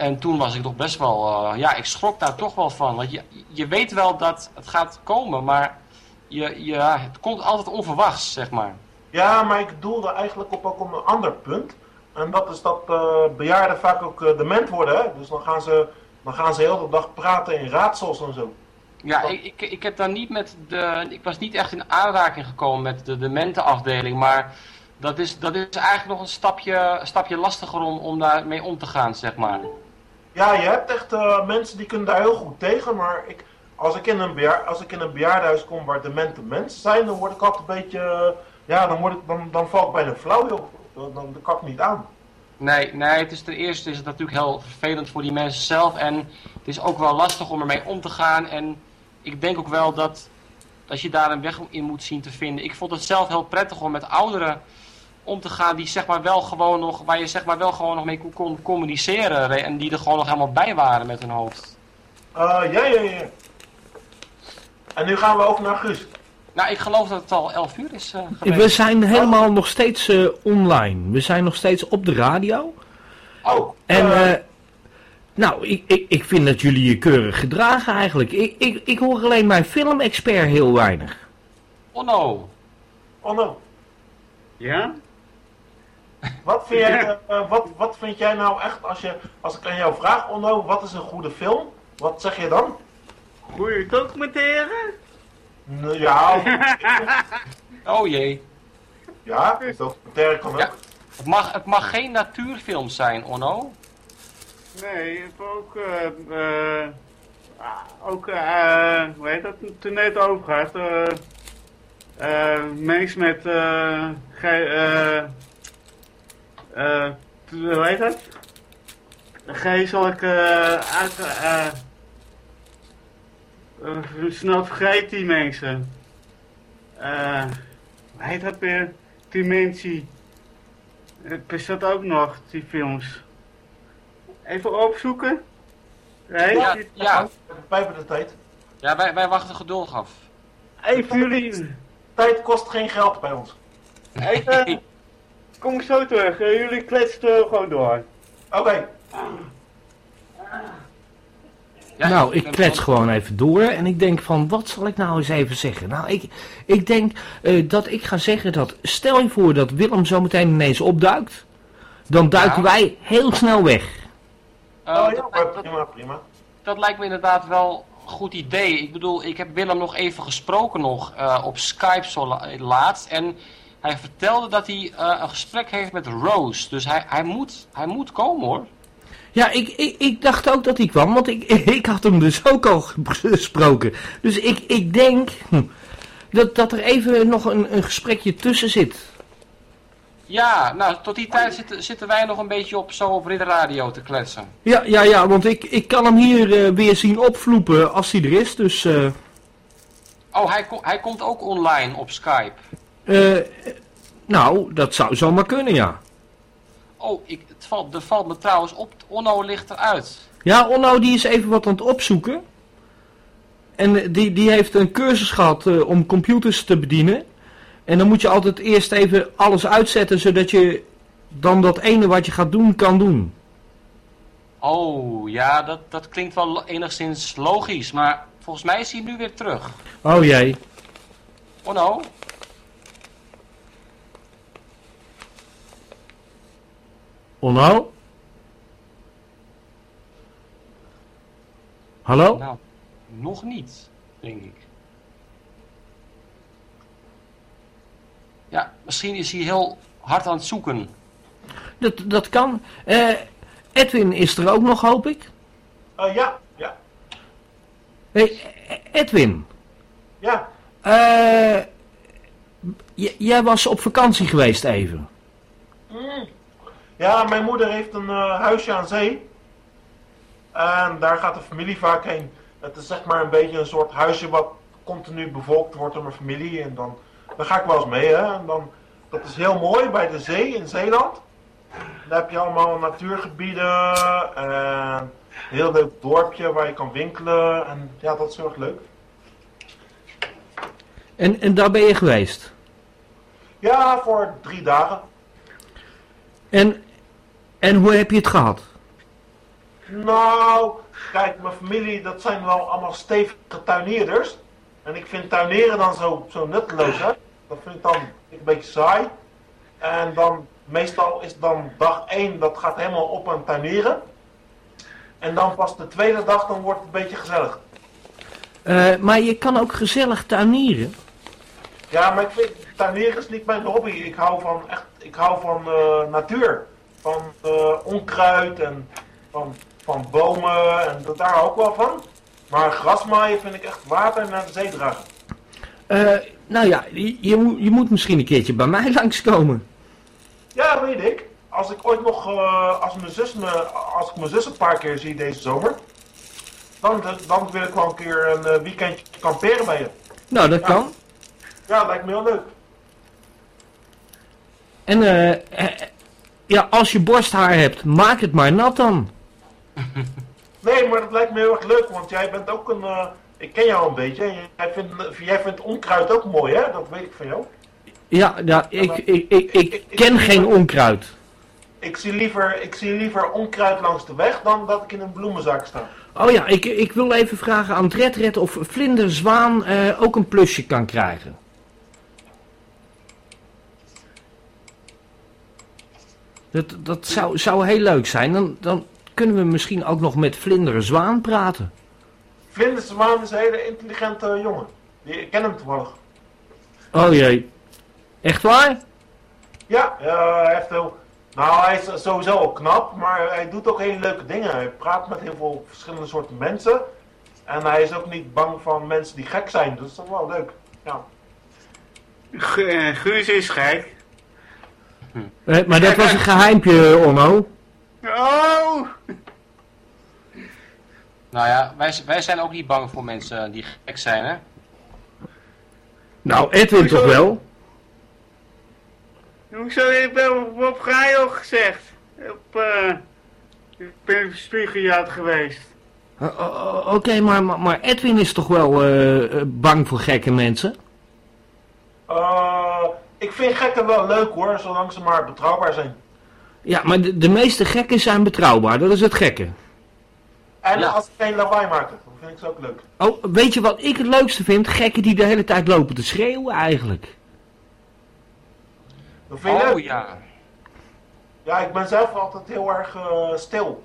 En toen was ik toch best wel, eh, ja, ik schrok daar toch wel van. Want je, je weet wel dat het gaat komen, maar je, je, het komt altijd onverwachts, zeg maar. Ja, maar ik doelde eigenlijk op ook op een ander punt. En dat is dat uh, bejaarden vaak ook uh, dement worden. Hè? Dus dan gaan, ze, dan gaan ze heel de dag praten in raadsels en zo. Ja, ik, ik, ik heb daar niet met de. Ik was niet echt in aanraking gekomen met de dementenafdeling, maar dat is, dat is eigenlijk nog een stapje, stapje lastiger om, om daarmee om te gaan, zeg maar. Ja, je hebt echt uh, mensen die kunnen daar heel goed tegen, maar ik, als, ik in een bejaard, als ik in een bejaardenhuis kom waar demente mensen zijn, dan word ik altijd een beetje, ja, dan, word ik, dan, dan val ik bijna flauw, joh. Dan, dan niet aan. Nee, nee, het is ten eerste is het natuurlijk heel vervelend voor die mensen zelf en het is ook wel lastig om ermee om te gaan en ik denk ook wel dat, dat je daar een weg in moet zien te vinden. Ik vond het zelf heel prettig om met ouderen om te gaan die zeg maar wel gewoon nog, waar je zeg maar wel gewoon nog mee kon communiceren en die er gewoon nog helemaal bij waren met hun hoofd. Uh, ja, ja, ja. En nu gaan we over naar Guus. Nou, ik geloof dat het al 11 uur is uh, We zijn helemaal oh. nog steeds uh, online. We zijn nog steeds op de radio. Oh. En nou, ik, ik, ik vind dat jullie je keurig gedragen eigenlijk. Ik, ik, ik hoor alleen mijn filmexpert heel weinig. Oh no. Oh no. Ja? Wat vind, jij, uh, wat, wat vind jij nou echt, als, je, als ik aan jou vraag, Onno, wat is een goede film? Wat zeg je dan? Goede documentaire? Nou, ja. oh jee. Ja, documentaire kan ook. Ja, het, mag, het mag geen natuurfilm zijn, Onno. Nee, het ook, uh, uh, ook uh, hoe heet dat, toen net over gaat, uh, mensen met, uh, ge, uh, hoe heet dat? Geestelijk, uit, snel vergeet die mensen. hoe heet dat weer? Dementie. Is dat ook nog, die films? Even opzoeken. Nee, ja, ja. Wij hebben de tijd. Ja, wij, wij wachten geduldig af. Even jullie... Tijd kost geen geld bij ons. Even... kom ik zo terug. jullie kletsen gewoon door. Oké. Okay. Ja, nou, ik klets gewoon even door en ik denk van, wat zal ik nou eens even zeggen? Nou, ik, ik denk uh, dat ik ga zeggen dat, stel je voor dat Willem zometeen ineens opduikt, dan duiken ja. wij heel snel weg. Uh, oh ja, dat, prima, prima. Dat lijkt me inderdaad wel een goed idee. Ik bedoel, ik heb Willem nog even gesproken nog uh, op Skype zo laatst. En hij vertelde dat hij uh, een gesprek heeft met Rose. Dus hij, hij, moet, hij moet komen hoor. Ja, ik, ik, ik dacht ook dat hij kwam, want ik, ik had hem dus ook al gesproken. Dus ik, ik denk hm, dat, dat er even nog een, een gesprekje tussen zit. Ja, nou, tot die tijd zitten, zitten wij nog een beetje op, zo op Ridder Radio te kletsen. Ja, ja, ja, want ik, ik kan hem hier uh, weer zien opvloepen als hij er is, dus... Uh... Oh, hij, hij komt ook online op Skype? Uh, nou, dat zou zomaar kunnen, ja. Oh, ik, het valt, er valt me trouwens op, Onno ligt eruit. Ja, Onno die is even wat aan het opzoeken. En die, die heeft een cursus gehad om computers te bedienen. En dan moet je altijd eerst even alles uitzetten, zodat je dan dat ene wat je gaat doen, kan doen. Oh, ja, dat, dat klinkt wel enigszins logisch, maar volgens mij is hij nu weer terug. Oh jee. Oh no. Oh no? Hallo? Nou, nog niet, denk ik. Ja, misschien is hij heel hard aan het zoeken. Dat, dat kan. Uh, Edwin is er ook nog, hoop ik? Uh, ja, ja. Hey, Edwin. Ja. Uh, jij was op vakantie geweest even. Mm. Ja, mijn moeder heeft een huisje aan zee. En daar gaat de familie vaak heen. Het is zeg maar een beetje een soort huisje wat continu bevolkt wordt door mijn familie. En dan dan ga ik wel eens mee. Hè? En dan, dat is heel mooi bij de zee in Zeeland. Daar heb je allemaal natuurgebieden. En een heel leuk dorpje waar je kan winkelen. En ja, dat is heel erg leuk. En, en daar ben je geweest? Ja, voor drie dagen. En, en hoe heb je het gehad? Nou, kijk, mijn familie, dat zijn wel allemaal stevige tuinierders. En ik vind tuineren dan zo, zo nutteloos, hè. Dat vind ik dan een beetje saai. En dan, meestal is dan dag 1, dat gaat helemaal op aan tuinieren. En dan pas de tweede dag, dan wordt het een beetje gezellig. Eh, maar je kan ook gezellig tuinieren. Ja, maar ik vind, tuinieren is niet mijn hobby. Ik hou van, echt, ik hou van eh, natuur. Van eh, onkruid en van, van bomen en dat, daar ik wel van. Maar grasmaaien vind ik echt water naar de zee dragen. Eh, nou ja, je, je, moet- misschien een keertje bij mij langskomen. Ja, weet ik. Als ik ooit nog, eh, als, mijn zus me, als ik mijn zus een paar keer zie deze zomer, dan, dan wil ik wel een keer een weekendje kamperen bij je. Nou, dat Ja. kan. Ja, dat lijkt me heel leuk. En eh, eh, ja, als je borsthaar hebt, maak het maar nat dan. Nee, maar dat lijkt me heel erg leuk, want jij bent ook een, eh, ik ken jou een beetje, jij vindt, jij vindt onkruid ook mooi, hè? Dat weet ik van jou. Ja, ja ik, ik, ik, ik ken geen onkruid. Ik zie, liever, ik zie liever onkruid langs de weg dan dat ik in een bloemenzak sta. Oh ja, ik, ik wil even vragen aan Dredred of Vlinder Zwaan eh, ook een plusje kan krijgen. Dat, dat zou, zou heel leuk zijn. Dan, dan kunnen we misschien ook nog met Vlinder Zwaan praten. Vlinders de Maan is een hele intelligente jongen. Ik ken hem toevallig. Oh jee. Echt waar? Ja, eh, hij heeft heel... Nou, hij is sowieso al knap, maar hij doet ook hele leuke dingen. Hij praat met heel veel verschillende soorten mensen. En hij is ook niet bang van mensen die gek zijn, dus dat is wel leuk. Ja. Gu- eh, Guus is gek. Eh, maar dat was een geheimpje, Onno. Oh! Nou ja, wij, wij zijn ook niet bang voor mensen die gek zijn, hè? Nou, Edwin toch wel? Hoezo heb ik op, op radio gezegd? Op, eh... ik ben spiegeljaard geweest. Oké, maar, maar, maar Edwin is toch wel eh, eh, bang voor gekke mensen? Eh, ik vind gekken wel leuk hoor, zolang ze maar betrouwbaar zijn. Ja, maar de, de meeste gekken zijn betrouwbaar, dat is het gekke. En Ja. als ze geen lawaai maken, dan vind ik ze ook leuk. Oh, weet je wat ik het leukste vind? Gekken die de hele tijd lopen te schreeuwen eigenlijk. Dat vind je Oh leuk. ja. Ja, ik ben zelf altijd heel erg eh, stil.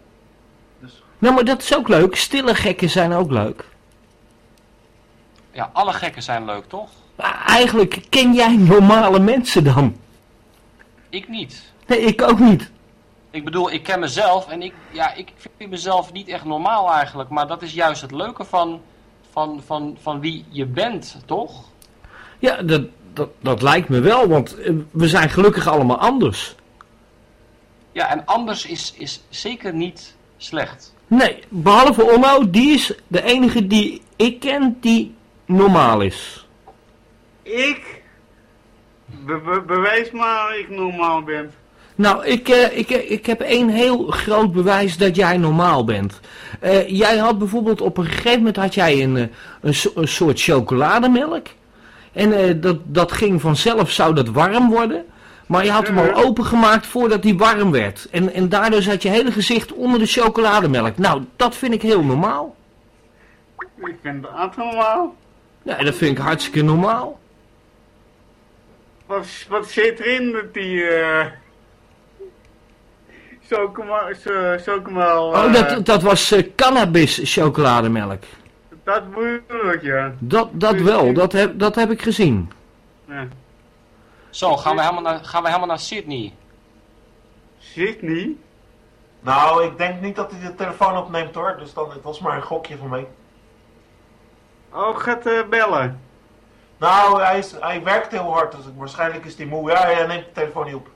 Dus, Nou, maar dat is ook leuk. Stille gekken zijn ook leuk. Ja, alle gekken zijn leuk, toch? Maar eigenlijk ken jij normale mensen dan? Ik niet. Nee, ik ook niet. Ik bedoel, ik ken mezelf en ik, ja, ik vind mezelf niet echt normaal eigenlijk. Maar dat is juist het leuke van, van, van, van wie je bent, toch? Ja, dat, dat, dat lijkt me wel, want eh, we zijn gelukkig allemaal anders. Ja, en anders is, is zeker niet slecht. Nee, behalve Onno, die is de enige die ik ken die normaal is. Ik? Be be- bewijs maar dat ik normaal ben. Nou, ik, eh, ik, eh, ik heb één heel groot bewijs dat jij normaal bent. Eh, jij had bijvoorbeeld op een gegeven moment had jij een, een, so- een soort chocolademelk. En dat, dat ging vanzelf, zou dat warm worden. Maar je had hem al opengemaakt voordat die warm werd. En, en daardoor zat je hele gezicht onder de chocolademelk. Nou, dat vind ik heel normaal. Ik vind dat normaal. Ja, dat vind ik hartstikke normaal. Wat, wat zit erin met die, eh... Chocoma, cho- chocomal, Oh, eh, dat, dat was eh, cannabis chocolademelk. dat bedoel ik, ja. Dat, dat wel, dat heb, dat heb ik gezien. ja. Zo, gaan we helemaal naar, gaan we helemaal naar Sydney. Sydney? nou, ik denk niet dat hij de telefoon opneemt hoor, dus dan, het was maar een gokje van mij. Oh, gaat eh, bellen. Nou, hij, is, hij werkt heel hard, dus waarschijnlijk is hij moe. Ja, hij neemt de telefoon niet op.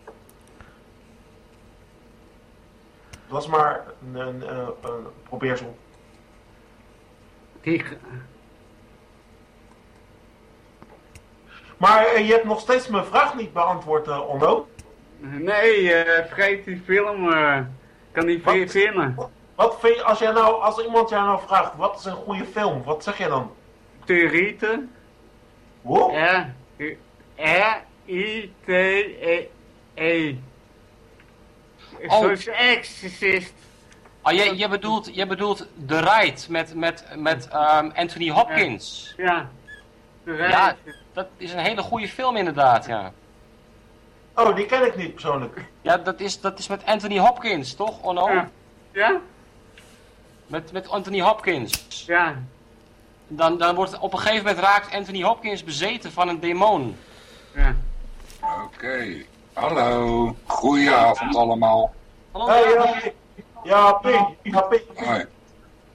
Het was maar een, een, een probeersel. Die, Maar eh, je hebt nog steeds mijn vraag niet beantwoord, Onno. nee, eh, vergeet die film. eh kan niet Wat? vinden. Wat vind je, als, jij nou, als iemand jou nou vraagt, wat is een goede film? Wat zeg je dan? Theorieten. R. R-I-T-E-E. Oh. Zoals Exorcist. Oh, jij, jij, bedoelt, jij bedoelt The Ride met, met, met ehm, Anthony Hopkins. Ja. Ja, dat is een hele goede film inderdaad, ja. Oh, die ken ik niet persoonlijk. Ja, dat is, dat is met Anthony Hopkins, toch, Onno? Ja. Ja? Met, met Anthony Hopkins. Ja. Dan, dan wordt op een gegeven moment raakt Anthony Hopkins bezeten van een demon. Ja. Oké. Hallo. Goedenavond allemaal. Hallo, Hey, ja, ja, Pink. ja, Pink. Hoi.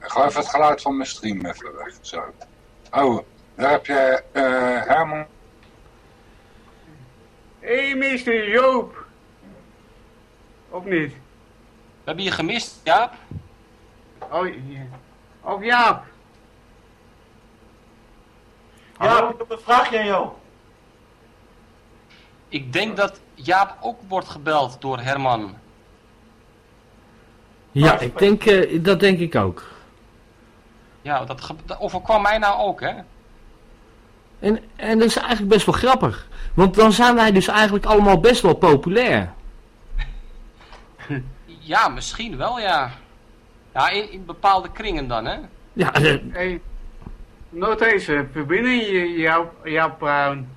Ik ga even het geluid van mijn stream even weg. Zo. Oh, daar heb je eh Herman. Hé, hey, meester Joop. Of niet? We hebben je gemist, Jaap. Oh, ja. Of Jaap. Ja, ik heb een vraagje aan jou. Ik denk dat Jaap ook wordt gebeld door Herman. Ja, ik denk, eh, dat denk ik ook. Ja, dat, dat overkwam mij nou ook, hè. En, en dat is eigenlijk best wel grappig. Want dan zijn wij dus eigenlijk allemaal best wel populair. Ja, misschien wel, ja. Ja, in, in bepaalde kringen dan, hè. Ja, Hey, nog deze, verbinden je Jaap, Jaap Bruin.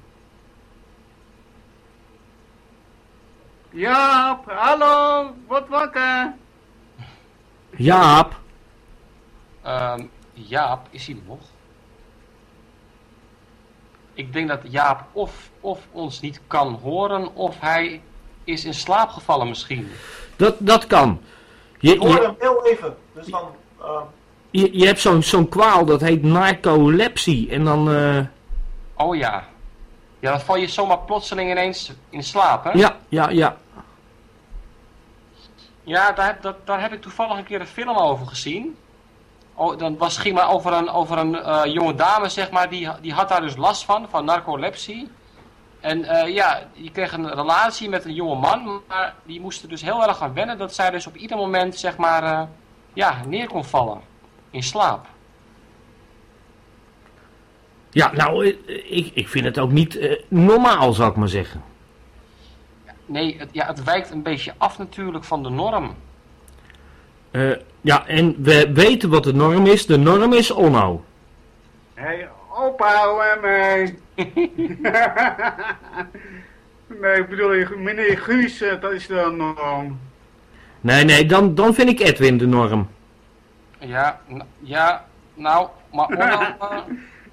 Jaap, hallo, wat wakker. Jaap. Ehm, Jaap, is hij nog? Ik denk dat Jaap of, of ons niet kan horen, of hij is in slaap gevallen misschien. Dat, dat kan. Je, Ik hoorde je, hem heel even. Dus dan... eh, je, je hebt zo'n zo'n kwaal, dat heet narcolepsie. En dan, eh, Oh ja. Ja, dan val je zomaar plotseling ineens in slaap, hè? ja, ja, ja. Ja, daar, heb- dat, daar heb ik toevallig een keer een film over gezien. Oh, dan was, ging maar over een, over een eh, jonge dame, zeg maar, die, die had daar dus last van, van narcolepsie. En eh, ja, die kreeg een relatie met een jonge man, maar die moest er dus heel erg aan wennen dat zij dus op ieder moment, zeg maar, ja, neer kon vallen. In slaap. Ja, nou, eh, ik, ik vind het ook niet eh, normaal, zou ik maar zeggen. Nee, het, ja, het wijkt een beetje af natuurlijk van de norm. Eh, ja, en we weten wat de norm is. De norm is onno. Hé, hey, ophouden mee. nee, ik bedoel, meneer Guus, dat is de norm. Nee, nee, dan, dan vind ik Edwin de norm. Ja, ja, nou, maar Onno, eh,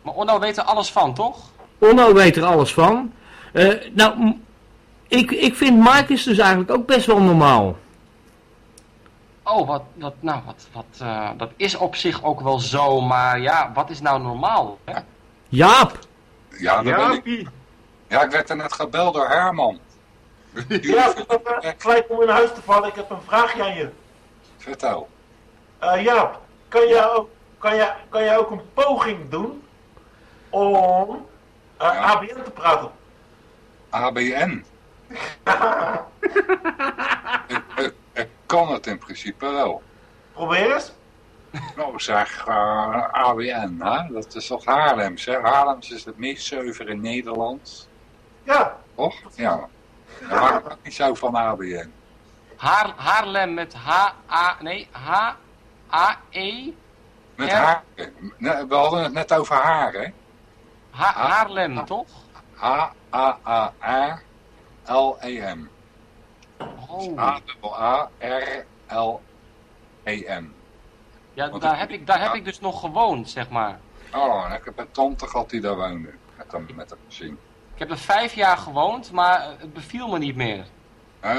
maar Onno weet er alles van, toch? Onno weet er alles van. Eh, nou, ik, ik vind Marcus dus eigenlijk ook best wel normaal. Oh, wat, wat, nou, wat, wat, eh, dat is op zich ook wel zo, maar ja, wat is nou normaal? Hè? Jaap, Ja, daar ben ik. Jaapie. Ja, ik werd er net gebeld door Herman. ja, eh, gelijk om in huis te vallen. Ik heb een vraagje aan je. Vertel. Eh Jaap, kan jij ook, kan jij, kan jij ook een poging doen om eh, Ja. ABN te praten? ABN. ik, ik, ik kan het in principe wel. Probeer eens. Nou zeg, eh, ABN, hè? dat is toch Haarlems, hè? Haarlems is het meest zuiver in Nederland, Ja, toch? Ja. Daar maak ik niet zo van ABN. Haar, Haarlem met H-A, nee, H-A-E, Met haar. We hadden het net over haar, hè? Ha Haarlem, toch? H-A-A-A-R-L-E-M. Oh, A-A-R-L-E-M. ja, want daar ik- heb, ik, daar heb ik dus nog gewoond, zeg maar. Oh, en ik heb een tante gehad die daar woonde. Met hem, met hem gezien. Ik heb er vijf jaar gewoond, maar eh, het beviel me niet meer.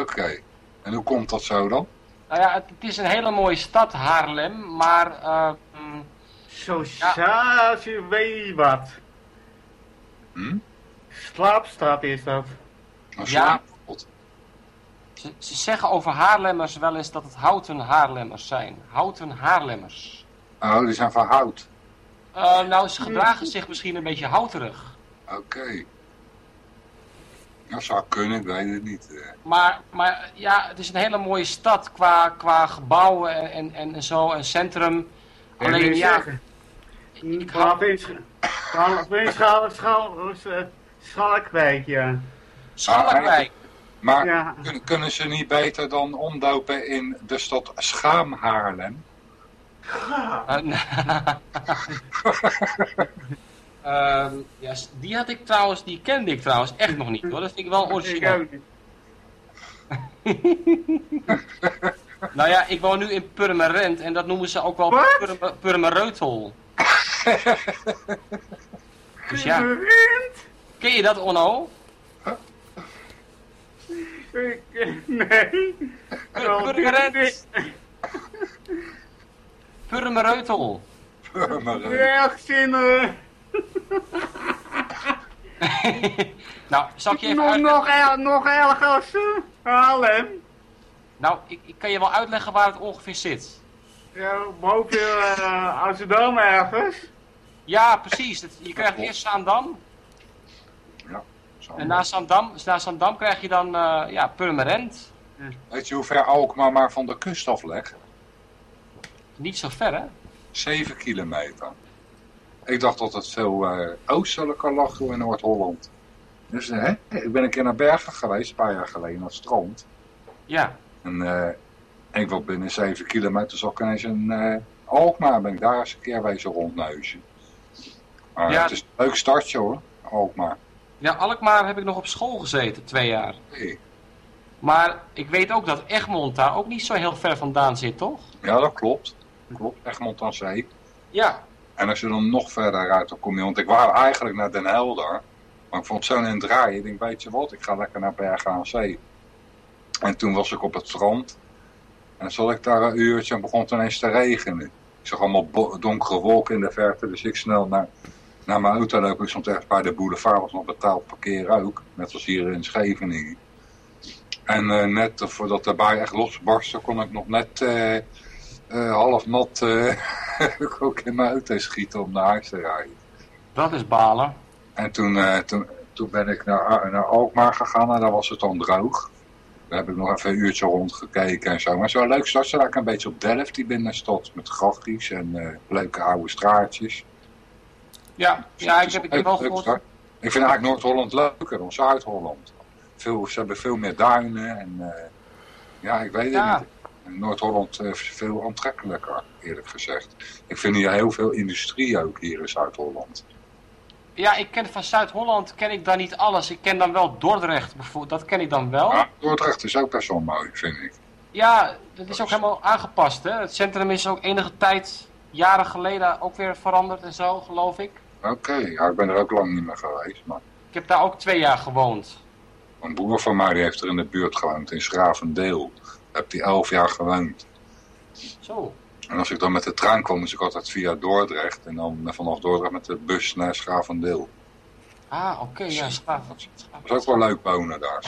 Oké. En hoe komt dat zo dan? Nou ja, het, het is een hele mooie stad, Haarlem, maar eh, mm, Sociatie, weet wat. Hm? Slaapstraat is dat. Een Ja. ze, ze zeggen over Haarlemmers wel eens dat het houten Haarlemmers zijn. Houten Haarlemmers. Oh, die zijn van hout. Eh, nou, ze gedragen zich misschien een beetje houterig. Oké. Dat zou kunnen, ik weet het niet. eh. Maar, maar ja, het is een hele mooie stad qua, qua gebouwen en, en, en zo, een centrum. Alleen ja, ik hou- Vanaf in Schalkwijk, ja. Schalkwijk. Maar Ja. kunnen, kunnen ze niet beter dan omdopen in de stad Schaam Haarlem? Ja. Ehm, ja, s- die had ik trouwens, die kende ik trouwens echt nog niet hoor. Dat vind ik wel Ik origineel. niet. Nou ja, ik woon nu in Purmerend en dat noemen ze ook wel? Purmer- Purmereutel. Dus ja, ken je dat Onno? Ik, nee. Wel, Purmerend. dit- Purmereutel. nou, zal ik je even nog, uitleggen? nog, er, nog Haarlem. Nou, ik, ik kan je wel uitleggen waar het ongeveer zit. Ja, boven uh, Amsterdam ergens. Ja, precies. Het- je krijgt eerst Zaandam. zo. En na Zaandam, na Zaandam krijg je dan eh, ja, Purmerend. Weet je hoe ver Alkmaar maar van de kust af ligt? Niet zo ver, hè? 7 kilometer. Ik dacht dat het veel eh, oostelijker lag in Noord-Holland. Dus hè, ik ben een keer naar Bergen geweest, een paar jaar geleden, naar het strand. Ja. En eh, ik was binnen 7 kilometer zag ik ineens een eh, Alkmaar. Ben ik daar eens een keer wezen rondneuzen. Maar Ja. het is een leuk startje hoor, Alkmaar. Ja, Alkmaar heb ik nog op school gezeten, twee jaar. Hey. Maar ik weet ook dat Egmond daar ook niet zo heel ver vandaan zit, toch? Ja, dat klopt. Klopt, Egmond aan Zee. Ja. En als je dan nog verder uit, dan kom je... Want ik wou eigenlijk naar Den Helder. Maar ik vond het zo'n draaien. Ik denk, weet je wat, ik ga lekker naar Bergen aan Zee. En toen was ik op het strand. En zat ik daar een uurtje en begon het ineens te regenen. Ik zag allemaal donkere wolken in de verte. Dus ik snel naar, naar mijn auto lopen. Ik stond echt bij de boulevard. was nog betaald parkeren ook. Net als hier in Scheveningen. En eh, net voordat de bui echt losbarstte, kon ik nog net eh, half nat eh, ook in mijn auto schieten om naar huis te rijden. Dat is balen. En toen, eh, toen, toen ben ik naar, naar Alkmaar gegaan en daar was het dan droog. Daar heb ik nog even een uurtje rondgekeken en zo. Maar zo leuk stad, ze een beetje op Delft, die binnenstad. Met grachtjes en eh, leuke oude straatjes. Ja, ja ik heb, ik heb wel gehoord. Ik vind eigenlijk Noord-Holland leuker dan Zuid-Holland. Veel, ze hebben veel meer duinen en eh, ja, ik weet het Ja. niet. Noord-Holland veel aantrekkelijker, eerlijk gezegd. Ik vind hier heel veel industrie ook hier in Zuid-Holland. Ja, ik ken van Zuid-Holland ken ik dan niet alles. Ik ken dan wel Dordrecht bijvoorbeeld. Dat ken ik dan wel. Maar Dordrecht is ook best wel mooi, vind ik. Ja, dat is ook helemaal aangepast. Hè? Het centrum is ook enige tijd, jaren geleden, ook weer veranderd en zo, geloof ik. Oké, ja, ik ben er ook lang niet meer geweest. Maar Ik heb daar ook twee jaar gewoond. een broer van mij die heeft er in de buurt gewoond, in Schravendeel. Heb hij elf jaar gewoond. Zo. En als ik dan met de trein kwam, moest ik altijd via Dordrecht. En dan vanaf Dordrecht met de bus naar Schravendeel. Ah, oké, ja, Schaaf. Dat is ook wel leuk wonen daar.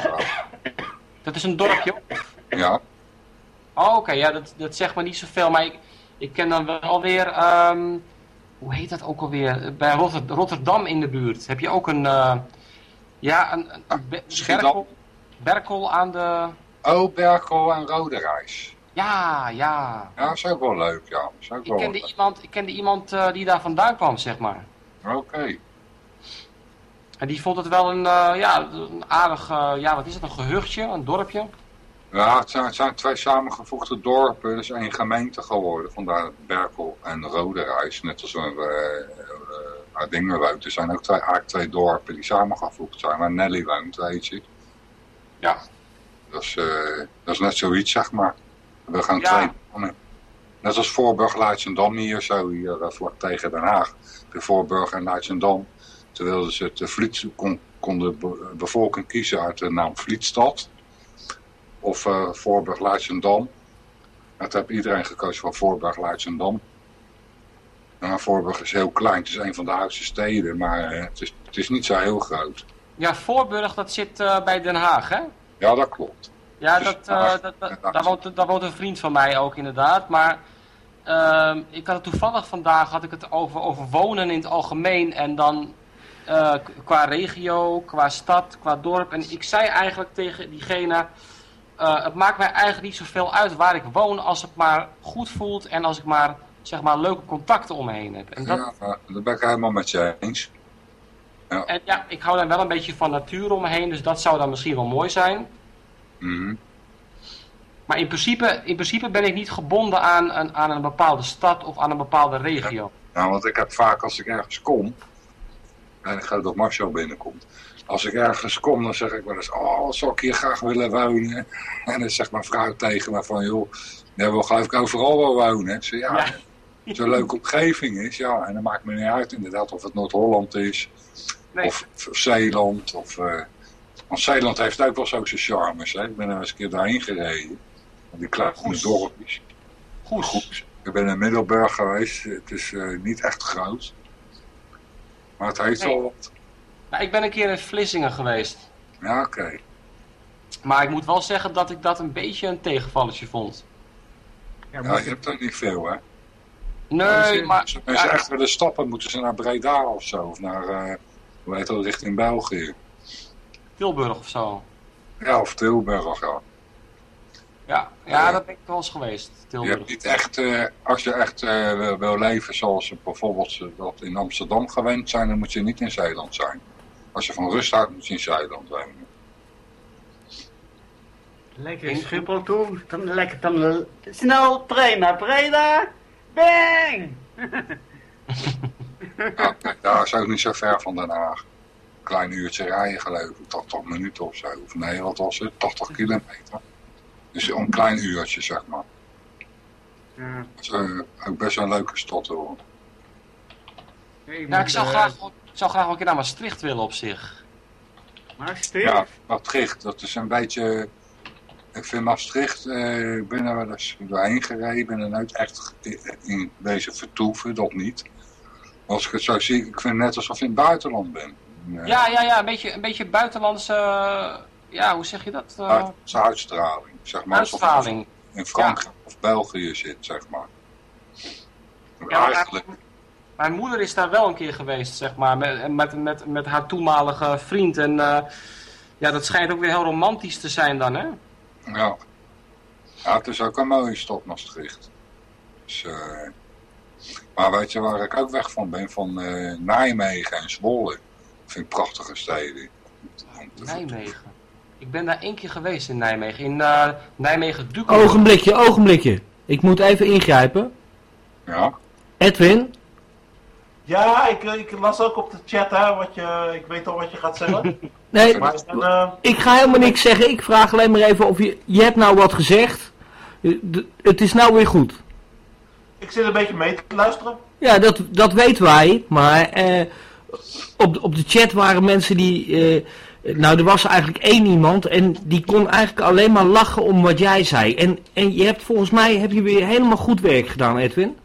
Dat is een dorpje. Ja, Oh, oké, ja, dat, dat zegt me niet zoveel, maar ik, ik ken dan wel weer, ehm, hoe heet dat ook alweer? Bij Rotter- Rotterdam in de buurt heb je ook een, eh, ja, een, een- Berkel aan de, Oh, Berkel en Roderijs. ja, ja. Ja, dat is ook wel leuk, ja. Dat is ook Ik wel kende leuk. iemand, ik kende iemand eh, die daar vandaan kwam, zeg maar. Oké. En die vond het wel een, eh, ja, een aardig, eh, ja, wat is het, een gehuchtje, een dorpje? Ja, het zijn, het zijn twee samengevoegde dorpen. Is één gemeente geworden. Vandaar Berkel en Roderijs. Net als dingen woont. Er zijn ook twee, eigenlijk twee dorpen die samengevoegd zijn. Waar Nelly woont, weet je. Ja. Dat is, uh, dat is net zoiets, zeg maar. We gaan Ja. twee. Net als Voorburg, Leidschendam hier zo, hier uh, vlak tegen Den Haag. De Voorburg en Leidschendam. Toen wilden ze het Vliet, kon, kon de be bevolking kiezen uit de naam Vlietstad. Of uh, Voorburg, Leidschendam. Dat heeft iedereen gekozen voor Voorburg, Leidschendam. Nou, Voorburg is heel klein, het is een van de oudste steden, maar het, is, het is niet zo heel groot. Ja, Voorburg, dat zit uh, bij Den Haag, hè? Ja, dat klopt. Ja, dat, uh, dat, dat, daar, woont, daar woont een vriend van mij ook inderdaad. Maar uh, ik had het toevallig vandaag had ik het over, over wonen in het algemeen. En dan uh, qua regio, qua stad, qua dorp. En ik zei eigenlijk tegen diegene... Uh, het maakt mij eigenlijk niet zoveel uit waar ik woon als het maar goed voelt en als ik maar, zeg maar leuke contacten om me heen heb. En dat... Ja, dat ben ik helemaal met je eens. Ja. En ja, ik hou dan wel een beetje van natuur om me heen, dus dat zou dan misschien wel mooi zijn. Mhm. Maar in principe, in principe ben ik niet gebonden aan, aan, aan een bepaalde stad of aan een bepaalde regio. Nou, want ik heb vaak als ik ergens kom, en ik ga dat Marcel binnenkomt. Als ik ergens kom, dan zeg ik wel eens, oh, zou ik hier graag willen wonen? En dan zegt mijn vrouw tegen me van, joh, jij wil geloof ik overal wel wonen. Ik zeg, ja, Ja. een leuke omgeving is, ja. En dan maakt me niet uit inderdaad of het Noord-Holland is, Nee. of, of Zeeland. Of, eh, want Zeeland heeft ook wel zo zijn charmes. Hè? Ik ben er eens een keer daarheen gereden. Die kleine dorpjes. Goed. Goed. Ik ben in Middelburg geweest. Het is eh, niet echt groot. Maar het heeft Nee. wel wat. Nou, ik ben een keer in Vlissingen geweest. Ja, oké. Maar ik moet wel zeggen dat ik dat een beetje een tegenvalletje vond. Ja, Ja, je hebt er niet veel, hè? Nee, maar... Als mensen ja, echt willen stappen, moeten ze naar Breda of zo. Of naar, eh hoe heet dat, richting België. Tilburg of zo. Ja, of Tilburg, ja. Ja, ja Ja. dat ben ik wel eens geweest. Je Tilburg. hebt niet echt, eh, als je echt eh, wil, leven zoals ze bijvoorbeeld dat in Amsterdam gewend zijn, dan moet je niet in Zeeland zijn. Als je van rust houdt, moet je in Zeeland wonen. Lekker Schiphol toe, dan lekker dan snel trein naar Breda. Bang! Ja, kijk, daar is ook niet zo ver van Den Haag. Een klein uurtje rijden geloof ik, 80 minuten of zo. Of nee, wat was het? 80 kilometer. Dus een klein uurtje, zeg maar. Ja, Dat is eh, ook best wel een leuke stad hoor. Nou, ik zou eh, graag, ik zou graag wel een keer naar Maastricht willen op zich. Maastricht? Ja, Maastricht, dat is een beetje... Ik vind Maastricht, eh, ik ben er wel eens doorheen gereden, ben er nooit echt in deze vertoeven, dat niet. Als ik het zo zie, ik vind het net alsof ik in het buitenland ben. Ja, ja, ja, een beetje, een beetje buitenlandse... eh, ja, hoe zeg je dat? Eh, Buitenlandse uitstraling, zeg maar. je uitstraling. in Frankrijk of België zit, zeg maar. Ja, Eigenlijk, Mijn moeder is daar wel een keer geweest, zeg maar, met, met, met, met haar toenmalige vriend. En eh, ja, dat schijnt ook weer heel romantisch te zijn dan, hè? ja. Ja, het is ook een mooie stad, Maastricht. Dus, maar weet je waar ik ook weg van ben? Van eh, Nijmegen en Zwolle. Dat vind ik prachtige steden. Nijmegen. Ik ben daar één keer geweest in Nijmegen. In eh nijmegen duke Ogenblikje, ogenblikje. Ik moet even ingrijpen. Ja, Edwin, Ja, ik, ik las ook op de chat, hè, wat je, ik weet al wat je gaat zeggen. nee, Maar eh, ik ga helemaal niks zeggen. Ik vraag alleen maar even of je... Je hebt nou wat gezegd. Het is nou weer goed. Ik zit een beetje mee te luisteren. Ja, dat, dat weten wij. Maar eh, op, de- op de chat waren mensen die... eh, nou, er was eigenlijk één iemand en die kon eigenlijk alleen maar lachen om wat jij zei. En, en je hebt volgens mij heb je weer helemaal goed werk gedaan, Edwin.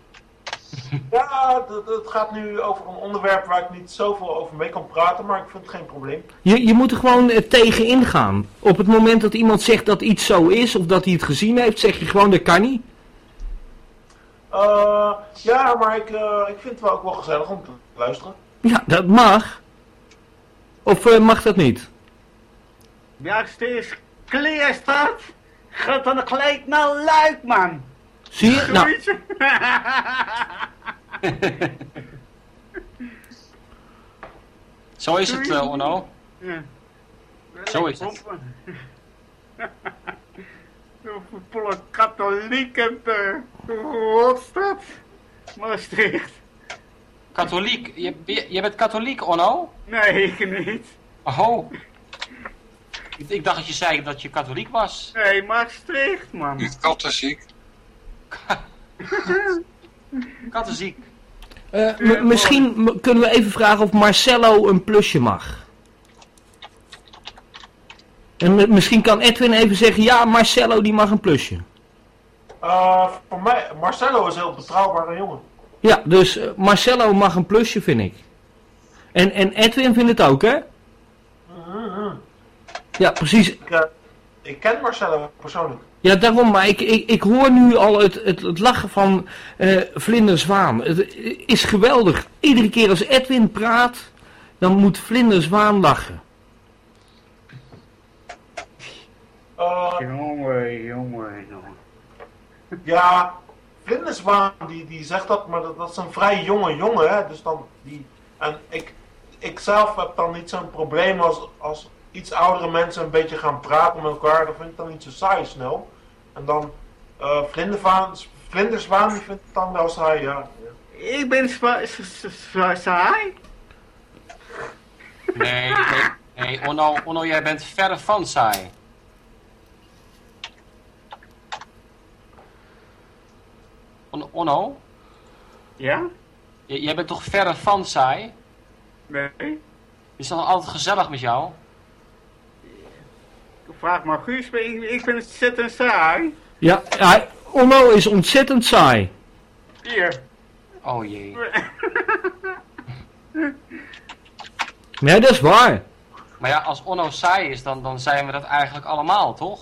Ja, het- het gaat nu over een onderwerp waar ik niet zoveel over mee kan praten, maar ik vind het geen probleem. Je, je moet er gewoon eh, tegen ingaan. Op het moment dat iemand zegt dat iets zo is of dat hij het gezien heeft, zeg je gewoon dat kan niet. Eh, ja, maar ik, eh, ik vind het wel ook wel gezellig om te luisteren. Ja, dat mag. Of eh, mag dat niet? Ja, als het is clear staat, gaat dan gelijk naar Luik, man. Zie je? Nou, Zoiets. Zo is het, eh, Onno. Ja. Zo is het. Volle katholiek Rotstad. Maastricht. Katholiek. Je, je, je bent katholiek, Onno? Nee, ik niet. Oh. Ik, ik dacht dat je zei dat je katholiek was. Nee, Maastricht, man. niet kattenziek. Kattenziek. eh, misschien kunnen we even vragen of Marcello een plusje mag. En misschien kan Edwin even zeggen, ja, Marcello die mag een plusje. Eh, voor mij, Marcelo is een heel betrouwbare jongen. Ja, dus eh, Marcello mag een plusje, vind ik. En, en Edwin vindt het ook, hè? Mhm. Ja, precies. Ik, eh, ik ken Marcelo persoonlijk. Ja, daarom, maar ik, ik, ik hoor nu al het, het, het lachen van eh Vlinderzwaan. Het is geweldig. Iedere keer als Edwin praat, dan moet Vlinderzwaan lachen. Eh, Jongen, jongen, jongen. Ja, Vlinderswaan die, die zegt dat, maar dat, dat is een vrij jonge jongen, hè. Dus dan, die, en ik, ik zelf heb dan niet zo'n probleem als, als iets oudere mensen een beetje gaan praten met elkaar, dat vind ik dan niet zo saai snel. En dan uh, Vlindervaan, Vlinderswaan, die vind ik dan wel saai, ja. Ik ben saai. Nee, nee, nee. Onno, Onno, jij bent verre van saai. On- Onno, Ja? j- jij bent toch verre van saai? Nee. Is dat altijd gezellig met jou? Vraag maar Guus, maar ik, ik ben ontzettend saai. Ja, hij, Onno is ontzettend saai. Hier. Oh jee. Nee, dat is waar. Maar ja, als Onno saai is, dan, dan zijn we dat eigenlijk allemaal, toch?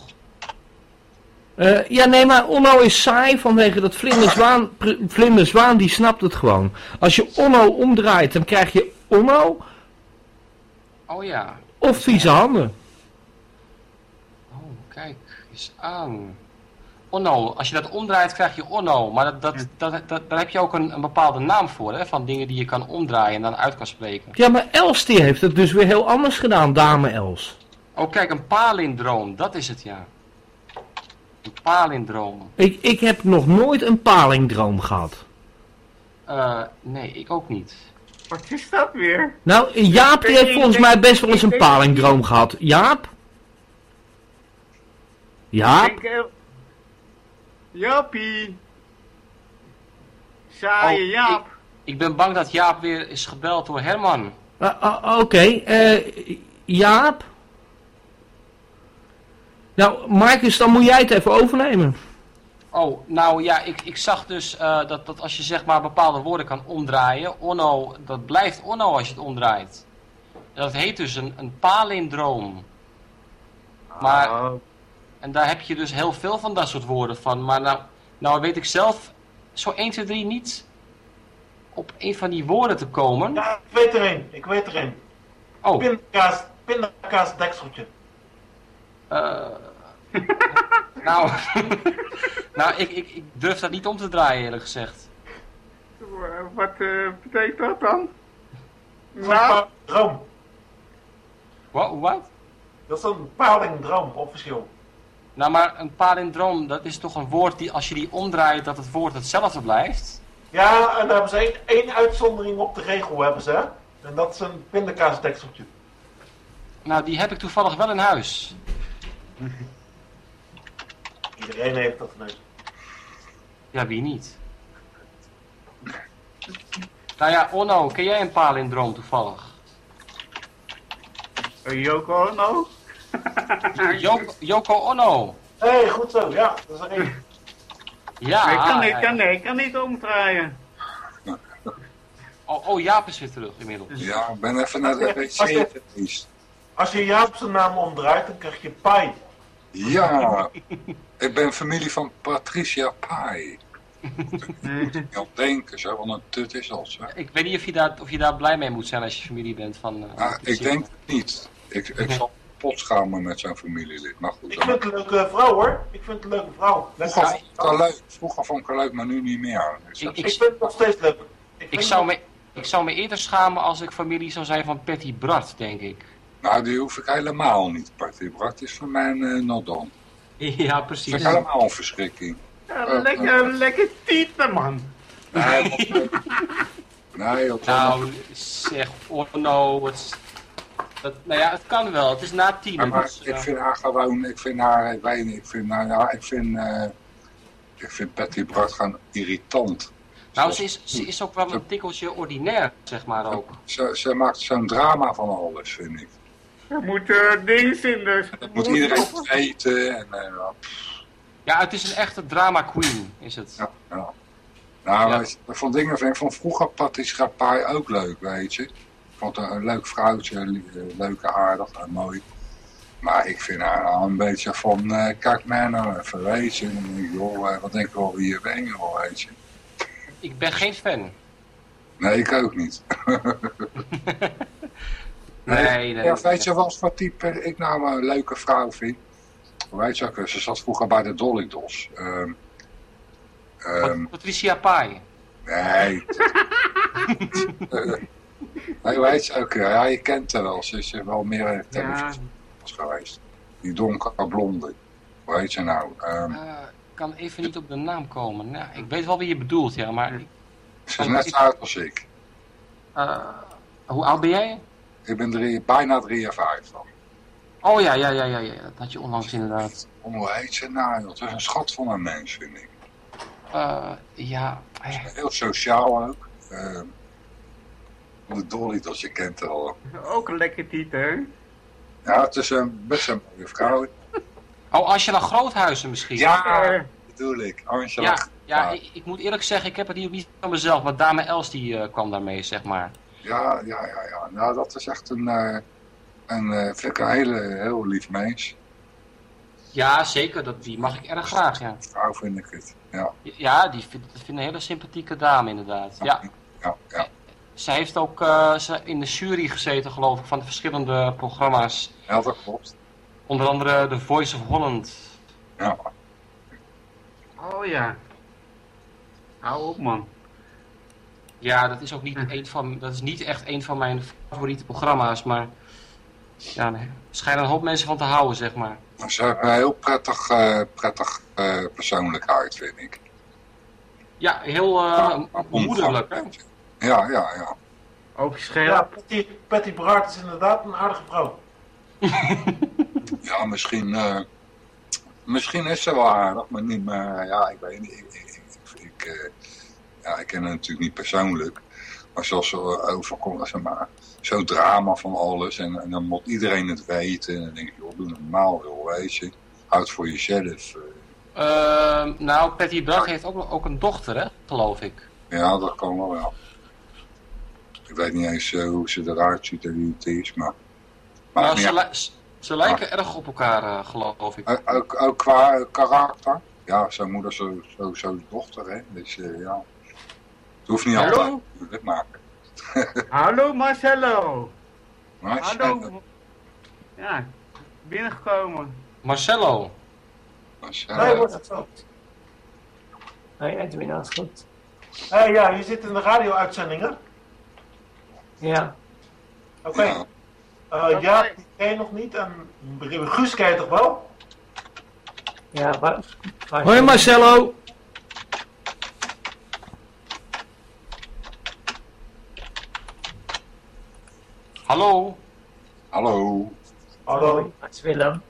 Eh, ja, nee, maar Onno is saai vanwege dat vlinderzwaan. Vlinderzwaan, die snapt het gewoon. Als je Onno omdraait, dan krijg je Onno Oh ja. of vieze handen. Oh, kijk eens aan. Onno, als je dat omdraait krijg je Onno. Maar dat, dat, dat, dat, daar heb je ook een, een bepaalde naam voor, hè? Van dingen die je kan omdraaien en dan uit kan spreken. Ja, maar Els die heeft het dus weer heel anders gedaan, dame Els. Oh, kijk, een palindroom. Dat is het, ja. Palindroom. Ik, ik heb nog nooit een palingdroom gehad. Eh, nee, ik ook niet. Wat is dat weer? Nou, Jaap die heeft volgens mij best wel eens een palingdroom gehad. Jaap? Jaap? Eh, Jaapie. Saaie Oh, Jaap. Ik ben bang dat Jaap weer is gebeld door Herman. Ah, ah, Oké, eh, Jaap? Nou, Marcus, dan moet jij het even overnemen. Oh, nou ja, ik, ik zag dus eh, dat, dat als je zeg maar bepaalde woorden kan omdraaien, onno, dat blijft onno als je het omdraait. Dat heet dus een, een palindroom. Maar, Oh, en daar heb je dus heel veel van dat soort woorden van. Maar nou, nou weet ik zelf zo 1, 2, 3 niet op een van die woorden te komen. Ja, ik weet er een. Ik weet er een. Oh, Pindakaas, pindakaas dekseltje. Eh nou, nou ik, ik, ik durf dat niet om te draaien eerlijk gezegd. wat eh, betekent dat dan? Een Nou, palindroom. Wat? wat? Dat is een palindroom, officieel. Nou, maar een palindroom, dat is toch een woord die als je die omdraait, dat het woord hetzelfde blijft? Ja, en daar hebben ze één, één uitzondering op de regel, hebben ze. hè. En dat is een pindakaasdekseltje. Nou, die heb ik toevallig wel in huis. Iedereen heeft dat ineens. Ja, wie niet? Nou ja, Onno, ken jij een palindroom toevallig? een Joko Ono? Joko, Yoko Onno. Hé, hey, goed zo. Ja, dat is er één. Ja. nee, kan niet, kan, nee, kan niet omdraaien. Oh, oh, Jaap is weer terug inmiddels. Ja, ik ben even naar de wc geweest. Als je Jaap zijn naam omdraait, dan krijg je Pai. Ja, ik ben familie van Patricia Pai. Niet op denken, zo, want een tut is al zo. Ik weet niet of je, daar, of je daar blij mee moet zijn als je familie bent van... eh, Ah, ik denk het niet. Ik, ik zal pot schamen met zo'n familielid. Maar goed, Ik dan- vind het een leuke vrouw hoor. Ik vind het een leuke vrouw. vroeger, Lekker. vond ik leuk. vroeger vond ik het leuk, maar nu niet meer. Dus Ik- Ik vind het nog steeds leuk. Ik zou, me, ik zou me eerder schamen als ik familie zou zijn van Patty Bart, denk ik. Nou, die hoef ik helemaal niet. Party Brak is voor mij een uh. Ja, Dat precies. vind ik helemaal een verschrikking. Ja, lekker, lekker tieten, man. Nee, nee Nou, zeg, oh no, het, is- dat, nou ja, het kan wel. Het is na tien. Ja, maar dus, ik vind haar gewoon, ik vind haar, ik weet niet, ik vind, nou ja, ik vind, eh, ik vind Patty Bart gewoon irritant. nou, ze is, ze is ook wel een tikkeltje ordinair, zeg maar ook. Ze, ze maakt zo'n drama van alles, vind ik. Er moet uh, dingen in, dus. Dat moet iedereen weten en eh, Ja, het is een echte drama queen, is het. ja, ja. Nou, Ja. weet je, van dingen vind ik van vroeger Patty Schapaai ook leuk, weet je. Ik vond haar een leuk vrouwtje, eh, leuke, aardig en mooi. Maar ik vind haar nou een beetje van, eh, kijk mij nou even, weet je. En dan denk ik, joh, wat denk ik wel wie je bent, joh, weet je. Ik ben geen fan. Nee, ik ook niet. Nee, nee. Ja, weet je wat voor type ik nou een leuke vrouw vind? Weet je ze zat vroeger bij de Dolly Dos. Ehm ehm, Patricia Pai. nee. nee, weet je ook, ja, je kent haar wel. Ze is wel meer in de televisie. was geweest. Die donkerblonde. Hoe heet ze nou? Eh, ik kan even niet op de naam komen. Nou, ik weet wel wie je bedoelt, ja, maar... ze is net zo oud als ik. eh, hoe oud ben jij? Ik ben drie, bijna 53 Oh ja, ja, ja, ja, ja, dat had je onlangs inderdaad. Om, hoe heet ze nou? Dat is een schat van een mens, vind ik. Eh, ja, Heel sociaal ook. Ehm de Dolly, dat je kent al. Ook een lekker titel. Ja, het is een, best een mooie vrouw. Oh, Angela Groothuizen misschien? Ja, bedoel ik. Angela. ja, ja Ja. ik, ik moet eerlijk zeggen, ik heb het hier niet van mezelf, maar Dame Els die eh, kwam daarmee, zeg maar. Ja, ja, ja, ja. Nou, dat is echt een, eh, een, eh, vind ik een hele, heel lief mens. Ja, zeker, dat, die mag ik erg graag, ja. Vrouw vind ik het. Ja, Ja, die vind, dat vind ik een hele sympathieke dame inderdaad. Ja, ja, ja. zij heeft ook eh, ze in de jury gezeten, geloof ik, van de verschillende programma's. ja dat klopt. Onder andere The Voice of Holland. Ja. oh ja. Hou op man. Ja, dat is ook niet, een van, dat is niet echt een van mijn favoriete programma's, maar ja, nee, er schijnen een hoop mensen van te houden, zeg maar. Ze hebben een heel prettig, eh, prettig eh, persoonlijkheid, vind ik. Ja, heel eh moederlijk, hè? Ja, ja, ja. Ook Ja, scherp. Patty, Patty Bart is inderdaad een aardige vrouw. Ja, misschien, eh, misschien is ze wel aardig, maar niet meer. Ja, ik weet niet. Ik, ik, ik, ik, eh, ja, ik ken haar natuurlijk niet persoonlijk. Maar zoals ze overkomt, zeg maar, zo'n drama van alles. En, en dan moet iedereen het weten. En dan denk ik, joh, doe normaal, joh, weet je. Houd voor jezelf. eh. Ehm, nou, Patty Bart heeft ook, ook een dochter, hè, geloof ik. ja, dat kan wel wel. Ik weet niet eens eh, hoe ze eruit ziet en wie het is, maar... maar Nou, ze, li- ze- ze lijken erg op elkaar, eh, geloof ik. ook, ook, qua eh, karakter. Ja, zijn moeder zo, zo, zo dochter, hè. Dus eh, ja, het hoeft niet Hallo? altijd natuurlijk, maar... Hallo Marcelo. maar als je- Hallo. Ja, binnengekomen. Marcello. je- Nee, wordt het zo. Nee, Edwin, dat is goed. Hé, ja, je zit in de radio-uitzendingen. Ja, Oké. ja. Eh, ja, die ken je nog niet. En Guus ken je toch wel? ja, waar, waar Hoi Marcello. Hallo. Hallo. Hallo. Het is Willem.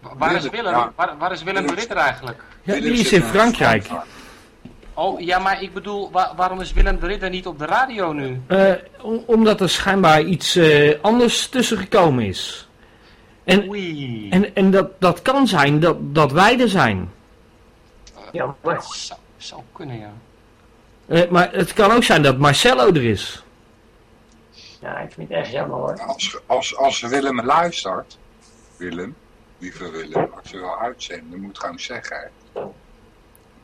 Wa- Waar is Willem, ja. Waar, waar is Willem de Ritter eigenlijk? Ja, die is in Frankrijk. Oh, ja, maar ik bedoel, wa- waarom is Willem de Ritter niet op de radio nu? Eh, om- omdat er schijnbaar iets eh, anders tussen gekomen is. En, Oei. en, en dat, dat kan zijn dat, dat wij er zijn. Ja, maar Zou, zou kunnen, ja. Eh, maar het kan ook zijn dat Marcello er is. Ja, ik vind het echt jammer hoor. Als, als, als Willem luistert, Willem, lieve Willem, als je wil uitzenden, moet gewoon zeggen. hè. Ik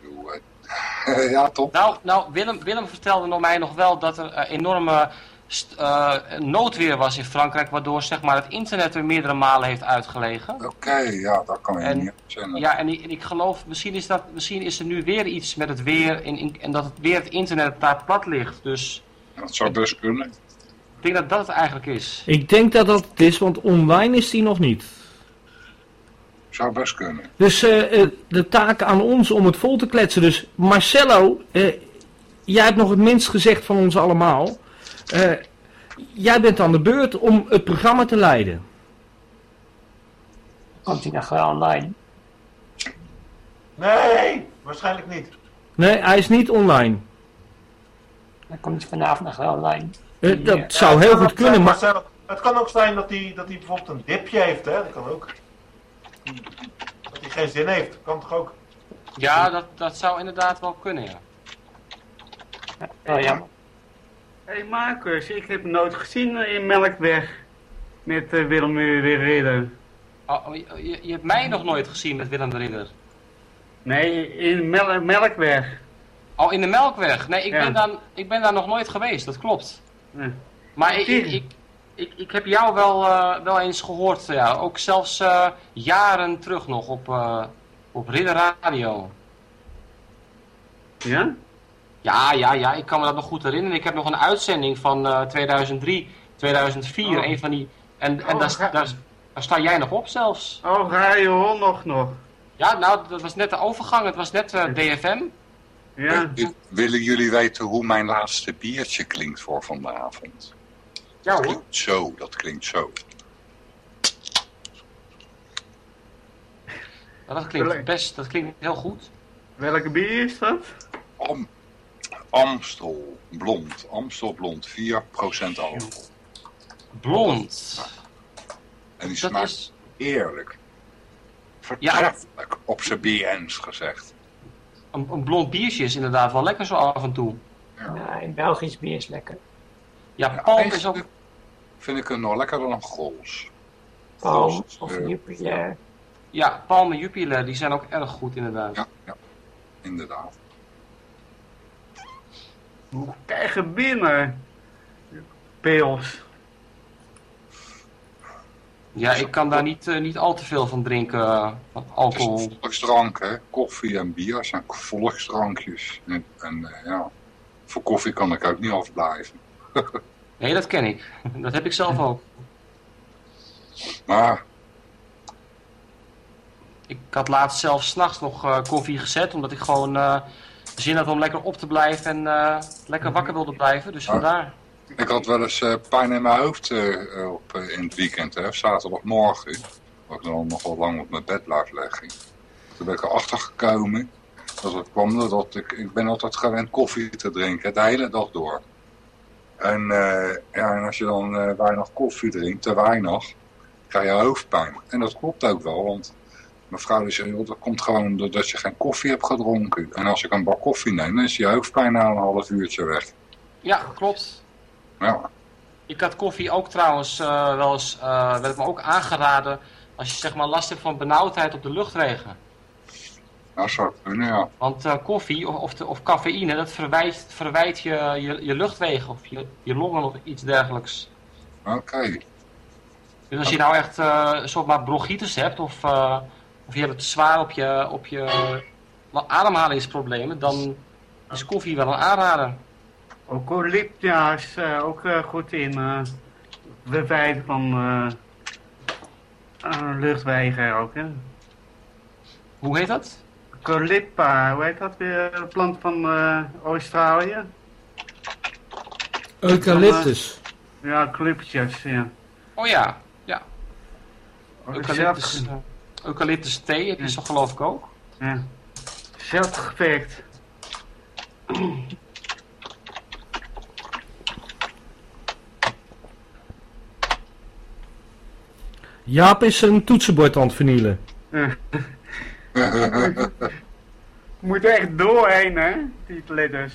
bedoel, eh, ja, toch? Nou, nou Willem, Willem vertelde nog mij nog wel dat er eh, enorme st- eh, noodweer was in Frankrijk, waardoor zeg maar, het internet er meerdere malen heeft uitgelegen. Oké, ja, dat kan je En- niet uitzenden. Ja, en ik, en ik geloof, misschien is, dat, misschien is er nu weer iets met het weer en, in- en dat het weer het internet daar plat ligt. Dus Dat zou best kunnen. Ik denk dat dat het eigenlijk is. Ik denk dat dat het is, want online is die nog niet. Zou best kunnen. Dus eh, eh, de taak aan ons om het vol te kletsen. Dus Marcello, eh, jij hebt nog het minst gezegd van ons allemaal. Eh, jij bent aan de beurt om het programma te leiden. Komt hij nog wel online? Nee, waarschijnlijk niet. Nee, hij is niet online. Dan komt hij vanavond nog wel online. Eh, dat Ja, zou Ja, heel goed kunnen, zijn, maar... Het kan ook zijn dat hij, dat hij bijvoorbeeld een dipje heeft, hè? Dat kan ook. Dat hij geen zin heeft, kan toch ook? Ja, dat, dat zou inderdaad wel kunnen, ja. Ja, wel jammer. Hé hey Marcus, ik heb nooit gezien eh, in Melkweg. Met eh, Willem de Ridder. Oh, oh, je, je hebt mij nog nooit gezien met Willem de Ridder. Nee, in Mel Melkweg. Oh, in de Melkweg. Nee, ik, Ja. ben, dan, ik ben daar nog nooit geweest, dat klopt. Maar ik, ik, ik, ik, ik heb jou wel, eh, wel eens gehoord, ja. Ook zelfs eh, jaren terug nog op, eh, op Ridder Radio. Ja? Ja, ja, ja, ik kan me dat nog goed herinneren. Ik heb nog een uitzending van eh, 2003, 2004. Oh. Een van die En, en Oh, daar, daar, daar sta jij nog op zelfs. Oh, hond nog nog? Ja, nou, dat was net de overgang. Het was net DFM. Ja. Willen jullie weten hoe mijn laatste biertje klinkt voor vanavond? Ja Dat hoor. klinkt zo, dat klinkt zo. Nou, dat klinkt best, dat klinkt heel goed. Welke bier is dat? Am Amstel blond, Amstel blond, 4% alcohol. Blond. En die Dat smaakt is... eerlijk. Vertreffelijk, op zijn BN's gezegd. Een, een blond biertje is inderdaad wel lekker zo af en toe. Ja, in Belgisch bier is lekker. Ja, Ja, palm is ook... Vind ik het nog lekkerder dan Grols. Palm of eh, Jupiler. Ja, palm en Jupiler, die zijn ook erg goed inderdaad. Ja, ja, inderdaad. Hoe krijg je binnen? Pils. Ja, ik kan daar niet, eh, niet al te veel van drinken, eh, van Het is alcohol. volksdrank, hè. Koffie en bier zijn volksdrankjes. En, en eh, ja, voor koffie kan ik ook niet afblijven. Nee, dat ken ik. Dat heb ik zelf ook. Maar, Ik had laatst zelf s'nachts nog koffie gezet, omdat ik gewoon zin had om lekker op te blijven en lekker wakker wilde blijven. Dus vandaar. Ik had wel eens eh, pijn in mijn hoofd eh, op, eh, in het weekend, hè. Zaterdagmorgen. Dat ik dan nog wel lang op mijn bed blijf liggen. Toen ben ik erachter gekomen. Dat het kwam doordat ik, ik ben altijd gewend koffie te drinken, de hele dag door. En, ja, en als je dan weinig koffie drinkt, te weinig, krijg je hoofdpijn. En dat klopt ook wel, want mevrouw zei, joh, dat komt gewoon doordat je geen koffie hebt gedronken. En als ik een bak koffie neem, dan is je hoofdpijn na een half uurtje weg. Ja, klopt. Ja, Ik had koffie ook trouwens eh, wel eens, eh, werd me ook aangeraden als je zeg maar last hebt van benauwdheid op de luchtwegen. zou kunnen, ja. Want eh, koffie of, of, cafeïne, dat verwijt, verwijt je, je, je luchtwegen of je, je longen of iets dergelijks. Oké. Dus als je nou echt eh zomaar bronchitis hebt of, of je hebt het zwaar op je, op je ademhalingsproblemen, dan is koffie wel een aanrader. Eucalyptia is eh, ook eh, goed in uh, bewijzen van eh, eh, luchtwegen ook. Hè? Hoe heet dat? Eucalypta, hoe heet dat weer? Een plant van eh, Australië? Eucalyptus. Ja, eucalyptus, ja. Oh ja, ja. Eucalyptus, eh, eucalyptus thee heb je zo geloof ik ook. Ja. Zelfgevecht. Jaap is een toetsenbord aan het vernielen. Moet echt doorheen, hè? Die letters.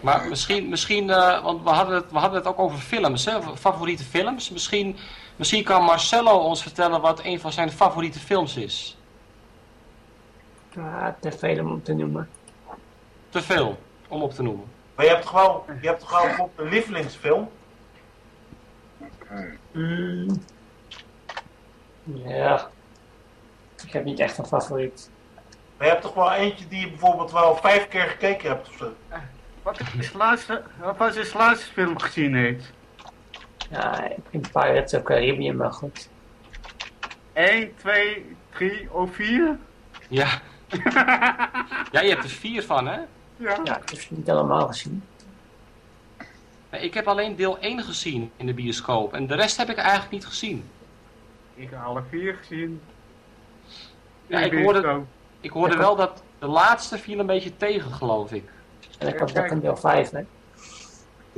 Maar misschien, misschien eh, want we hadden, het, we hadden het ook over films, hè? favoriete films. Misschien, misschien kan Marcello ons vertellen wat een van zijn favoriete films is. Ja, te veel om te noemen. Te veel om op te noemen. Maar je hebt toch wel, je hebt toch wel een lievelingsfilm? Oké. Mm. Ja. Ik heb niet echt een favoriet. Maar je hebt toch wel eentje die je bijvoorbeeld wel vijf keer gekeken hebt of zo? Wat is de laatste, wat was de laatste film gezien heeft? Ja, ik vind Pirates of Caribbean wel goed. 1, 2, 3 of 4? Ja. ja, je hebt er vier van, hè? Ja. Ja, ik heb ze niet allemaal gezien. Nee, ik heb alleen deel 1 gezien in de bioscoop. En de rest heb ik eigenlijk niet gezien. Ik heb alle vier gezien. Ja, In ik de hoorde-. Ik hoorde wel dat de laatste viel een beetje tegen, geloof ik. En ik had ook een deel 5, hè. Er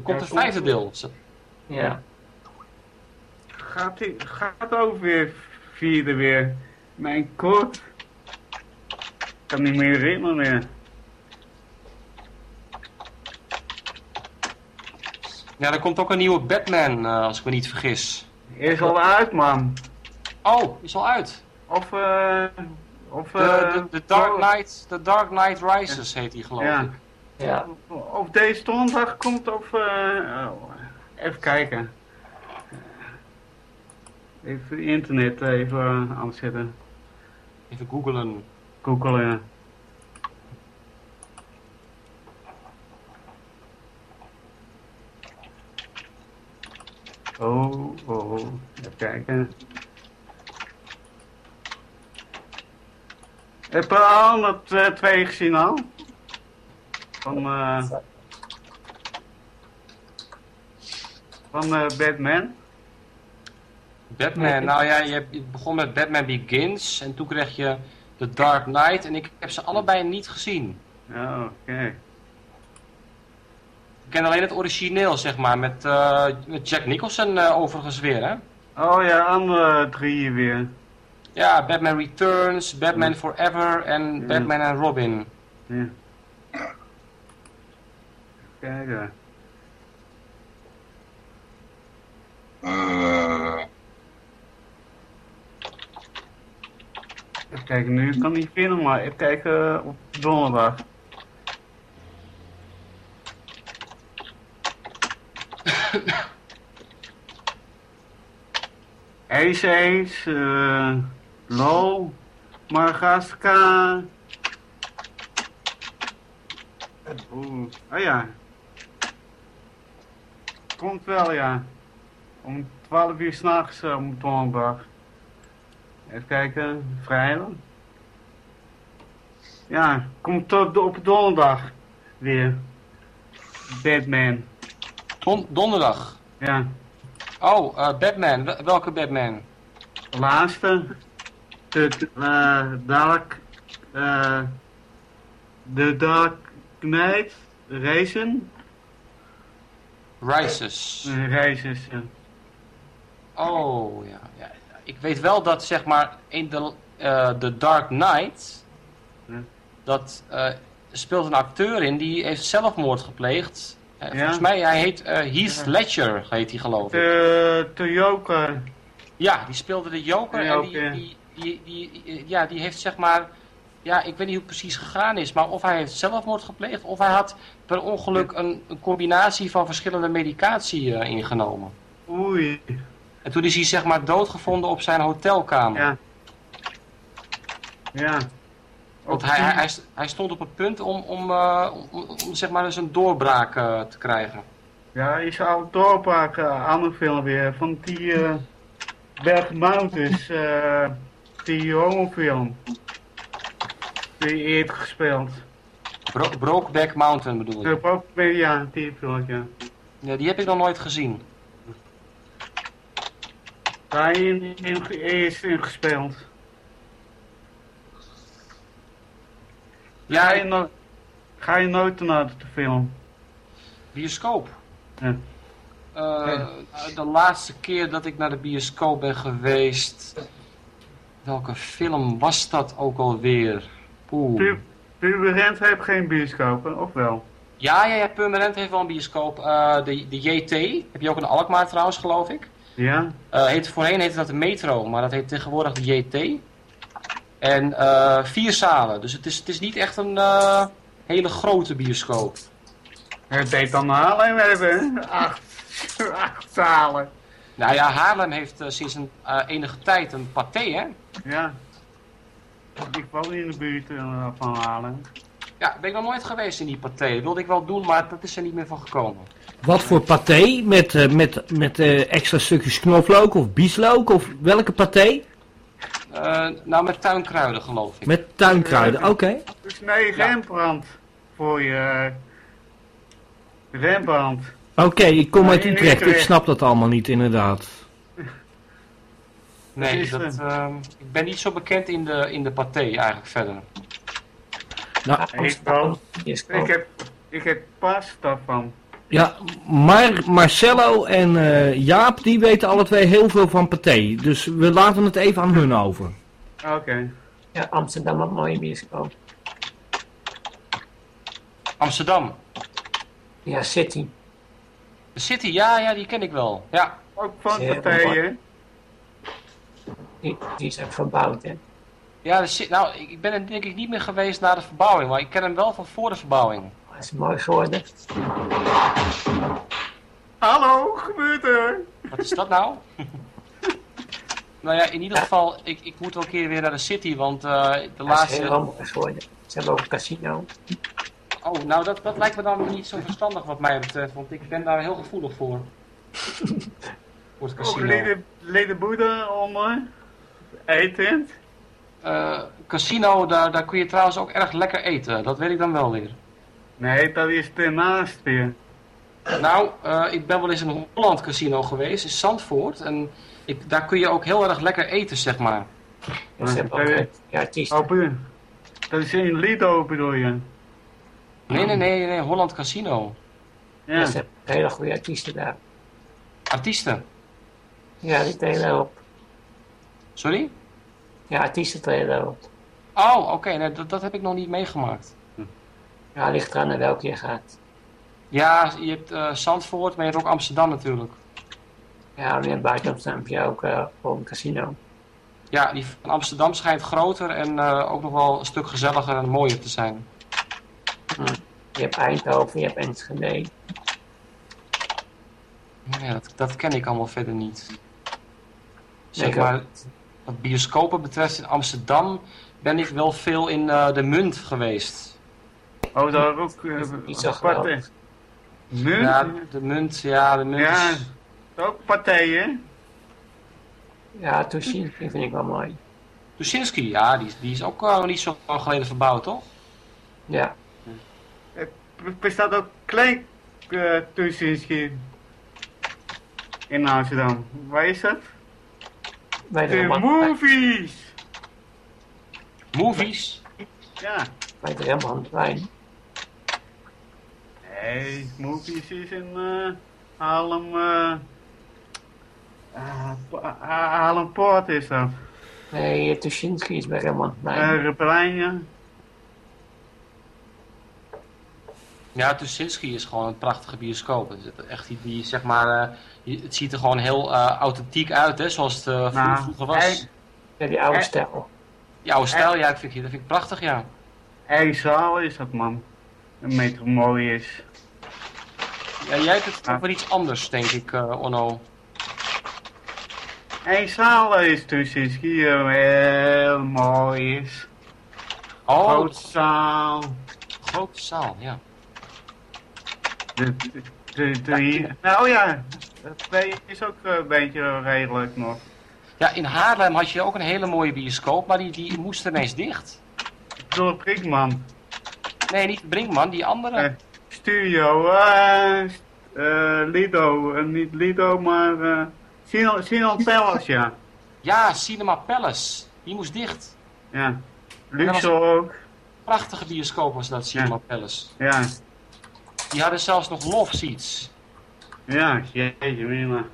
komt Ja, een vijfde deel. Ja. Gaat, gaat ook weer vierde weer. Mijn god. Ik kan niet meer herinneren meer. Ja, er komt ook een nieuwe Batman, eh, als ik me niet vergis. Is al uit, man. Oh, is al uit. Of, eh... Of, De, eh, de, de Dark Knight, The Dark Knight Rises heet die, geloof Ja. ik. Ja. Of deze donderdag komt of... eh, oh, even kijken. Even internet even uh, aanzetten. Even googelen. Googelen. Oh, oh, even kijken. Heb je al dat eh, twee gezien al? Van, eh van eh, Batman? Batman, nou ja, je, begon met Batman Begins en toen kreeg je The Dark Knight en ik heb ze allebei niet gezien. Ja, oké. Ik ken alleen het origineel, zeg maar, met, met Jack Nicholson overigens weer, hè? Oh ja, andere drieën weer. Ja, Batman Returns, Batman Forever en Ja. Batman en Robin. Ja. Kijken. Eh, Even kijken, nu kan niet vinden, maar even kijken op donderdag. Ace Ace, eh LOL, Margasca. Oeh, oh ja. Komt wel, ja. Om 12 uur s'nachts uh, op donderdag. Even kijken, vrijdag. Ja, komt op donderdag weer. Batman. Don- donderdag. Ja, Oh, eh, Batman. Wel- welke Batman? de laatste. De eh Dark. eh de Dark Knight. Racen. Rises. Uh, Races. ja. Oh, ja, ja. Ik weet wel dat, zeg maar, in de, eh The Dark Knight... Ja. Dat eh, speelt een acteur in die heeft zelfmoord gepleegd. Eh, Ja. Volgens mij, hij heet eh, Heath. Ledger, heet hij geloof ik. De, de Joker. Ja, die speelde de Joker De en die, Joker. die, die, die, ja, die heeft zeg maar, ja, ik weet niet hoe het precies gegaan is, maar of hij heeft zelfmoord gepleegd of hij had per ongeluk een, een combinatie van verschillende medicatie eh, ingenomen. Oei. En toen is hij zeg maar doodgevonden op zijn hotelkamer. Ja. Ja. Want hij, hij, hij st- hij stond op het punt om, om, eh, om, om, zeg maar dus een doorbraak eh, te krijgen. Ja, je zou de film weer. Van die Berg Mountains, die horrorfilm. Die je eerder gespeeld. Bro Brokeback Mountain bedoel Ik ik. ook weer, ja, die film, ja. Ja, die heb ik nog nooit gezien. Daar in, in, eerst in gespeeld. Ja, Ga je, in no ga je nooit naar de film? bioscoop. Ja. Eh, De laatste keer dat ik naar de bioscoop ben geweest... Welke film was dat ook alweer? Oeh. Purmerend heeft geen bioscopen, of wel? Ja, ja, ja, Permanent heeft wel een bioscoop. Eh, de, de JT, heb je ook in Alkmaar trouwens, geloof ik. Ja? Eh, heet, voorheen heette dat de Metro, maar dat heet tegenwoordig de JT. En eh, vier zalen, dus het is, het is niet echt een hele grote bioscoop. Het deed dan Haarlem hebben? Acht, acht zalen. Nou ja, Haarlem heeft sinds een, enige tijd een paté, hè? Ja. Ik woon in de buurt eh, van Haarlem. Ja, ben ik nog nooit geweest in die paté. Dat wilde ik wel doen, maar dat is er niet meer van gekomen. Wat voor paté? Met, eh, met, met eh, extra stukjes knoflook of bieslook? Of welke paté? Eh, nou, met tuinkruiden, geloof ik. Met tuinkruiden, oké. Dus nee, Ja. Rembrandt voor je. Rembrandt. Oké, ik kom uit Utrecht. Ik snap dat allemaal niet, inderdaad. Nee, dat, ehm, ik ben niet zo bekend in de, in de paté eigenlijk verder. Nou, Ik wel. Ik heb, ik heb pas daarvan. ja, maar Marcello en eh, Jaap, die weten alle twee heel veel van paté. Dus we laten het even aan hun over. Oké. Ja, Amsterdam had een mooie bioscoop. Amsterdam. Ja, City. De City, ja, ja, die ken ik wel. Ja, Ook van partijen. Die, die is ook verbouwd, hè. ja nou, ik ben er denk ik niet meer geweest na de verbouwing, maar ik ken hem wel van voor de verbouwing. Dat is mooi geworden. Hallo, gebeurt er? Wat is dat nou? nou ja, in ieder geval, ik, ik moet wel een keer weer naar de City, want eh, de Dat is laatste... heel mooi geworden. Ze hebben ook een casino. Oh, nou dat, dat lijkt me dan niet zo verstandig wat mij betreft, want ik ben daar heel gevoelig voor. Voor het Ook casino. leden, ledenboede onder. Eten. Eh, casino, daar, daar kun je trouwens ook erg lekker eten. Dat weet ik dan wel weer. Nee, dat is ernaast weer. Nou, eh, ik ben wel eens in een Holland casino geweest, in Zandvoort. En ik, daar kun je ook heel erg lekker eten, zeg maar. Ja, ze hebben ook Eh, eh, ja, artiesten. Bu- dat is in Lido bedoel je? Nee, nee, nee, nee, Holland Casino. Ja. Ja. ze hebben hele goede artiesten daar. Artiesten. Ja, die treden op. Sorry? Ja, artiesten treden op. Oh, oké, nee, dat, dat heb ik nog niet meegemaakt. Ja, ligt eraan naar welke je gaat. Ja, je hebt eh, Zandvoort, maar je hebt ook Amsterdam natuurlijk. Ja, in buiten Amsterdam heb je ook gewoon een casino. Ja, die van Amsterdam schijnt groter en eh, ook nog wel een stuk gezelliger en mooier te zijn. Je hebt Eindhoven, je hebt Enschede. Ja, dat, dat ken ik allemaal verder niet. Zeg ik maar, wat bioscopen betreft in Amsterdam ben ik wel veel in eh, de Munt geweest. Oh, daar ook uh, Niet aparte. geweldig. Munt? Ja, de Munt, ja, de Munt Ja. is- Ook partijen. Ja, Tuschinski vind ik wel mooi. Tuschinski, ja, die, die is ook uh, niet zo lang geleden verbouwd, toch? Ja, Er bestaat ook klein uh, Tuschinski in Amsterdam. Waar is dat? Bij de, Rembrandt- movies! Movies. Ja. bij de Rembrandtplein. Nee, movies is in uh, Haarlem... Uh, uh, Haarlem Poort is dat. Nee, Tuschinski is bij. Uh, Replein, ja. Tuschinski is gewoon een prachtige bioscoop. Het, is echt die, die zeg maar, eh, het ziet er gewoon heel eh, authentiek uit, hè, zoals het eh, vroeger, Nou, vroeger was. hij- ja, die oude stijl. Die oude stijl, ja, ik vind, dat vind ik prachtig, ja. IJszaal is dat, man. Een meter mooi is. ja jij hebt het Ah. over iets anders, denk ik, eh, Onno. IJszaal is Tuschinski uh, heel mooi is. Oh, Groot zaal. grote zaal, ja. De, de, de, de- nou ja, twee is ook eh, een beetje redelijk nog. Ja, in Haarlem had je ook een hele mooie bioscoop, maar die, die moest ineens dicht. Door Brinkman. Nee, niet Brinkman, die andere. Eh, studio, eh Lido, niet Lido, maar Sinan Palace, ja. Ja, Cinema Palace. Die moest dicht. Ja. Luxor ook, Prachtige bioscoop was dat, Cinema Palace. ja. Die hadden zelfs nog love seats. Ja, jeetje mina.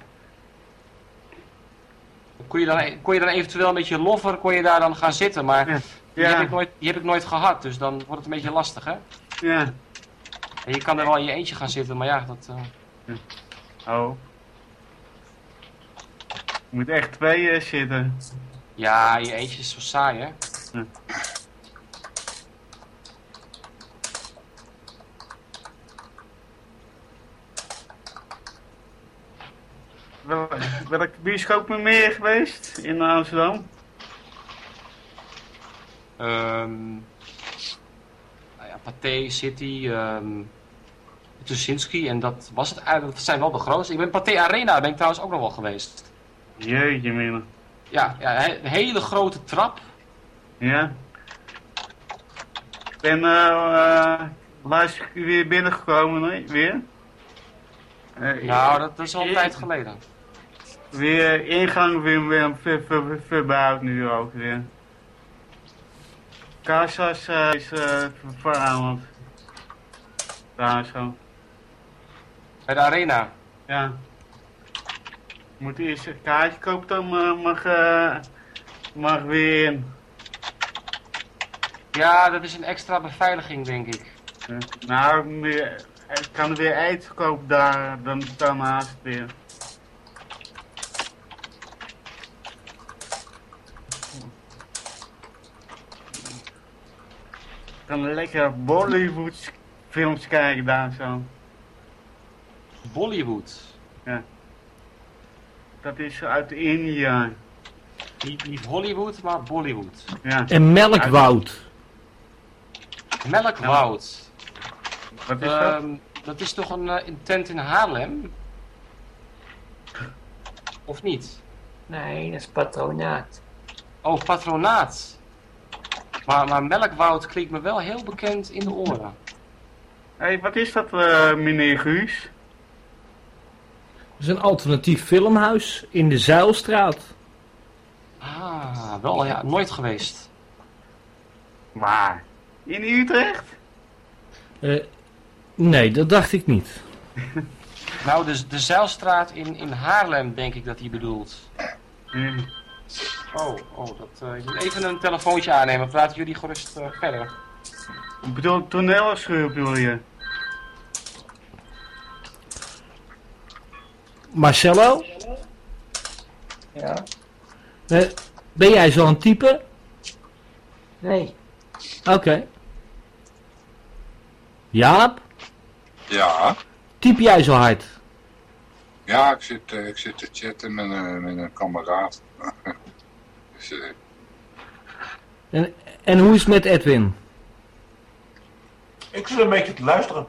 Kon je, dan, kon je dan eventueel met je loffer kon je daar dan gaan zitten, maar Ja. die, heb ik Ja, nooit, die heb ik nooit gehad, dus dan wordt het een beetje lastig, hè? ja. En je kan er wel in je eentje gaan zitten, maar ja, dat... eh, Oh. Je moet echt twee eh, zitten. ja, je eentje is zo saai, hè? Wel- Welke bioscoop ben meer geweest in Amsterdam? Nou ja, Pathé, City, Tuschinski en dat was het eigenlijk. Dat zijn wel de grootste. Ik ben Pathé Arena, ben ik trouwens ook nog wel geweest. Jeetje mina. Ja, ja een hele grote trap. Ja. Ik ben uh, laatst weer binnengekomen, hè? weer. Eh, Nou, dat, is al een tijd geleden. Weer ingang weer, weer ver, ver- verbouwd nu ook weer. Casas eh, is uh, ver- veranderd. Daar zo. Bij de Arena. Ja. Moet eerst een kaartje kopen, dan eh, mag, eh, mag weer in. Ja, dat is een extra beveiliging, denk ik. Ja. Nou, ik kan er weer uitkopen daar, dan daarnaast weer. Kan lekker Bollywood films kijken daar zo. Bollywood. Dat is uit India. Niet, niet Hollywood, maar Bollywood. Ja. En melkwoud. Melkwoud. Wat is dat? Ehm, dat is toch een, eh, een tent in Haarlem? Of niet? Nee, dat is patronaat. Oh, patronaat. Maar, maar melkwoud klinkt me wel heel bekend in de oren. Hé, hey, wat is dat, eh, meneer Guus? Dat is een alternatief filmhuis in de Zeilstraat. Ah, wel ja, nooit geweest. Waar? In Utrecht? Eh, nee, dat dacht ik niet. Nou, de, de Zeilstraat in, in Haarlem denk ik dat hij bedoelt. Hm. Oh, oh dat, eh, ik moet even een telefoontje aannemen. Praten jullie gerust eh, verder. Ik bedoel, toneelschuur bedoel je? Marcello, Ja? eh, ben jij zo'n type? Nee. Oké. Jaap, Ja, typ jij zo hard? ja ik, zit, eh, ik zit te chatten met, een met een kameraad. En, en hoe is het met Edwin? Ik zit een beetje te luisteren.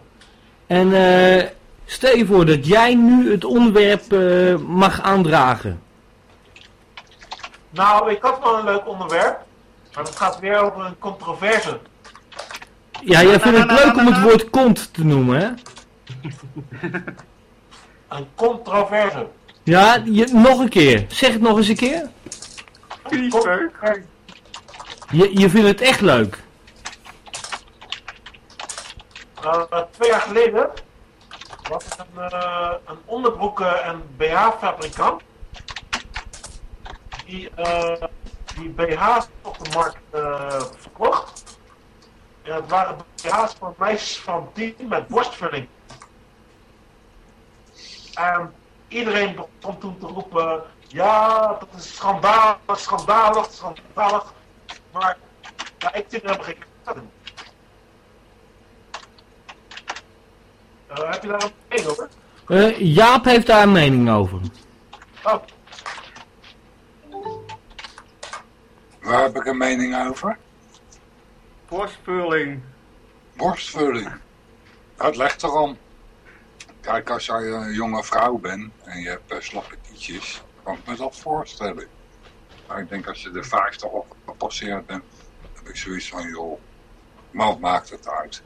En eh, stel je voor dat jij nu het onderwerp eh, mag aandragen. Nou, ik had wel een leuk onderwerp. Maar dat gaat weer over een controverse. Ja, jij vindt het leuk om het woord kont te noemen, hè? Een controverse. Ja, je, nog een keer. Zeg het nog eens een keer. Je, je vindt het echt leuk. Uh, twee jaar geleden was het een, uh, een onderbroeken- en BH-fabrikant. Die, uh, die BH's op de markt verkocht. En het waren BH's voor meisjes van 10 met borstvulling. En iedereen begon toen te roepen: ja, dat is schandalig, schandalig, schandalig. Maar ja, ik vind er helemaal geen kwaad in. Uh, heb je daar een mening over? Uh, Jaap heeft daar een mening over. Oh. waar heb ik een mening over? Borstvulling. Borstvulling. Het legt erom. Kijk, als jij een jonge vrouw bent en je hebt uh, slappe tietjes, kan ik me dat voorstellen. Maar ik denk als je de 50 op gepasseerd bent, heb ik zoiets van, joh, wat maakt het uit?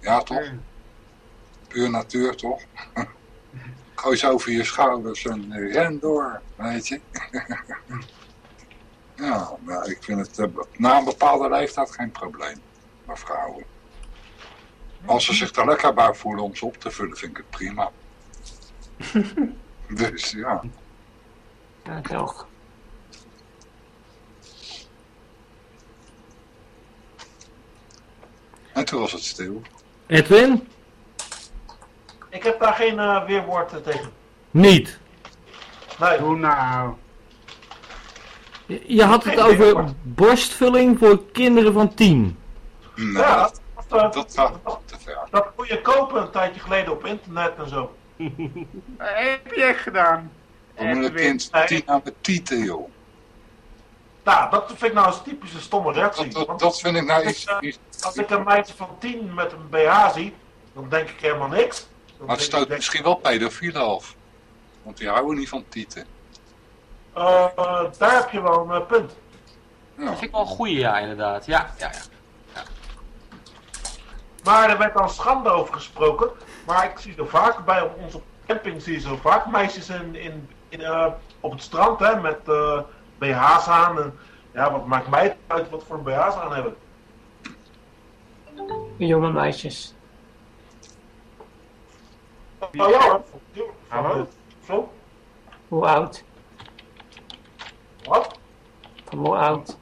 Ja, toch? Puur natuur, toch? Gooi ze over je schouders en ren door, weet je? ja, nou, ik vind het uh, na een bepaalde leeftijd geen probleem, maar vrouwen. Als ze zich er lekker bij voelen om ze op te vullen, vind ik het prima. dus ja. Ja, toch. En toen was het stil. Edwin? Ik heb daar geen uh, weerwoord uh, tegen. Niet? Nee. Hoe nou? Je, je had het over borstvulling voor kinderen van 10. Nee, ja, dat, dat, dat, dat, te ver. dat kon je kopen een tijdje geleden op internet en zo. Heb je echt gedaan? Dan moet een kind tien aan de tieten, joh. Nou, dat vind ik nou een typische stomme reactie. Dat, dat, dat vind ik nou iets... Als, als ik een meisje van 10 met een BH zie, dan denk ik helemaal niks. Dan maar het stoot denk... misschien wel pedofielen af. Want die houden niet van tieten. Uh, uh, daar heb je wel een punt. Ja. Dat vind ik wel een goeie, ja, inderdaad. Ja, ja, ja. Maar er werd al schande over gesproken. Maar ik zie zo vaak bij onze camping zie je zo vaak meisjes in, in, in op het strand hè, met BH's aan. En, ja, wat maakt mij uit wat voor een BH's aan hebben? Jonge meisjes. Oh ja, Hallo? Zo? Hoe oud? Wat? Van hoe oud?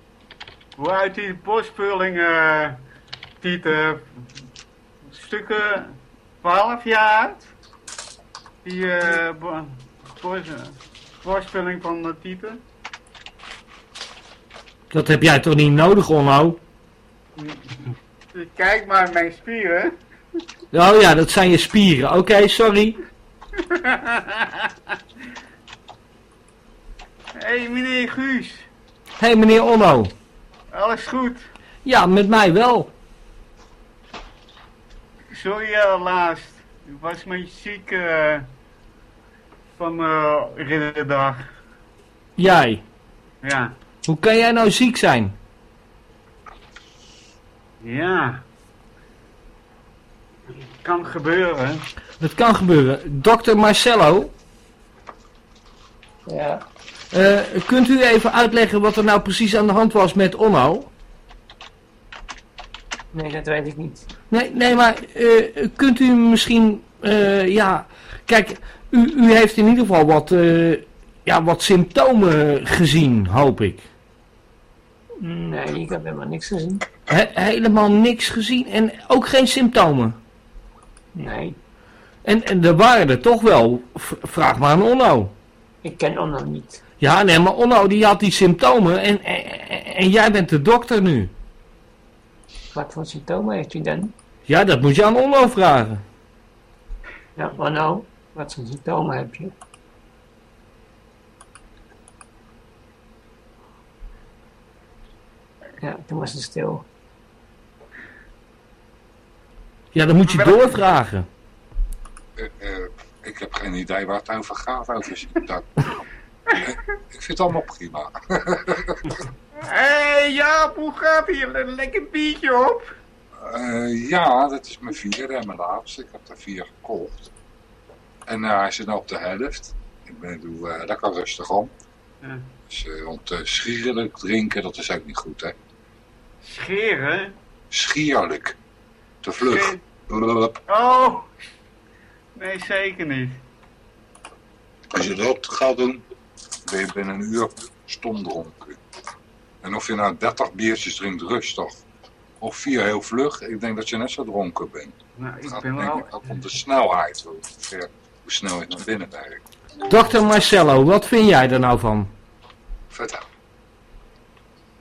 Hoe uit die borstvulling, uh, Tieten? Stukken 12 jaar oud? Die uh, borstvulling van uh, Tieten? Dat heb jij toch niet nodig, Onno? Kijk maar mijn spieren. Oh ja, dat zijn je spieren. Oké, okay, sorry. Hé, hey, meneer Guus. Hé, hey, meneer Onno. Alles goed? Ja, met mij wel. Sorry uh, laatst. Ik was een beetje ziek. Uh... van uh, Ridderdag. Jij? Ja. Hoe kan jij nou ziek zijn? Ja. Kan gebeuren. Het kan gebeuren. Dokter Marcello? Ja. Uh, kunt u even uitleggen wat er nou precies aan de hand was met Onno? Nee, dat weet ik niet. Nee, nee maar uh, kunt u misschien, uh, ja, kijk, u, u heeft in ieder geval wat, ja, wat symptomen gezien, hoop ik. Nee, ik heb helemaal niks gezien. He helemaal niks gezien en ook geen symptomen? Nee. En, en er waren er toch wel, vraag maar aan Onno. Ik ken Onno niet. Ja, nee, maar Onno die had die symptomen en, en, en jij bent de dokter nu. Wat voor symptomen heeft u dan? Ja, dat moet je aan Onno vragen. Ja, Onno, wat voor symptomen heb je? Ja, toen was het stil. Ja, dan moet je doorvragen. Uh, uh, ik heb geen idee waar het over gaat, over dat. ik vind het allemaal prima. Hé hey, Jaap, hoe gaat hier? Een lekker biertje op? Uh, ja, dat is mijn vierde en mijn laatste. Ik heb er vier gekocht. En uh, hij zit nu op de helft. Ik ben, doe uh, lekker rustig om. Ja. Dus, want schierlijk drinken, dat is ook niet goed, hè. Scheren? Schierlijk. Te vlug. Oh! Nee, zeker niet. Als je dat gaat doen, ben je binnen een uur stom dronken. En of je nou 30 biertjes drinkt rustig, of vier heel vlug, ik denk dat je net zo dronken bent. Nou, ik gaat, ben denk wel... ik ook om de snelheid, hoe, hoe snel je naar binnen werkt. Dokter Marcello, wat vind jij er nou van? Vertel.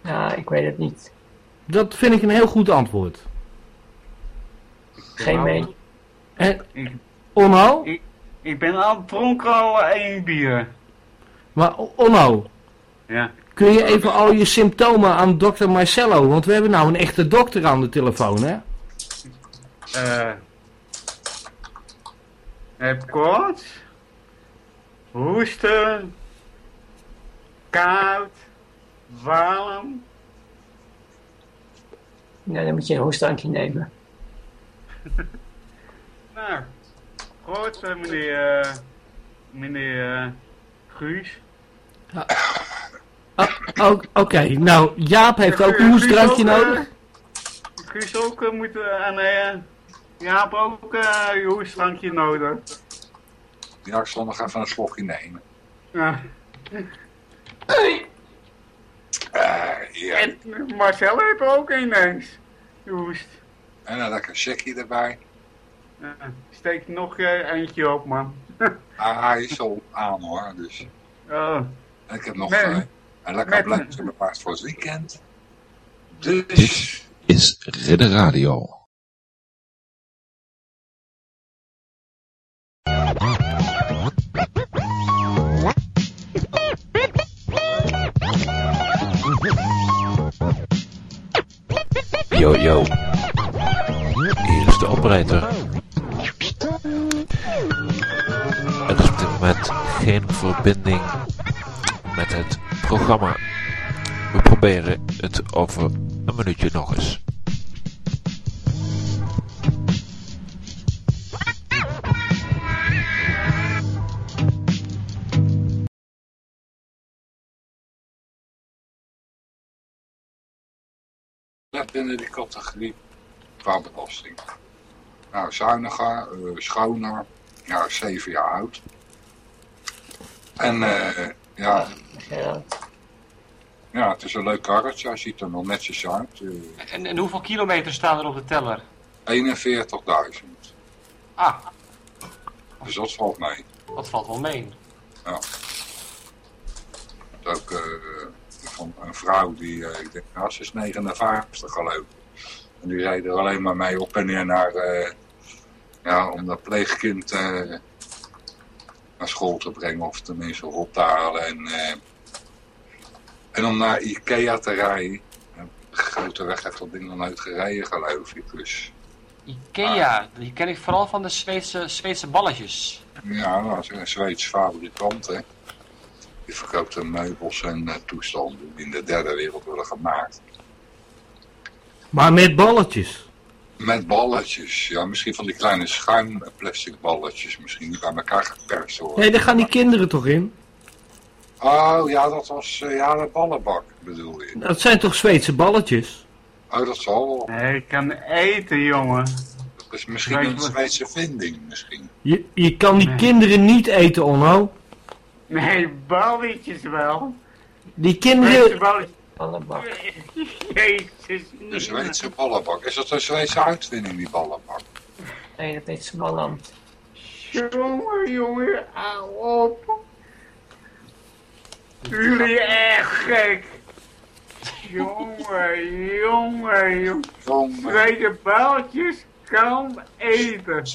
Ja, ik weet het niet. Dat vind ik een heel goed antwoord. Geen mee. En, Onno? Ik, ik ben al dronken al één bier. Maar Onno, ja. Kun je even al je symptomen aan dokter Marcello, want we hebben nou een echte dokter aan de telefoon, hè? Eh... heb koorts, hoesten, koud, warm. Ja, dan moet je een hoestdrankje nemen. nou, goed, meneer, uh, meneer uh, Guus. Ja. Oh, Oké, okay. nou, Jaap heeft ook een hoestdrankje nodig. Guus ook uh, moet, en Jaap ook je hoestdrankje nodig. Ja, ik zal nog even een slokje nemen. Ja. Hey. ja. En Marcel heeft ook ineens hoest. En een lekker checkie erbij. Steek nog uh, eentje op, man. ah, hij is al aan hoor, dus. Oh. Ik heb nog Met, een lekker blijntje bepaard voor het weekend. Dus... Dit is Ridder Radio. Yo, yo. Hier is de operator. Er is op dit moment geen verbinding met het programma. We proberen het over een minuutje nog eens. Net binnen die categorie qua belasting. Nou, zuiniger, uh, schoner, ja, zeven jaar oud. En uh, ja, Ja. ja, het is een leuk karretje, hij ziet er nog netjes uit. Uh, En, en hoeveel kilometer staan er op de teller? 41.000, Ah, dus dat valt mee. dat valt wel mee. Ja. Het is ook uh, van een vrouw die, uh, ik denk, nou, ze is 59 geloof ik. En die reed er alleen maar mee op en neer naar, uh, ja, om dat pleegkind uh, naar school te brengen of tenminste op te halen. En, uh, en om naar Ikea te rijden. De grote weg heeft dat ding dan uitgereden geloof ik. Dus Ikea, die ken ik vooral van de Zweedse, Zweedse balletjes. Ja, dat is een Zweedse fabrikant, hè. Die verkoopt de meubels en eh, toestanden die in de derde wereld worden gemaakt. Maar met balletjes. Met balletjes, ja, misschien van die kleine schuim plastic balletjes, misschien die bij elkaar geperst worden. Nee, daar gaan die kinderen toch in? Oh, ja, dat was, eh, ja, de ballenbak bedoel je. Dat zijn toch Zweedse balletjes? Oh, dat zal wel. Nee, ik kan eten, jongen. Dat is misschien een Zweedse vinding, misschien. Je, je kan die kinderen niet eten, Onno. Nee, balletjes wel. Die Zweedse kinderen... Ballenbak. Jezus. De Zweedse ballenbak. Is dat een Zweedse uitvinding, die ballenbak? Nee, dat heet Smalland. Jongen, jongen, hou op. Jullie echt gek. Jongen, jongen, jongen. Tweede balletjes kan eten.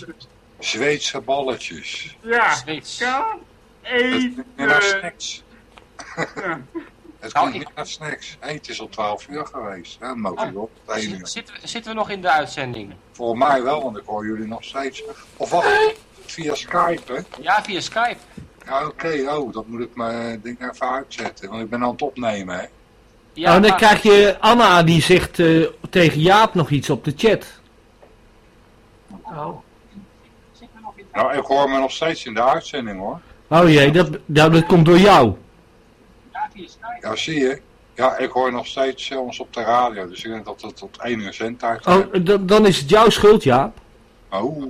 Zweedse balletjes. Ja, Zweeds. kan eten. snacks. Ja. Het Nou, ik- naar snacks. Hey, het is al 12 uur geweest. Ja, mogen we op. Zit- Zitten, we- zitten we nog in de uitzending? Volgens mij wel, want ik hoor jullie nog steeds. Of wacht, via Skype, hè? Ja, via Skype. Ja, oké. Oh, dat moet ik mijn ding even uitzetten. Want ik ben aan het opnemen, hè? Ja, oh, dan maar- krijg je Anna die zegt eh, tegen Jaap nog iets op de chat. Oh, Nou, ik hoor me nog steeds in de uitzending, hoor. Oh jee, dat, nou, dat komt door jou. Ja, zie je? Ja, ik hoor nog steeds ons op de radio. Dus ik denk dat het tot 1 uur zendtijd Oh, heeft. dan- dan is het jouw schuld, Jaap. Oh,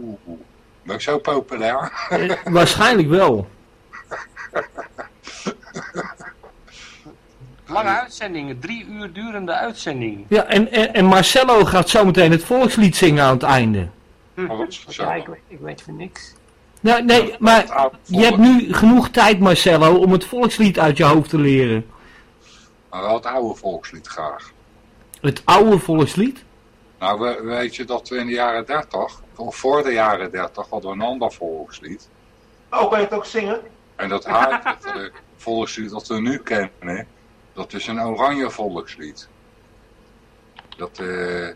ben ik zo populair? Eh, Waarschijnlijk wel. Lange uitzendingen, drie uur durende uitzending. Ja, en, en, en Marcello gaat zometeen het volkslied zingen aan het einde. Oh, dat is ja, gezellig. ik, weet- ik weet van niks. Nou, nee, maar je hebt nu genoeg tijd, Marcello, om het volkslied uit je hoofd te leren. Maar wel het oude volkslied graag. Het oude volkslied? Nou, we, weet je dat we in de jaren 30, of voor de jaren 30, hadden we een ander volkslied. Oh, kan je het ook zingen? En dat huidige volkslied dat we nu kennen, dat is een oranje volkslied. Dat, eh,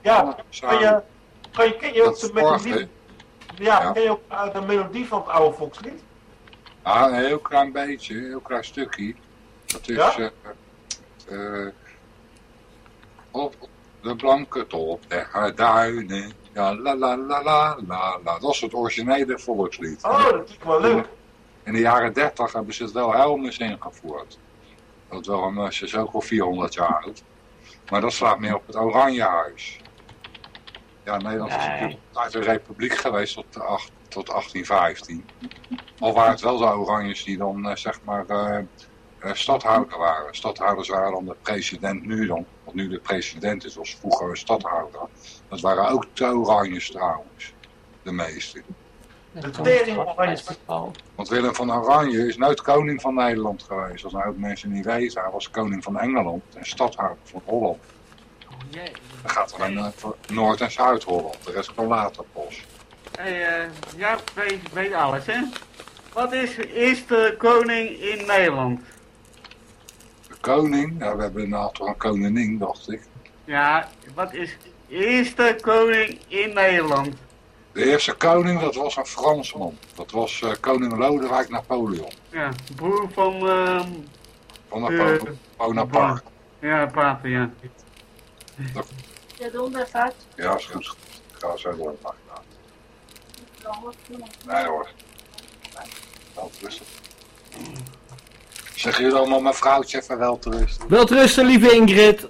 Ja, kan je, kan je, ken je ook dat de melodie? Ja, Ja. ken je ook eh, de melodie van het oude volkslied? Ah, een heel klein beetje, een heel klein stukje. Dat is Ja? eh, eh, op de blanke top der duinen. Ja, la la la la la la. Dat is het originele volkslied. Oh, dat klinkt wel leuk. In de jaren 30 hebben ze het wel helmens ingevoerd. Dat wel een, ze is ook al 400 jaar oud. Maar dat slaat meer op het Oranjehuis. Ja, Nederland is natuurlijk altijd een republiek geweest tot, de acht- tot 1815. Al waren het wel de Oranjes die dan, eh, zeg maar, eh, eh, stadhouder waren. Stadhouders waren dan de president nu dan. Want nu de president is, was vroeger een stadhouder. Dat waren ook de Oranjes trouwens. De meeste. De Dat tering oranje. Want Willem van Oranje is nooit koning van Nederland geweest. Als nou ook mensen niet weten, hij was koning van Engeland en stadhouder van Holland. Dan gaat alleen uh, voor Noord- en Zuid-Holland. De rest kwam later pas. Hey, eh, ja, weet, weet alles, hè? Wat is de eerste koning in Nederland? Koning, ja, we hebben nou toch een koningin, dacht ik. Ja, wat is de eerste koning in Nederland? De eerste koning, dat was een Fransman. Dat was eh, koning Lodewijk Napoleon. Ja, broer van, ehm Van Napo- Eh, Bonaparte. ja, pater, ja. Ja, de ondervaart. Ja, is goed. Ik ga zo door. Nee hoor. Wel rustig. Zeg jullie allemaal mijn vrouwtje even wel te rusten. Welterusten, lieve Ingrid.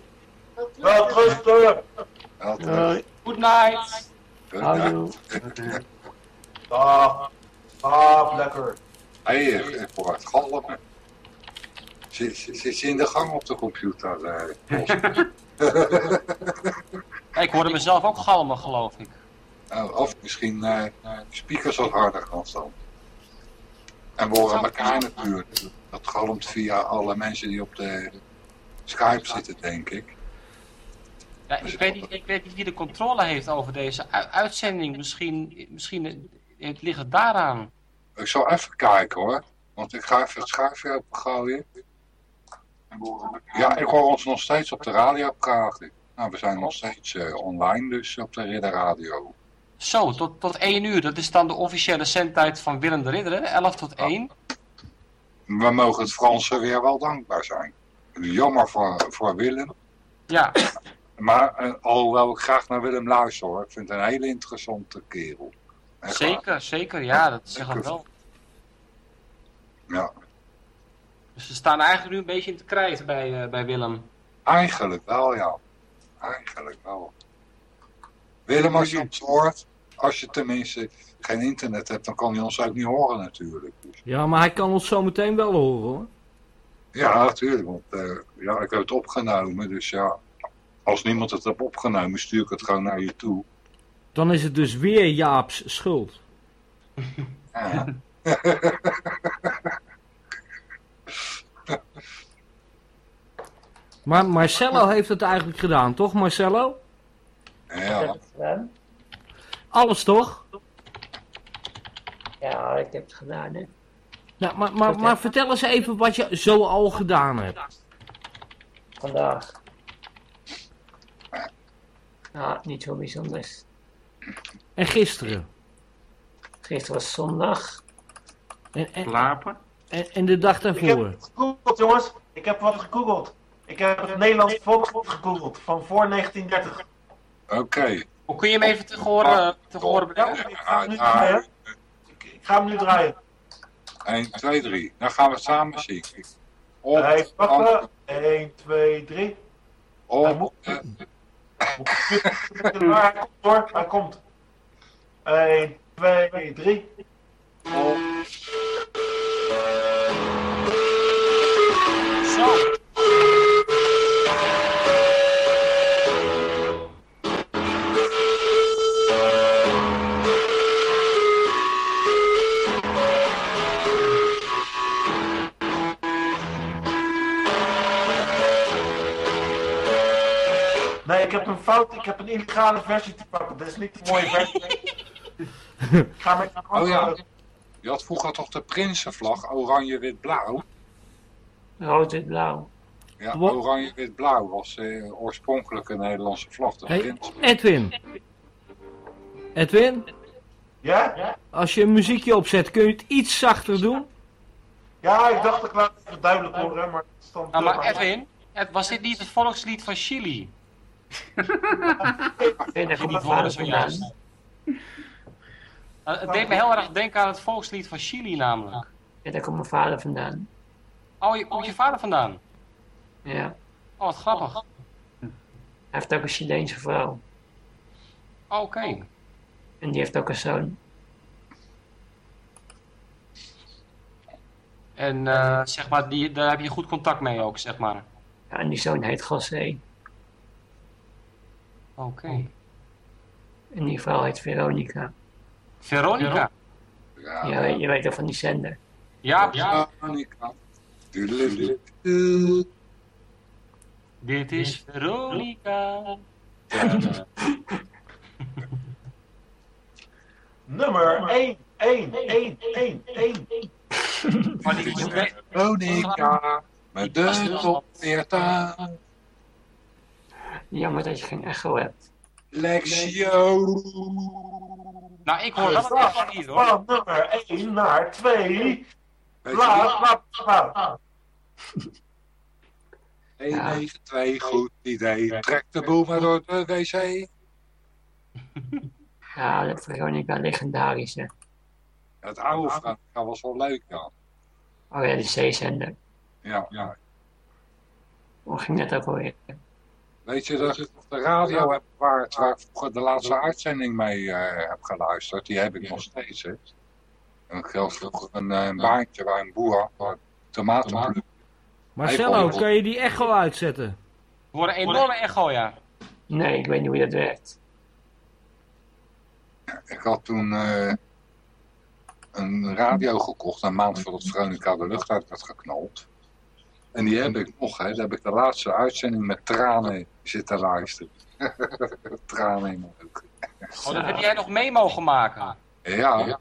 Wel, rusten. Wel te rusten. Good night. Houdoe. ja. Dag. Dag, lekker. Hé, ik, ik hoor het galmen. Zit, zit, zit je in de gang op de computer? eh? Ik hoorde mezelf ook galmen, geloof ik. Nou, of misschien eh speakers wat harder gaan staan. En we horen elkaar natuurlijk. Dat galmt via alle mensen die op de Skype zitten, denk ik. Ja, ik, weet niet, ik weet niet wie de controle heeft over deze uitzending. Misschien, misschien het ligt het daaraan. Ik zal even kijken hoor. Want ik ga even het schuifje opengooien. Ja, ik hoor ons nog steeds op de radio praten. Nou, we zijn nog steeds eh, online, dus op de Ridder Radio. Zo, tot, tot 1 uur. Dat is dan de officiële zendtijd van Willem de Ridder, hè? 11 tot 1. We mogen het Fransen weer wel dankbaar zijn. Jammer voor, voor Willem. Ja, Maar eh, alhoewel ik graag naar Willem luister hoor. Ik vind het een hele interessante kerel. Echt waar. zeker, zeker. Ja, dat zeg ik wel. Ja, Dus ze staan eigenlijk nu een beetje in te krijgen bij, eh, bij Willem. eigenlijk wel ja. Eigenlijk wel. Willem, als je ons hoort, als je tenminste geen internet hebt, dan kan hij ons ook niet horen natuurlijk. Dus, Ja, maar hij kan ons zo meteen wel horen hoor. ja, natuurlijk. Want eh, ja, ik heb het opgenomen, dus ja. Als niemand het heeft opgenomen, stuur ik het gewoon naar je toe. Dan is het dus weer Jaap's schuld. Ja. Maar Marcello heeft het eigenlijk gedaan, toch Marcello? Heb ja. Alles toch? Ja, ik heb het gedaan, hè. Nou, maar, maar, maar vertel eens even wat je zo al gedaan hebt. Vandaag. Nou, niet zo bijzonders. En gisteren. Gisteren was zondag. En, en, Slapen. en, en de dag Ik heb daarvoor. het gegoogeld, jongens. Ik heb wat gegoogeld. Ik heb het Nederlands volkslied gegoogeld van voor 1930. Oké. Hoe kun je hem even te horen, te horen Ja, brengen? ik ga hem nu Ja, draaien. Ik, ik ga hem nu draaien. 1, 2, 3. Dan gaan we samen zien. Op, Hij wachten. 1, 2, 3. op, eh, Hij komt hoor, hij komt. 1, 2, 3. op. ik heb een fout. Ik heb een illegale versie te pakken. Dit is niet de mooie versie. Ik ga met Oh ja. Je had vroeger toch de Prinsenvlag, oranje, wit, blauw. Rood, wit, blauw. Ja, Wat? oranje, wit, blauw was eh, oorspronkelijk een Nederlandse vlag. De Hey. Edwin. Edwin, Ja? als je een muziekje opzet, kun je het iets zachter doen? Ja, ik dacht ik laat het duidelijk horen, maar het stond Nou, maar Edwin, Ed, was dit niet het volkslied van Chili? Ik dat zojuist. Eh, het deed me heel erg denken aan het volkslied van Chili namelijk. Weet dat ik mijn vader vandaan. Oh, je komt je vader vandaan? Ja. Oh, wat grappig. Hij heeft ook een Chileense vrouw. Oh, Oké. En die heeft ook een zoon. En eh, zeg maar, die, daar heb je goed contact mee ook, zeg maar. Ja, en die zoon heet José. Oké. En die vrouw heet Veronica. Veronica. Ja, Ja, je weet toch van die zender. Ja, ja. Veronica. Dit is Veronica. Nummer 1, 1, 1, 1, 1. Maar die is net- Veronica. Met de top 40. Jammer dat je geen echo hebt. Lexio. Nou, ik hoor wel een echt hier hoor. Van nummer 1 naar 2. Bla, bla, bla. 192, goed idee. Trek de boel maar door de wc. Ja, de Veronica legendarisch, hè. Het oude Veronica was wel leuk, ja. Oh ja, de zeezender. Ja, ja. Hoe ging dat ook alweer? Weet je dat ik op de radio heb waar, waar ik vroeger de laatste uitzending mee eh, heb geluisterd? Die heb ik nog steeds, hè. En ik had vroeger een, eh, een baantje bij een boer, waar tomaten. Marcello, Hey, kan je die echo uitzetten? We horen een enorme echo, ja. Nee, ik weet niet hoe dat werkt. Ik had toen eh, een radio gekocht, een maand voordat Veronica de lucht uit werd geknald. En die heb ik nog, hè. Daar heb ik de laatste uitzending met tranen zitten luisteren. tranen in mijn ogen. Oh, dat heb jij nog mee mogen maken. Ja,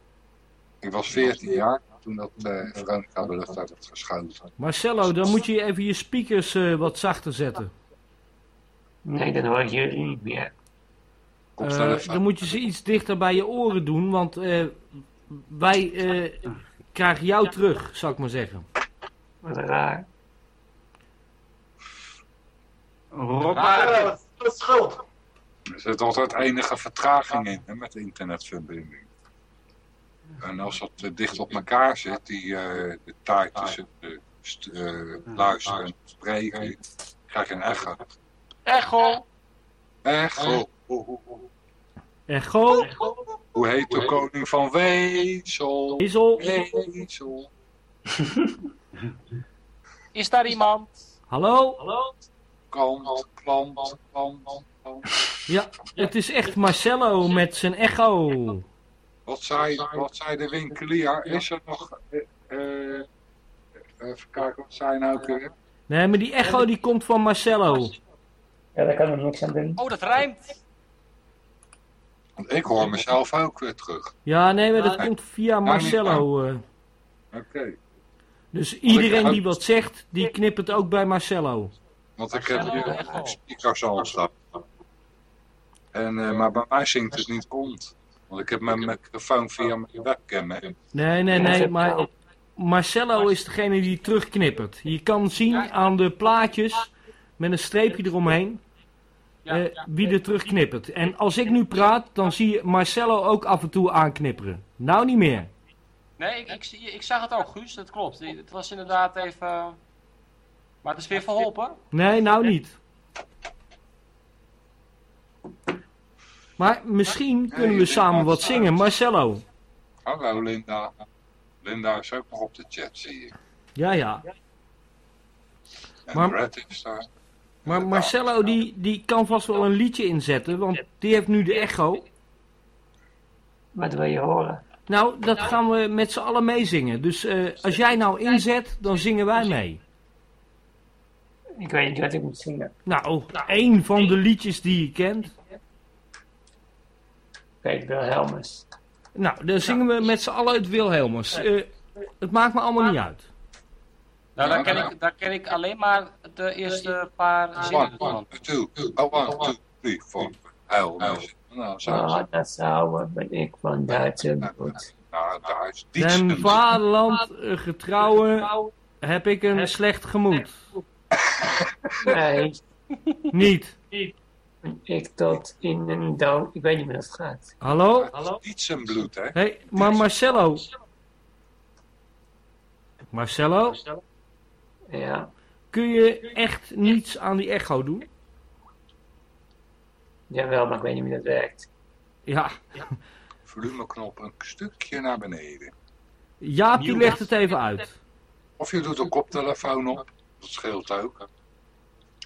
ik was 14 jaar toen dat eh Veronica de lucht uit werd geschoten. Marcello, dan moet je even je speakers eh, wat zachter zetten. Nee, dan hoor ik jullie niet meer. Eh, dan moet je ze iets dichter bij je oren doen, want eh, wij eh, krijgen jou terug, zou ik maar zeggen. Wat raar. Rob, Ja, dat is schuld. Er zit altijd enige vertraging in hè, met de internetverbinding. En als dat eh, dicht op elkaar zit, die eh, de tijd tussen de eh, luisteren en spreken, krijg je een echo. Echo! Echo. Echo, Hoe heet de koning van Wezel? Isel, Wezel. Is daar iemand? hallo? Kant. Ja, het is echt Marcello met zijn echo. Wat zei, wat zei de winkelier? Is er nog... eh, eh, even kijken, wat zei hij nou ook weer? Nee, maar die echo die komt van Marcello. Ja, daar kan ik niks aan doen. Oh, dat rijmt. Want ik hoor mezelf ook weer terug. Ja, nee, maar dat komt via Marcello. eh. Oké. Dus iedereen die wat zegt, die knipt het ook bij Marcello. Want ik heb hier een speakers al staan. En, eh, maar bij mij zingt het niet rond. Want ik heb mijn microfoon via mijn webcam. Hè. Nee, nee, nee, maar Marcello is degene die terugknippert. Je kan zien aan de plaatjes met een streepje eromheen eh, wie er terugknippert. En als ik nu praat, dan zie je Marcello ook af en toe aanknipperen. Nou niet meer. Nee, ik, ik, zie- ik zag het ook, Guus. Dat klopt. Het was inderdaad even... Maar het is weer verholpen. Nee, nou niet. Maar misschien kunnen we samen wat zingen. Marcello. Hallo Linda. Linda is ook nog op de chat, zie ik. Ja, ja. En Maar- Brad is daar. Maar Marcello die, die kan vast wel een liedje inzetten, want die heeft nu de echo. Wat wil je horen? Nou, dat gaan we met z'n allen meezingen. Dus eh, als jij nou inzet, dan zingen wij mee. Ik weet niet wat ik moet zingen. Nou, één van de liedjes die je kent. Kijk, Wilhelmus. Nou, dan zingen we met z'n allen het Wilhelmus. Eh, het maakt me allemaal niet uit. Nou, daar ken, ik, daar ken ik alleen maar de eerste paar zinnen One, van. one, two, oh, one, two, three, four. Huil, mensen. Nou, zo. Ah, dat zou ben ik van Duitse bloed. Nou, daar is Den dietsen. vaderland eh, getrouwe heb ik een slecht gemoed. Nee, Niet. ik tot in een dood. Ik weet niet meer hoe het gaat. Hallo? Dietsenbloed, hè? Hé, hey, maar Marcello. Marcello, Ja, kun je echt niets aan die echo doen? jawel, maar ik weet niet hoe dat werkt. Ja, Volumeknop een stukje naar beneden. Jaap die legt het even uit. Of je doet een koptelefoon op. Dat scheelt ook.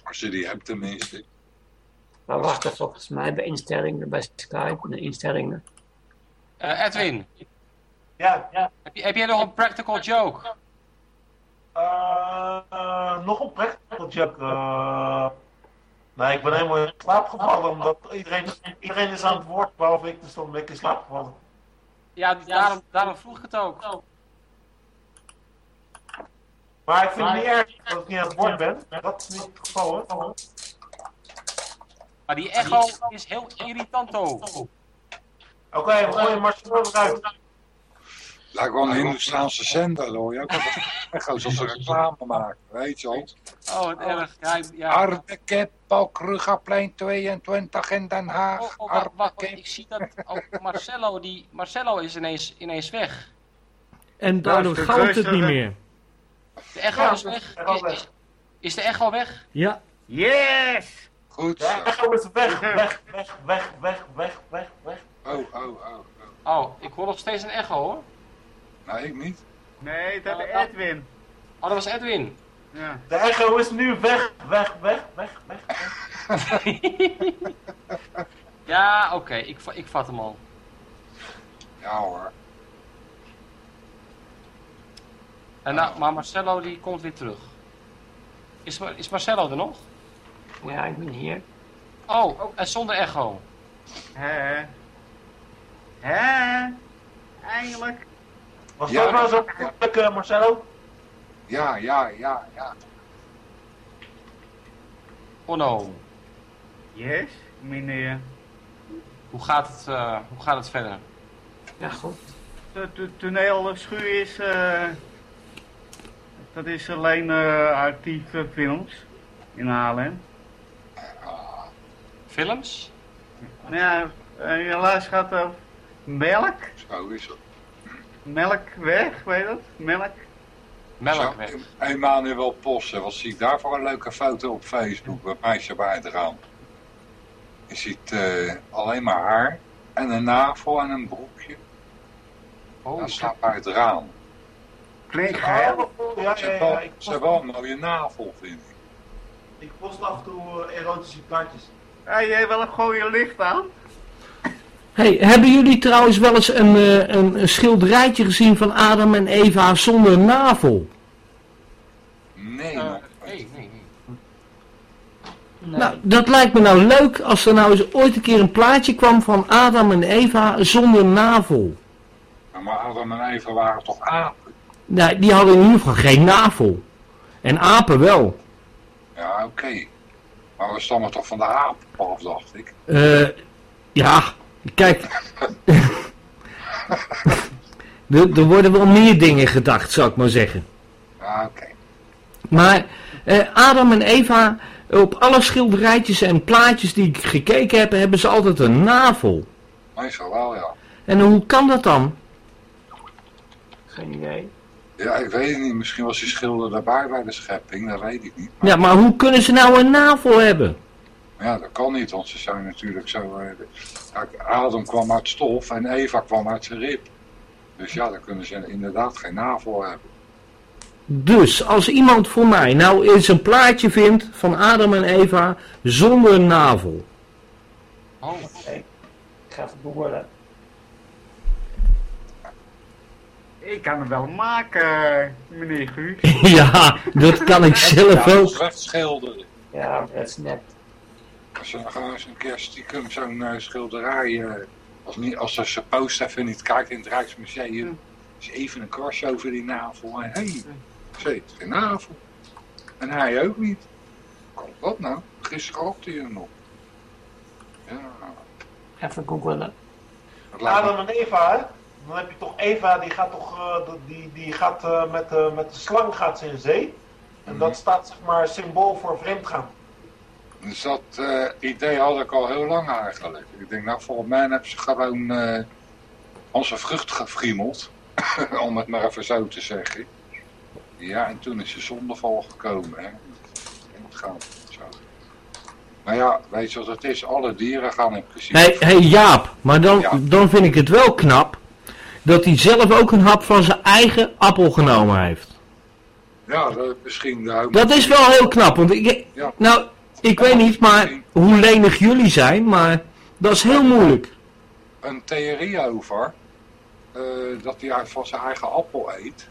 Als je die hebt tenminste. Maar wacht even, volgens mij bij instellingen, bij Skype, de instellingen. Eh, Edwin, Ja, heb, je- heb jij nog een practical joke? eh, nog een practical joke. eh. nee, ik ben helemaal in slaap gevallen omdat iedereen, iedereen is aan het woord, behalve ik, dus dan ben ik in slaap gevallen. Ja, daarom, daarom vroeg ik het ook. Maar ik vind het niet erg dat ik niet aan het woord ben. Dat is niet het geval, hoor. Maar die echo is heel irritanto. Oké, we gooien Marcelo eruit. Lijkt wel een Hindoestaanse zender, hoor je. ook Echo's als ze reclame maken, weet je wel. Oh, wat erg. Ja, ja. Balkrugaplein 22 in Den Oh, Haag. oh, wacht, Harde wacht, kip. ik zie dat ook Marcello, die, Marcello is ineens, ineens weg. En daardoor galmt het niet meer. De echo Ja, is de weg. echo Is, weg. is, is de echo weg? Ja, Yes! Goed De echo is weg, weg, weg, weg, weg, weg, weg, weg. Oh, oh, oh. oh. Oh, ik hoor nog steeds een echo hoor. Nee, ik niet. Nee, dat is Edwin. Oh, dat was Edwin. Ja. De echo is nu weg, weg, weg, weg, weg. weg. Ja, oké, ik, ik vat hem al. Ja hoor. En nou, maar Marcello die komt weer terug. Is, is Marcello er nog? Ja, ik ben hier. Oh, en zonder echo. Hè? Hè? Eindelijk. Was Ja. dat nou zo moeilijk, eh, Marcelo? Ja, ja, ja, ja. Oh no. Yes, meneer. Hoe gaat het, eh, hoe gaat het verder? Ja, goed. De, de toneelschuur is, eh, dat is alleen eh actieve films in Haarlem. Films? Ja, eh, helaas gaat er melk, Zo is het. melk weg, weet je dat? Melk. Melk weg. Emmanuel Possen, wat zie ik daar voor een leuke foto op Facebook? Met meisje bij het raam. Je ziet eh, alleen maar haar en een navel en een broekje. Oh, Dat staat bij het raam. Klinkt geil. Ja, ja, Ze ja, wel, ik ze post, heeft wel een mooie navel, vind ik. ik post af en toe eh, erotische plaatjes. Ja, jij wel een gooie licht aan? Hey, hebben jullie trouwens wel eens een, eh, een, een schilderijtje gezien van Adam en Eva zonder navel? Nee, Eh, man. nee, nee, nee. Nee. Nou, dat lijkt me nou leuk als er nou eens ooit een keer een plaatje kwam van Adam en Eva zonder navel. Maar Adam en Eva waren toch apen? Nou, die hadden in ieder geval geen navel. En apen wel. Ja, oké. Maar we stammen toch van de aap af, dacht ik. Eh, ja, kijk. er, er worden wel meer dingen gedacht, zou ik maar zeggen. Ja, oké. Maar eh, Adam en Eva, op alle schilderijtjes en plaatjes die ik gekeken heb, hebben ze altijd een navel. Meestal wel, ja. En hoe kan dat dan? Geen idee. Ja, ik weet het niet. Misschien was die schilder daarbij bij de schepping, dat weet ik niet. Maar Ja, maar hoe kunnen ze nou een navel hebben? ja, dat kan niet, want ze zijn natuurlijk zo... eh, Adam kwam uit stof en Eva kwam uit zijn rib. Dus ja, dan kunnen ze inderdaad geen navel hebben. Dus als iemand voor mij nou eens een plaatje vindt van Adam en Eva zonder navel. Oh, Ik ga even googlen. Ik kan hem wel maken, meneer Guus. ja, dat kan ik zelf Ja, ook. slecht schilderen. Ja, dat is net. Als ze dan gewoon eens een keer stiekem zo'n eh, schilderij... eh, als, niet, als ze zijn post even niet kijkt in het Rijksmuseum... is even een kwastje over die navel. En hé, hey, ze heeft geen navel. En hij ook niet. Kan dat nou? Gisteren had hij er nog. Ja, Even me- Adam en Eva, hè? Dan heb je toch Eva, die gaat toch, eh, die, die gaat eh, met, de met de slang gaat ze in zee. En Mhm. dat staat zeg maar symbool voor vreemdgaan. Dus dat eh, idee had ik al heel lang eigenlijk. Ik denk, nou, volgens mij hebben ze gewoon eh, onze vrucht gefriemeld. om het maar even zo te zeggen. Ja, en toen is de zondeval gekomen. Hè. Het gaan. Zo. Maar ja, weet je wat het is? Alle dieren gaan in principe... Hé hey, Jaap, maar dan, Ja. dan vind ik het wel knap dat hij zelf ook een hap van zijn eigen appel genomen heeft. Ja, dat, misschien... Dat is wel heel knap, want ik, Ja. nou, ik weet niet maar hoe lenig jullie zijn, maar dat is heel moeilijk. een theorie over eh, dat hij van zijn eigen appel eet.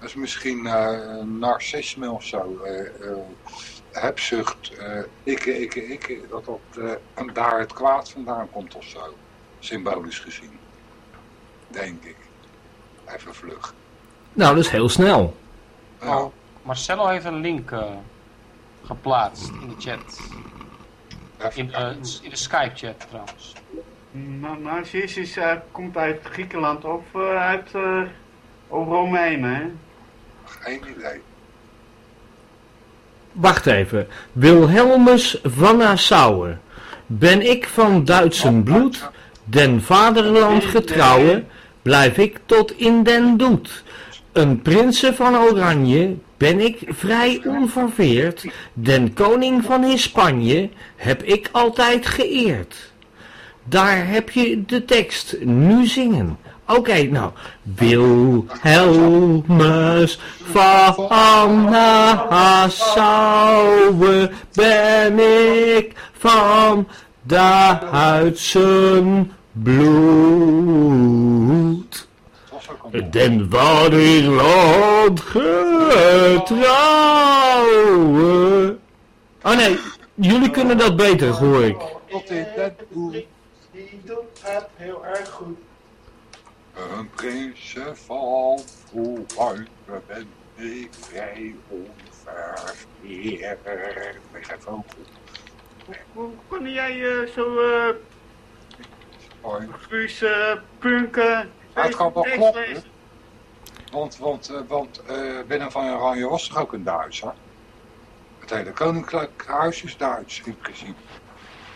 Dat is misschien eh, narcisme of zo. eh, hebzucht, ikke, ikke, ikke. Dat dat daar het kwaad vandaan komt of zo. Symbolisch gezien. Denk ik. Even vlug. Nou, dat is heel snel. Ja, Oh, Marcelo heeft een link eh, geplaatst in de chat. In, eh, in de Skype-chat trouwens. Na- Narcissus eh, komt uit Griekenland of eh, uit Romeinen, hè? geen idee. Wacht even. Wilhelmus van Nassau. Ben ik van Duitsen bloed, den vaderland getrouwe, blijf ik tot in den doet. Een prinsen van Oranje ben ik vrij onverveerd, den koning van Hispanje heb ik altijd geëerd. Daar heb je de tekst, nu zingen. Oké, nou. Wilhelmus van Nassau ben ik van Duitsen bloed. Ook Den vaderland getrouwe. Oh nee, jullie kunnen dat beter, hoor ik. Die doet het heel erg goed. Een prinsje van vroeger ben ik vrij onverveerd. Ik geen vogel. Hoe kon jij eh, zo eh Mooi. Punken? Maar het kan wel kloppen. Want, want, eh, want eh, Willem van Oranje was toch ook een Duitser? Het hele koninklijk huis is Duits in principe.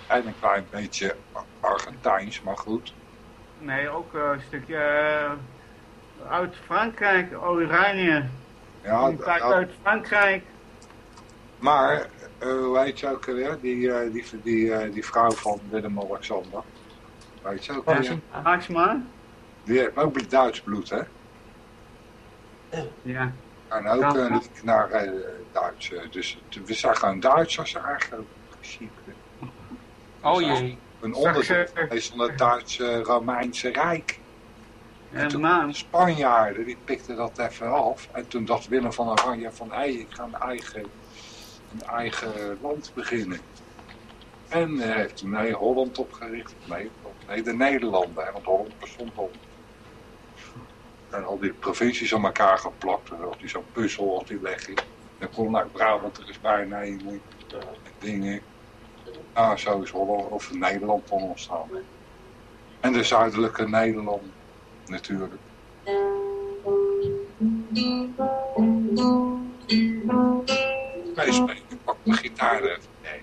En een klein beetje Argentijns, maar goed. Nee, ook een stukje eh, uit Frankrijk, Oranje. Ja, ja, uit Frankrijk. maar eh, hoe heet je ook weer? Die, die, die, die vrouw van Willem-Alexander. Je ook weer? Maxima? Die heeft ook Duits bloed, hè? Ja. En ook Ja. een link naar eh, Duits. eh, Dus we zijn gewoon Duitsers eigenlijk. in principe. Oh jee. Een onderdeel eh, is van het Duitse Romeinse Rijk. En En toen maar, de Spanjaarden, die pikten dat even af. En toen dacht Willem van Oranje van, hé, ik ga een eigen, een eigen land beginnen. En eh, heeft toen Holland opgericht. Nee, nee, de Nederlanden, hè, want Holland bestond al. En al die provincies aan elkaar geplakt. En als die zo'n puzzel, als die leggen. Dan kon naar Brabant er eens bij nemen. En dingen. Nou, zo is Holland, of Nederland kon ontstaan. En de zuidelijke Nederland natuurlijk. Spelen. Ik pak mijn gitaar even. Nee.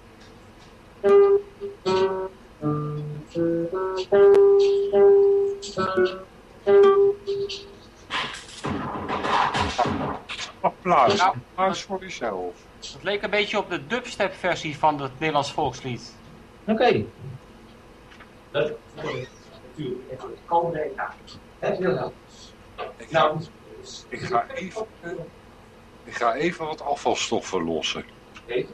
Applaus. Ja. Applaus voor jezelf. Het leek een beetje op de dubstep versie van het Nederlands volkslied. Oké. Dat natuurlijk. En voor het komende wil helpen. Ik ga, ik ga even, ik ga even wat afvalstoffen lossen. Oké.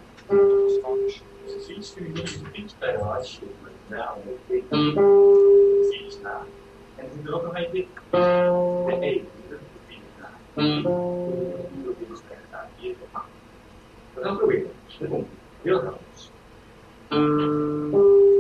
Stuur je niet een spelen als je met naam weet. Precies, nou. En ik doe er ook nog één ding. De E. We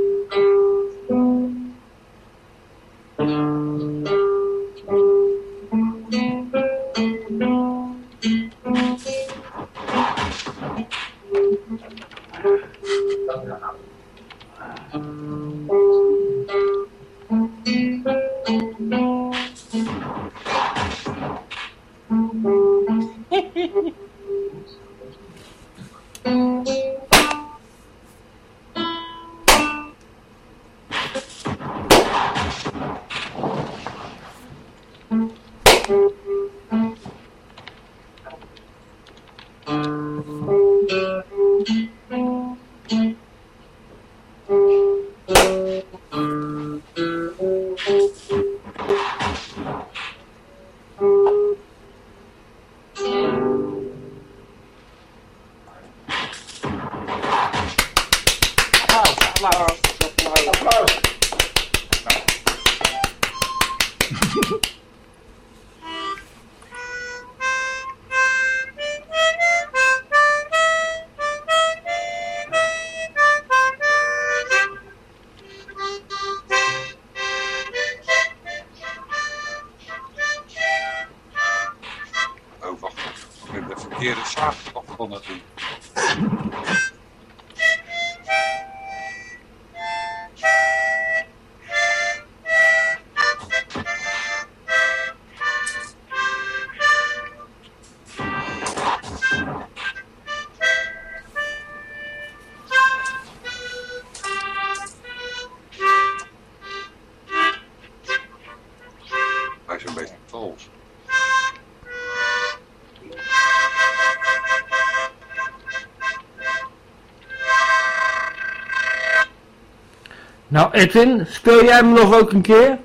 Nou Edwin, speel jij hem nog ook een keer?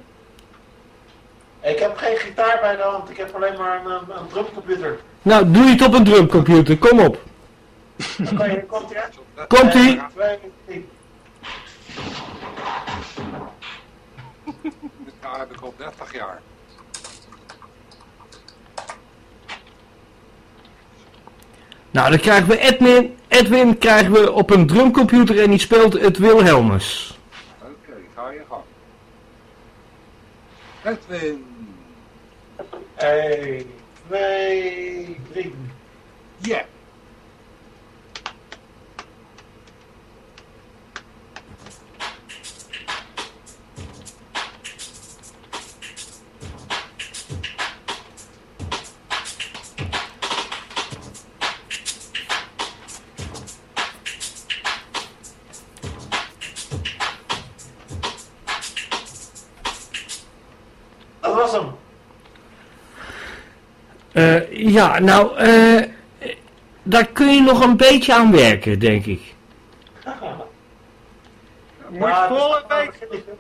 Ik heb geen gitaar bij de hand, ik heb alleen maar een, een, drumcomputer. Nou, doe je het op een drumcomputer, kom op. Oké, komt hij Komt hij? Dit heb ik al 30 jaar. Nou, dan krijgen we Edwin, Edwin krijgen we op een drumcomputer en die speelt het Wilhelmus. Eh, ja, nou, eh, daar kun je nog een beetje aan werken, denk ik. Moet Maar het is volgende nog maar een week, beginnetje.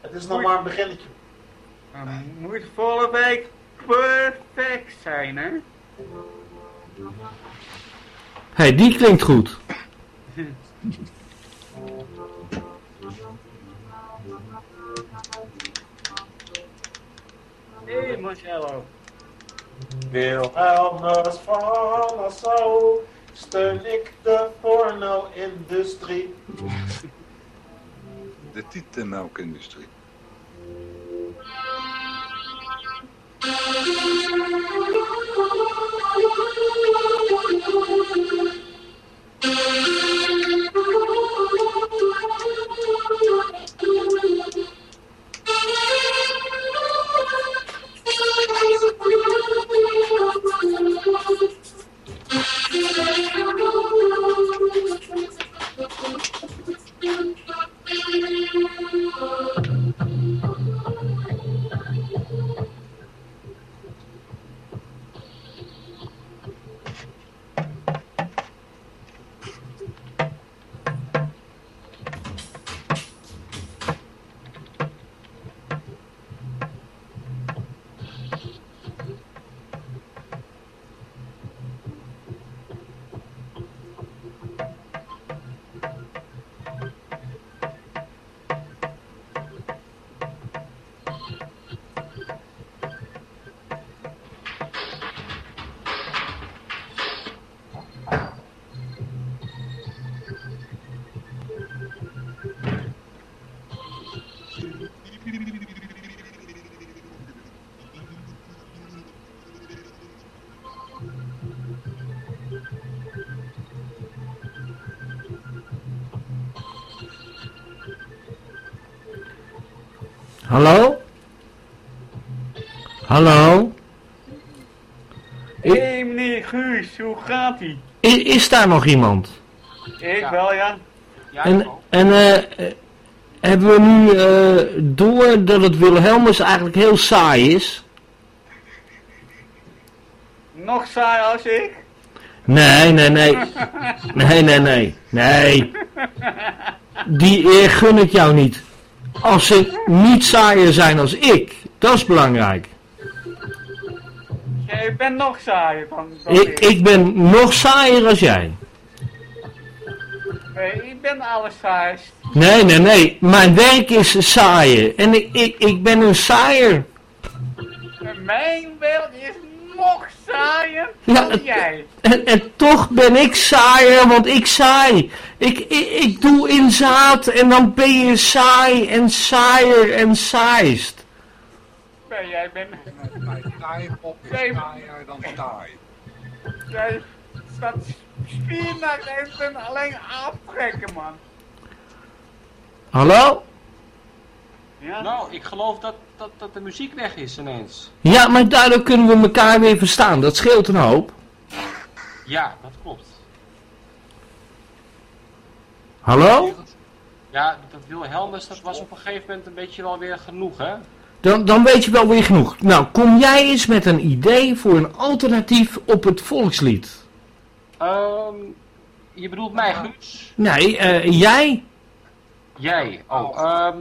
Het is nog maar een beginnetje. moet volgende week perfect zijn, hè? hey, die klinkt goed. Hé, hey, Marcello. Wilhelmus van Nassau, steun ik de porno-industrie. De tietenmelkindustrie. Hallo? Hallo? Hé, hey, meneer Guus, hoe gaat ie? Is daar nog iemand? Ik Ja. wel, ja. Ja, En, en eh, eh, hebben we nu eh, door dat het Wilhelmus eigenlijk heel saai is? Nog saai als ik? Nee, nee, nee. Nee, nee, nee. Nee. Die eer gun ik jou niet. Als ze niet saaier zijn als ik. Dat is belangrijk. Jij bent nog saaier dan, dan Ik, ik ben nog saaier als jij. Nee, ik ben alles. Nee, nee, nee. Mijn werk is saaier. En ik, ik, ik ben een saaier. Mijn wereld is nog saaier Ja, dan jij. En, en toch ben ik saaier, want ik saai. Ik, ik, ik doe in zaad en dan ben je saai en saaier en saaist. Nee, jij bent... Bij draaipop is saaier dan taai. Jij staat spiernacht even alleen aftrekken, man. Hallo? Ja? Nou, ik geloof dat, dat, dat de muziek weg is ineens. Ja, maar daardoor kunnen we elkaar weer verstaan. Dat scheelt een hoop. Ja, dat klopt. Hallo? Ja, dat Wilhelmus, dat was op een gegeven moment een beetje wel weer genoeg, hè? Dan, dan weet je wel weer genoeg. Nou, kom jij eens met een idee voor een alternatief op het volkslied. Ehm, je bedoelt mij, Guus? Nee, eh, jij? Jij. Oh, ehm,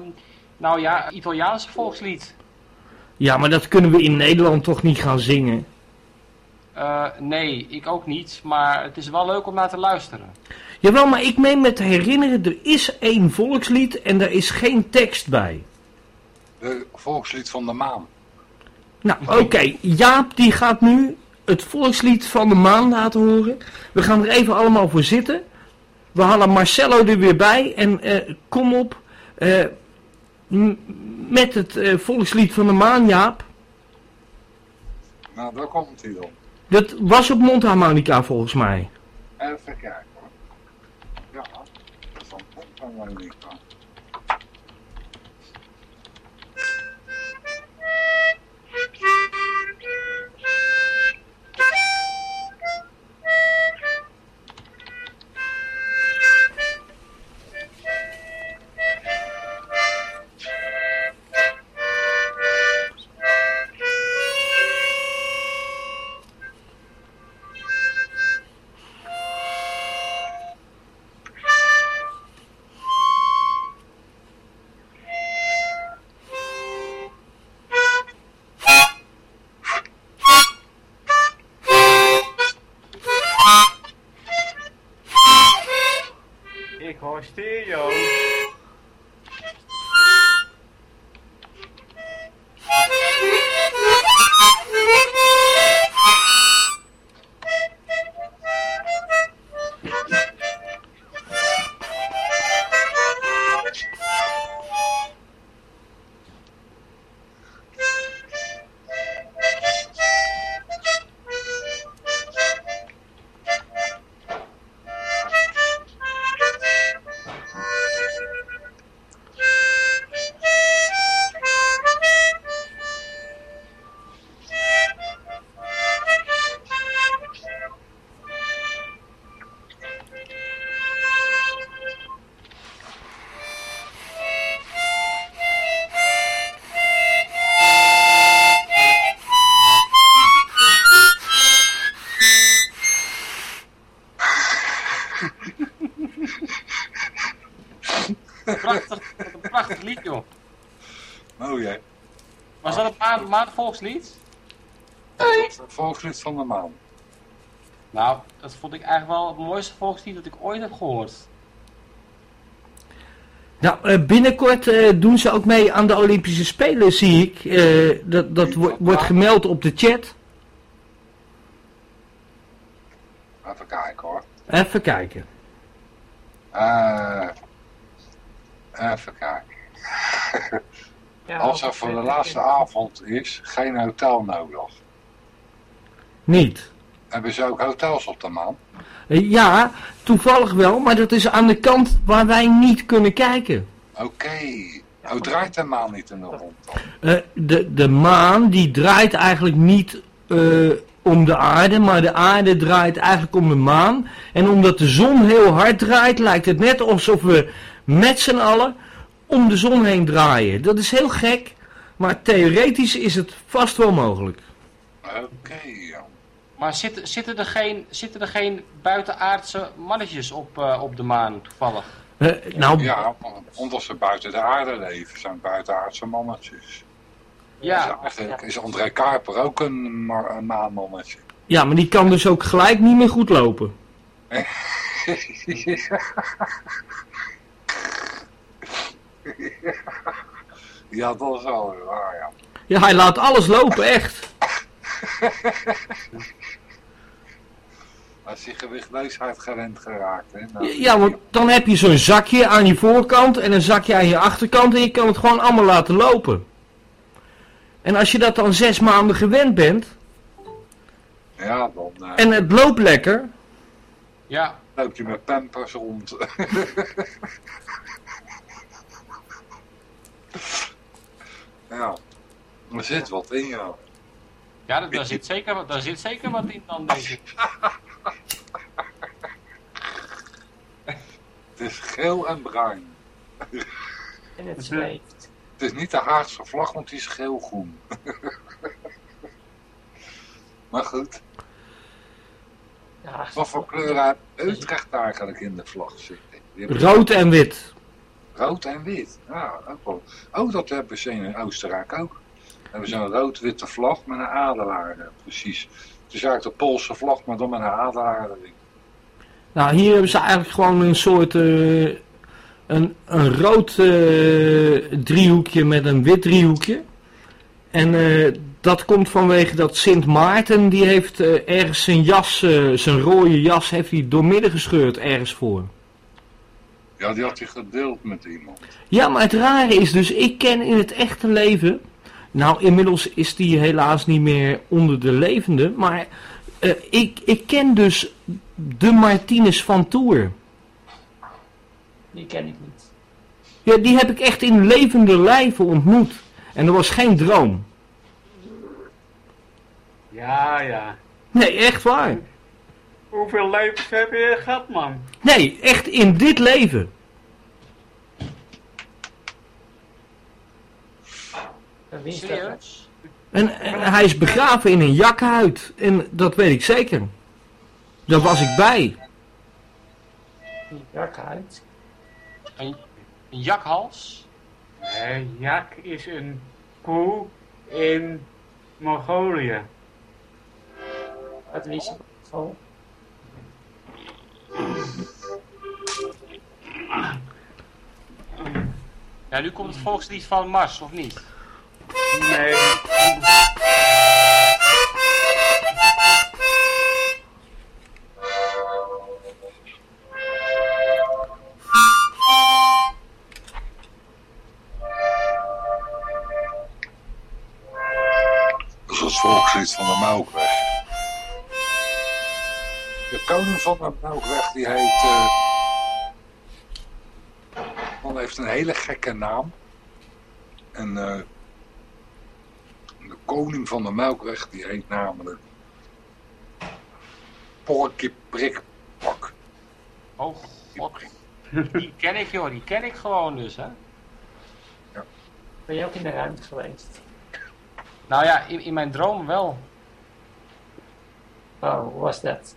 nou ja, Italiaanse volkslied. Ja, maar dat kunnen we in Nederland toch niet gaan zingen. Eh, nee, ik ook niet, maar het is wel leuk om naar te luisteren. Jawel, maar ik meen me te herinneren, er is één volkslied en daar is geen tekst bij. De volkslied van de maan. Nou, oké. Jaap die gaat nu het volkslied van de maan laten horen. We gaan er even allemaal voor zitten. We halen Marcello er weer bij. En eh, kom op eh, m- met het eh, volkslied van de maan, Jaap. Nou, daar komt hij dan. Dat was op mondharmonica volgens mij. Even kijken hoor. Ja, dat is een mondharmonica. Dat is het volkslied van de maan. Nou, dat vond ik eigenlijk wel het mooiste volkslied dat ik ooit heb gehoord. Nou, eh, binnenkort eh, doen ze ook mee aan de Olympische Spelen, zie ik. Eh, dat dat wo- wordt gemeld op de chat. Even kijken hoor. Even kijken. Even kijken. Als er voor de laatste avond is, geen hotel nodig. Niet. Hebben ze ook hotels op de maan? Eh, ja, toevallig wel, maar dat is aan de kant waar wij niet kunnen kijken. Oké. Oh, draait de maan niet in de rond? Eh, de, de maan die draait eigenlijk niet eh, om de aarde, maar de aarde draait eigenlijk om de maan. En omdat de zon heel hard draait, lijkt het net alsof we met z'n allen om de zon heen draaien. Dat is heel gek, maar theoretisch is het vast wel mogelijk. Oké, ja. Maar zitten, zitten, er geen, zitten er geen buitenaardse mannetjes op, eh, op de maan, toevallig? Eh, nou, Ja, omdat ze buiten de aarde leven, zijn buitenaardse mannetjes. Ja, Dus eigenlijk is André Kuiper ook een, ma- een maanmannetje. ja, maar die kan dus ook gelijk niet meer goed lopen. ja, dat is wel weer waar, ja. Ja, hij laat alles lopen, echt. Hij is die gewichtloosheid gewend geraakt, hè. Nou, Ja, want dan heb je zo'n zakje aan je voorkant en een zakje aan je achterkant en je kan het gewoon allemaal laten lopen. En als je dat dan zes maanden gewend bent Ja, dan eh, en het loopt lekker, ja. loop je met pampers rond. ja, er zit wat in, ja. Ja, daar, daar zit zeker, wat- daar zit zeker wat in dan, ik. Het is geel en bruin. En het zweeft. Het is niet de Haagse vlag, want die is geel-groen. maar goed, Ja, wat voor kleur heeft Utrecht eigenlijk in de vlag zitten? Rood en wit. Rood en wit. Ja, ook wel. Oh, dat hebben ze in Oostenrijk ook. Dan hebben ze een rood-witte vlag met een adelaar. eh, Precies. Het is eigenlijk de Poolse vlag, maar dan met een adelaar. Nou, hier hebben ze eigenlijk gewoon een soort eh, een, een rood eh, driehoekje met een wit driehoekje. En dat komt vanwege dat Sint Maarten, die heeft ergens zijn jas, zijn rode jas, heeft hij doormidden gescheurd ergens voor. Ja, die had hij gedeeld met iemand. Ja, maar het rare is dus, ik ken in het echte leven... Nou, inmiddels is die helaas niet meer onder de levenden, maar eh, ik, ik ken dus de Martinez van Tour. Die ken ik niet. Ja, die heb ik echt in levende lijven ontmoet. En dat was geen droom. Ja, ja. Nee, echt waar. Hoeveel levens heb je gehad, man? Nee, echt in dit leven. En? Serieus? En, en hij is begraven in een jakhuid. En dat weet ik zeker. Daar was ik bij. Die jakhuid. Een, een jakhals? Nee, Jak is een koe in Mongolië. Uit wie is het? Ja, nu komt het volkslied van Mars, of niet? Nee. Is het volkslied van de Melkweg. De koning van de Melkweg, die heet... eh man heeft een hele gekke naam. En eh, de koning van de Melkweg, die heet namelijk... Porky Prikpak. Oh, god. Die ken ik, joh. Die ken ik gewoon dus, hè. ben je ook in de ruimte geweest? Nou ja, in, in mijn droom wel. Oh, hoe was dat?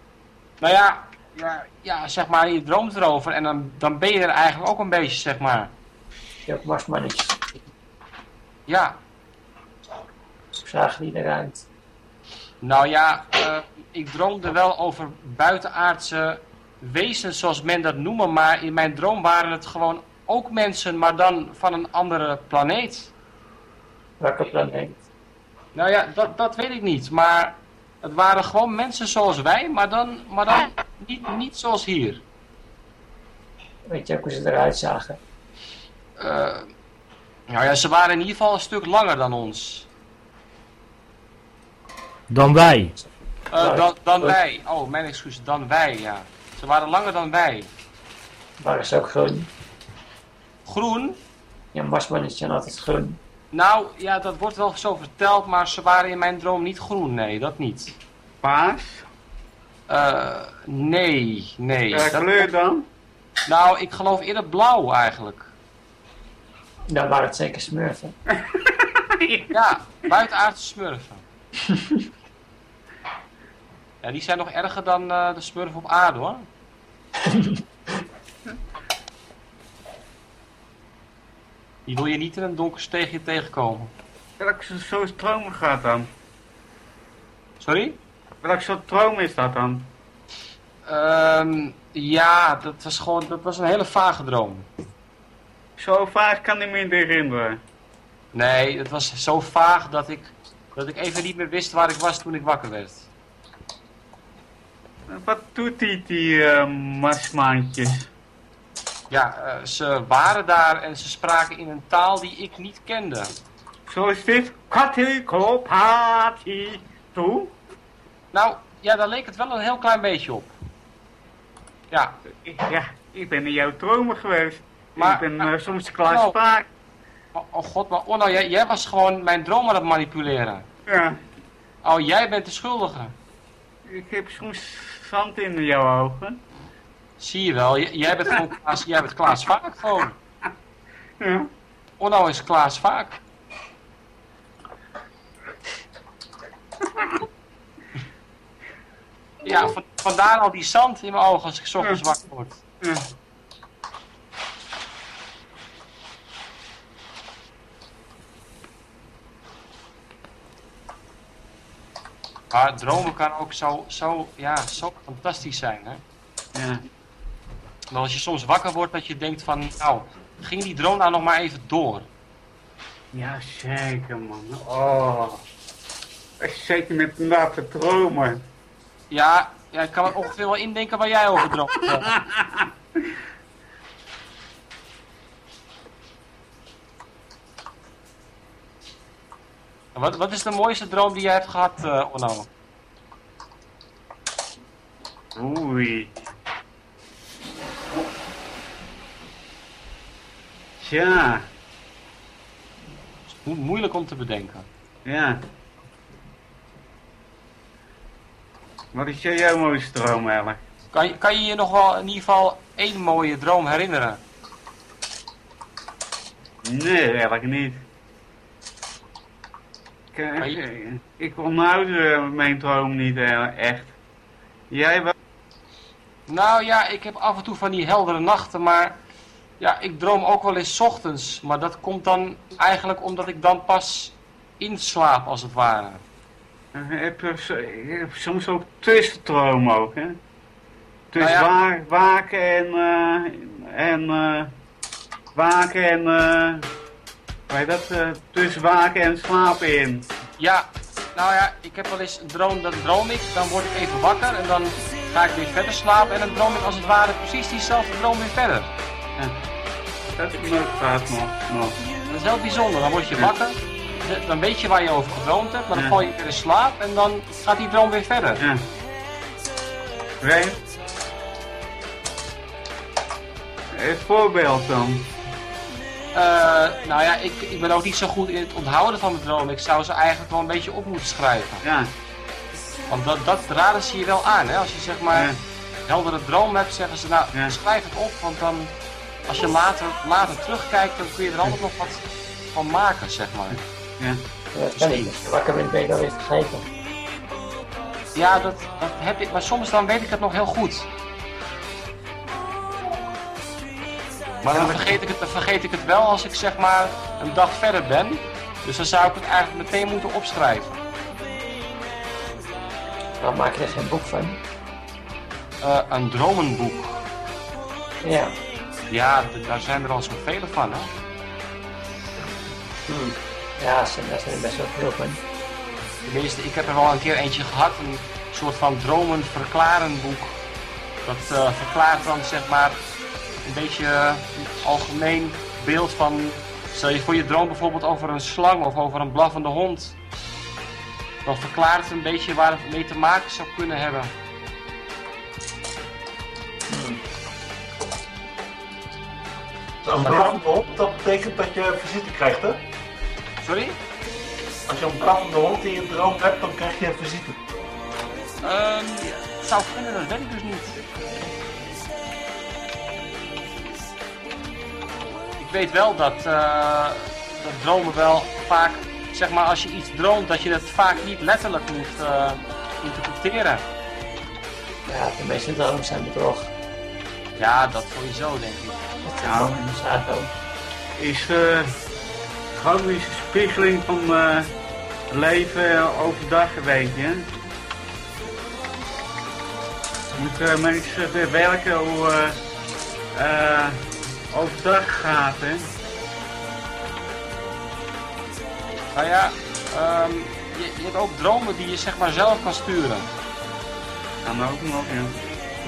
Nou ja, ja, ja zeg maar, je droomt erover en dan, dan ben je er eigenlijk ook een beetje, zeg maar. Je hebt marsmannetjes. Ja, Hoe zagen die eruit? nou ja, eh, ik droomde wel over buitenaardse wezens, zoals men dat noemen, maar in mijn droom waren het gewoon ook mensen, maar dan van een andere planeet. Welke planeet? Nou ja, dat, dat weet ik niet, maar het waren gewoon mensen zoals wij, maar dan, maar dan niet, niet zoals hier. Weet je ook hoe ze eruit zagen? Eh, nou ja, ze waren in ieder geval een stuk langer dan ons. Dan wij. Eh, dan, dan wij. Oh, mijn excuus, dan wij, ja. Ze waren langer dan wij. Waren ze ook groen? Groen? Ja, marsmannetjes zijn altijd groen. Nou, ja, dat wordt wel zo verteld, maar ze waren in mijn droom niet groen. Nee, dat niet. Paas? Eh, nee, nee. Welke Dat- kleur dan? nou, ik geloof eerder blauw eigenlijk. Dan waren het zeker smurfen. Ja, buitenaardse smurfen. Ja, die zijn nog erger dan eh, de smurfen op aarde hoor. Die wil je niet in een donker steegje tegenkomen. Welke soort droom gaat dan? Sorry? Welke soort droom is dat dan? Ehm, ja, dat was gewoon, dat was een hele vage droom. Zo vaak kan ik me niet herinneren. Nee, het was zo vaag dat ik, dat ik even niet meer wist waar ik was toen ik wakker werd. Wat doet die, die marsmaantjes? Ja, eh, ze waren daar en ze spraken in een taal die ik niet kende. Zo is dit. Katiko party. Toe? Nou, ja, daar leek het wel een heel klein beetje op. Ja, Ja, ik ben in jouw dromen geweest. Maar- ik ben eh, soms klaar Oh. spraak. oh, oh god, maar oh, nou, jij, jij was gewoon mijn droom aan het manipuleren. Ja, Oh, jij bent de schuldige. ik heb soms zand in jouw ogen. Zie je wel, jij bent gewoon Klaas, jij bent Klaas Vaak gewoon. Ja. Onno is Klaas Vaak. Ja, van- vandaar al die zand in mijn ogen als ik ochtends wakker word. ja. Maar dromen kan ook zo, zo, ja, zo fantastisch zijn, hè. ja. Maar als je soms wakker wordt dat je denkt van, nou, ging die droom nou nog maar even door? Ja, zeker man. Oh. Zeker met natte dromen. Ja, ja, ik kan er ongeveer wel indenken waar jij over droomt. eh. Wat, wat is de mooiste droom die jij hebt gehad, eh Onno? Oei. Tja, Mo- moeilijk om te bedenken. ja. Wat is jouw mooiste droom eigenlijk? Kan, je- kan je je nog wel in ieder geval één mooie droom herinneren? Nee, eigenlijk niet. Ik, eh, ik, je- ik onthoud eh, mijn droom niet eh, echt. Jij wel? Nou ja, ik heb af en toe van die heldere nachten, maar ja, ik droom ook wel eens 's ochtends. Maar dat komt dan eigenlijk omdat ik dan pas inslaap, als het ware. Eh, heb je so- ik heb soms ook tussendromen ook, hè? Tussen Nou ja. wa- waken en, eh, en, eh, waken en, eh, hoe heet dat, eh, tussen waken en slapen in. Ja, nou ja, ik heb wel eens een droom, dan droom ik, dan word ik even wakker en dan ga ik weer verder slapen en dan droom ik als het ware precies diezelfde droom weer verder. Ja. Dat is nooit nog. Dat is heel bijzonder, dan word je wakker, dan weet je waar je over gedroomd hebt, maar dan val je weer in slaap en dan gaat die droom weer verder. Ja. Rijn? Een voorbeeld dan. Eh, nou ja, ik, ik ben ook niet zo goed in het onthouden van mijn dromen. Ik zou ze eigenlijk wel een beetje op moeten schrijven. Ja. Want dat, dat raden ze je wel aan, hè. Als je zeg maar Ja. heldere droom hebt, zeggen ze nou, Ja. schrijf het op. Want dan, als je later, later terugkijkt, dan kun je er altijd nog wat van maken, zeg maar. Ja. Dat kan niet. Als je wakker bent, ben je dat weer vergeten. Ja, dat, dat heb ik, maar soms dan weet ik het nog heel goed. Maar dan vergeet, ik het, dan vergeet ik het wel als ik zeg maar een dag verder ben. Dus dan zou ik het eigenlijk meteen moeten opschrijven. Dan maak je er geen boek van. Eh, een dromenboek. Ja. Ja, daar zijn er al zoveel van, hè? Hm. Ja, daar zijn- er best wel veel van. Tenminste, ik heb er wel een keer eentje gehad, een soort van dromen verklaren boek. Dat eh, verklaart dan zeg maar een beetje eh, een algemeen beeld van, stel je voor je droom bijvoorbeeld over een slang of over een blaffende hond. Dan verklaart het een beetje waar het mee te maken zou kunnen hebben. Een blaffende hond, dat betekent dat je visite krijgt, hè? Sorry? Als je een blaffende hond in je droom hebt, dan krijg je een visite. Ehm, het zou kunnen, dat weet ik dus niet. Ik weet wel dat, eh, dat dromen wel vaak, zeg maar als je iets droomt, dat je het vaak niet letterlijk moet eh, interpreteren. Ja, de meeste dromen zijn bedrog. Ja, dat sowieso denk ik. Dat is Ja. een zaaddoom. Is uh, chronische spiegeling van eh, leven overdag, weet je. Moet uh, mensen weer werken hoe eh, eh, overdag gaat, hè. Nou ja, ehm, je, je hebt ook dromen die je zeg maar zelf kan sturen. Kan ook nog, ja.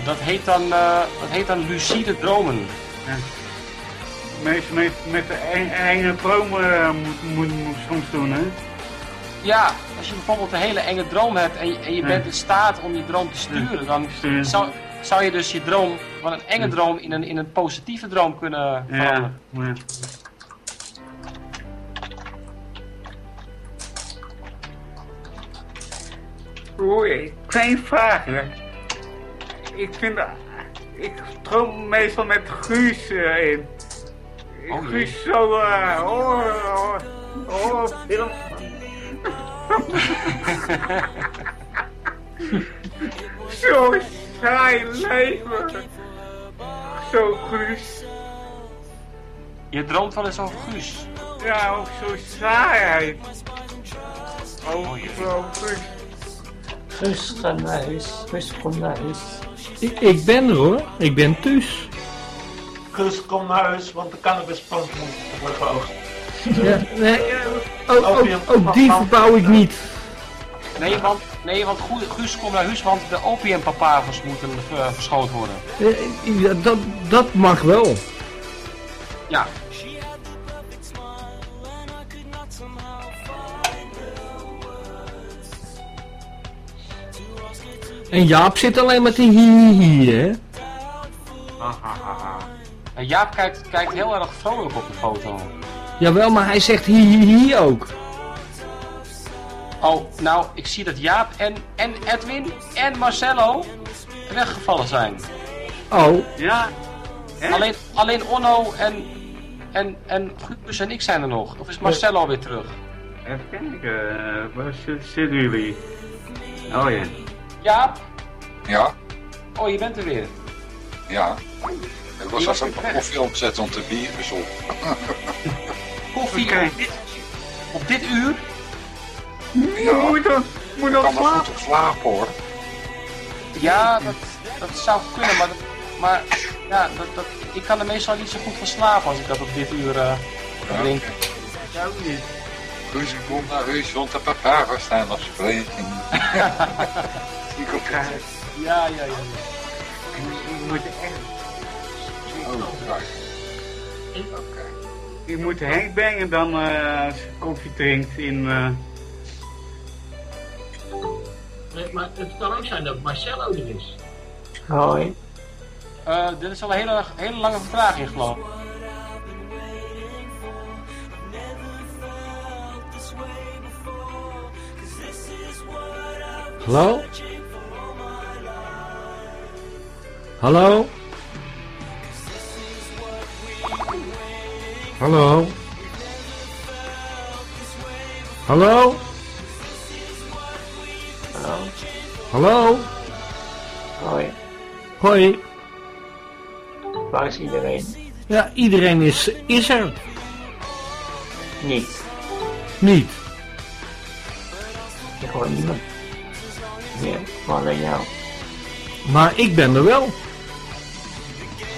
Dat heet dan, eh, dat heet dan lucide dromen. ja. Mensen met, met de eng- enge dromen moet, moet, moet soms doen, hè. Ja, als je bijvoorbeeld een hele enge droom hebt en je, en je Ja. bent in staat om die droom te sturen, dan zou, zou je dus je droom van een enge droom in een, in een positieve droom kunnen Ja, veranderen. ja. Oei, klein vraagje. Ik vind dat... Ik droom meestal met Guus eh, in. Oh. Guus zo... eh oh, oh, oh, film. zo saai leven. Zo Guus. Je droomt wel eens over Guus. Ja, ook zo saaiheid. Oh, Oh, Guus. Guus, ga naar huis. Guus, kom naar huis. Ik, ik ben er hoor. Ik ben thuis. Guus, kom naar huis, want de cannabisplant moet worden geoogst. Ja, nee, eh, ook, ook, ook die verbouw ik niet. Nee, want, nee, want Guus komt naar huis, want de opiumpapavers moeten verschoond worden. Eh, ja, dat, dat mag wel. Ja. En Jaap zit alleen maar te hi hè? Jaap kijkt, kijkt heel erg vrolijk op de foto. Jawel, maar hij zegt hi hi hi ook. Oh, nou, ik zie dat Jaap en, en Edwin en Marcello weggevallen zijn. Oh, Ja. Alleen, alleen Onno en, en, en Guus en ik zijn er nog. Of is Marcello alweer terug? Even kijken, eh, waar zit- zitten jullie? Oh ja. Jaap? Ja, Oh, je bent er weer. ja. Ik was Je weg. een koffie het om te bieren dus op. Koffie Oké. op, dit, op dit uur? Ja, Moet dan, moet ik dan kan er slapen. goed op slapen hoor. Ja, dat, dat zou kunnen, maar, dat, maar ja, dat, dat, ik kan er meestal niet zo goed van slapen als ik dat op dit uur eh Ja, drink. Ik ook niet. Guus, ik kom naar huis, want de papa staan op spreken. Ik Ja, ja, ja. ja. Moet echt... Oh. Oké. Ik moet Henk brengen dan eh, als hij koffie drinkt in... eh, Nee, maar het kan ook zijn dat Marcello er is. Hoi. Eh, dit is al een hele, hele lange vertraging, geloof ik. hallo? Hallo? Hallo? Hallo? Hallo. Hallo? Hoi. Hoi. Waar is iedereen? Ja, iedereen is, is er. Niet. Niet. Ik hoor niemand. Meer, maar alleen jou. Maar ik ben er wel.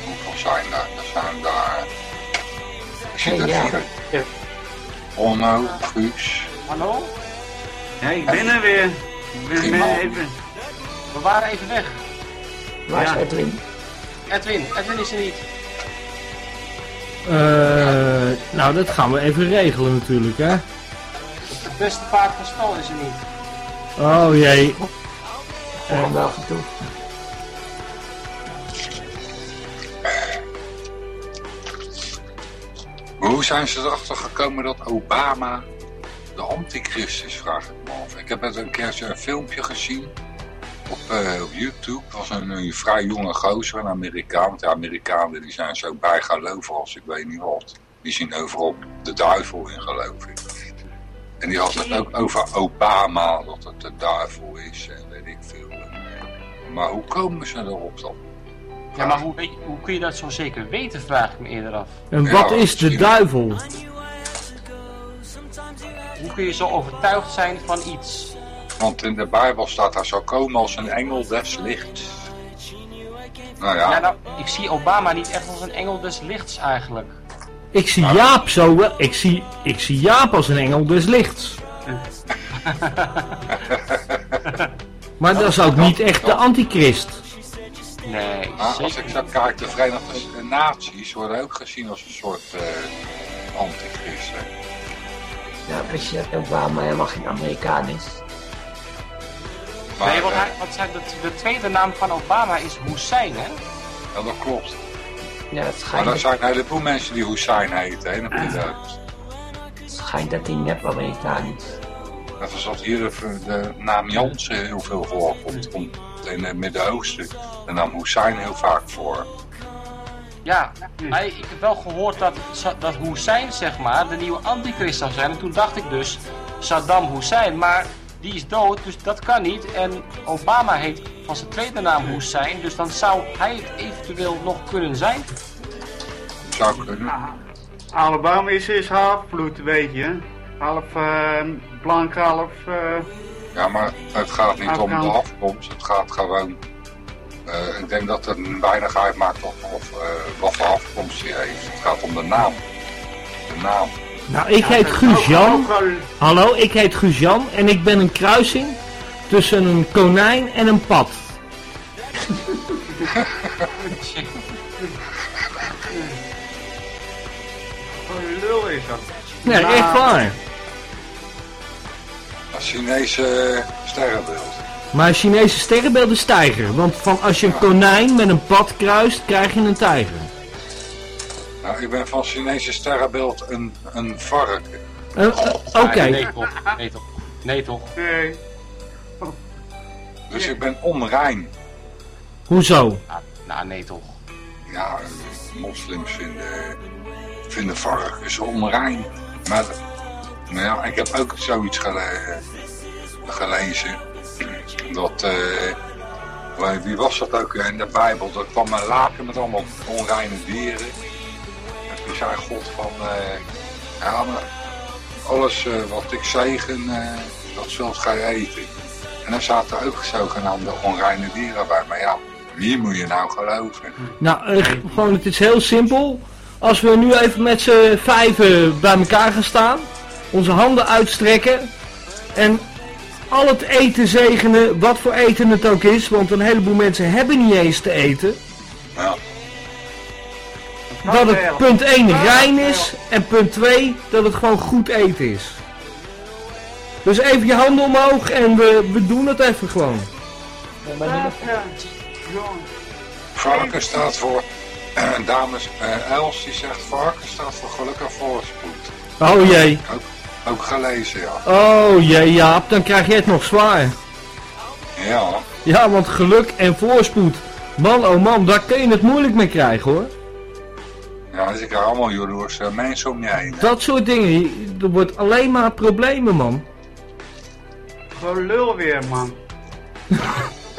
Hoeveel zijn er? Er zijn daar... Hey, er ja. vier. Ja. Onno, Guus. Hallo? Ja, ik ben er weer. Ik ben, ben Prima. even... We waren even weg. Waar is. Edwin? Edwin, Edwin is er niet. Eh, nou, dat gaan we even regelen natuurlijk, hè. Het beste paard van stal is er niet. Oh jee. Hoor hem wel af en toe. Hoe zijn ze erachter gekomen dat Obama de antichrist is, vraag ik me af. Ik heb net een keertje een filmpje gezien op, eh, op YouTube. Het was een, vrij jonge gozer, een Amerikaan. De Amerikanen die zijn zo bijgelovig als ik weet niet wat. Die zien overal de duivel in, geloof ik. En die had het ook over Obama, dat het de duivel is en weet ik veel. Maar hoe komen ze erop dan? Ja, maar hoe, weet, hoe kun je dat zo zeker weten, vraag ik me eerder af. En wat is de duivel? Hoe kun je zo overtuigd zijn van iets? Want in de Bijbel staat hij zal komen als een engel des lichts. Nou ja, Ja, nou, ik zie Obama niet echt als een engel des lichts eigenlijk. Ik zie Jaap zo wel. Ik zie, ik zie Jaap als een engel des lichts. Maar dat is ook niet echt de antichrist. Nee, maar als zeker ik zo kijk, de Verenigde Naties worden ook gezien als een soort eh antichristen. Ja, dat Obama helemaal geen Amerikaan is? Maar, Nee, want eh, hij, want zijn, de, de tweede naam van Obama is Hussein, hè? ja, dat klopt. Ja, het Maar schijnt, er dat, zijn een heleboel mensen die Hussein heten, hè, het schijnt dat hij nep Amerikaan is. Net als dat hier de, de naam Jansen heel veel voorkomt. In het Midden-Oosten de naam Hussein heel vaak voor. Ja, hij, ik heb wel gehoord dat, dat Hussein, zeg maar, de nieuwe antichrist zou zijn. En toen dacht ik dus Saddam Hussein, maar die is dood, dus dat kan niet. En Obama heet van zijn tweede naam Hussein, dus dan zou hij het eventueel nog kunnen zijn. Zou kunnen. Alabama is, is halfbloed, weet je. Half eh, blank, half... eh, Ja, maar het gaat niet om de afkomst. Het gaat gewoon eh, ik denk dat het weinig uitmaakt of, of eh, wat voor afkomst hij heeft. Het gaat om de naam. De naam. Nou, ik heet Guus Jan. Hallo, ik heet Guus Jan en ik ben een kruising tussen een konijn en een pad. Wat een lul is dat. Nee, echt waar. Een Chinese sterrenbeeld. Maar Chinese sterrenbeeld is tijger. Want van als je een konijn met een pad kruist, krijg je een tijger. Nou, ik ben van Chinese sterrenbeeld een, een varken. Eh, eh, Oké. Nee, nee toch. Nee toch. Nee toch. Nee. Dus ik ben onrein. Hoezo? Ah, nou, nee toch. Ja, moslims vinden, vinden varkens onrein. Maar nou ja, ik heb ook zoiets gele- gelezen. Dat, eh, wie was dat ook in de Bijbel? Dat kwam een laken met allemaal onreine dieren. En toen zei God van, eh, ja maar alles eh, wat ik zegen, eh, dat zult gij eten. En daar zaten ook zogenaamde onreine dieren bij. Maar ja, wie moet je nou geloven? Nou, eh, gewoon, het is heel simpel. Als we nu even met z'n vijven bij elkaar gaan staan, onze handen uitstrekken en al het eten zegenen, wat voor eten het ook is, want een heleboel mensen hebben niet eens te eten. Ja. Dat het punt 1 rein is en punt 2 dat het gewoon goed eten is. Dus even je handen omhoog en we, we doen het even gewoon. Varken staat voor, eh, dames, eh, Els die zegt varken staat voor geluk en voorspoed. Oh jee. Ook, gelezen, ja. Oh jee Jaap, dan krijg je het nog zwaar. Ja, Ja, want geluk en voorspoed. Man, oh man, daar kun je het moeilijk mee krijgen hoor. ja dus ik heb allemaal jaloerse mensen om je heen. hè. Dat soort dingen, er wordt alleen maar problemen man. Gewoon lul weer, man.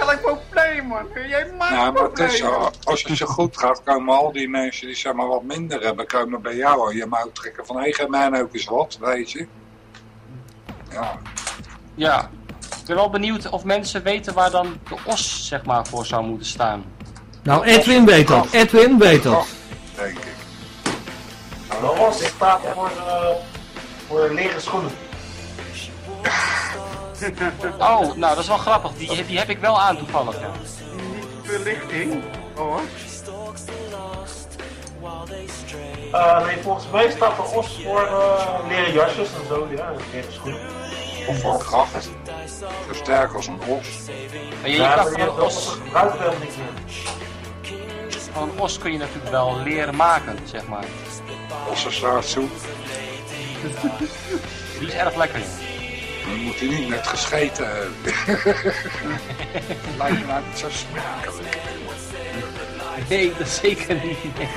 Welk probleem, man? Jij maakt Ja, maar het is, als het zo goed gaat, komen al die mensen die zeg maar wat minder hebben, komen bij jou aan je mouw trekken van, hé, geef mij ook eens wat, weet je. Ja, Ja. Ik ben wel benieuwd of mensen weten waar dan de os zeg maar voor zou moeten staan. Nou, Edwin weet dat. Edwin weet dat. denk ik. De os staat voor, eh, voor lege schoenen. Oh, nou dat is wel grappig. Die, die heb ik wel aan toevallig. Ja. Verlichting? Oh. Eh, nee, volgens mij staat de os voor eh, leren jasjes en zo, ja, en leren schoenen. Of voor kracht. Zo sterk als een os. En je, je Ja, kan van een os, gebruikt niet meer. van een os kun je natuurlijk wel leren maken, zeg maar. Ossenstaartsoep. Die is erg lekker. ja. Dan moet hij niet net gescheten hebben. Lijkt me nou niet zo smakelijk. Nee, dat zeker niet. nee.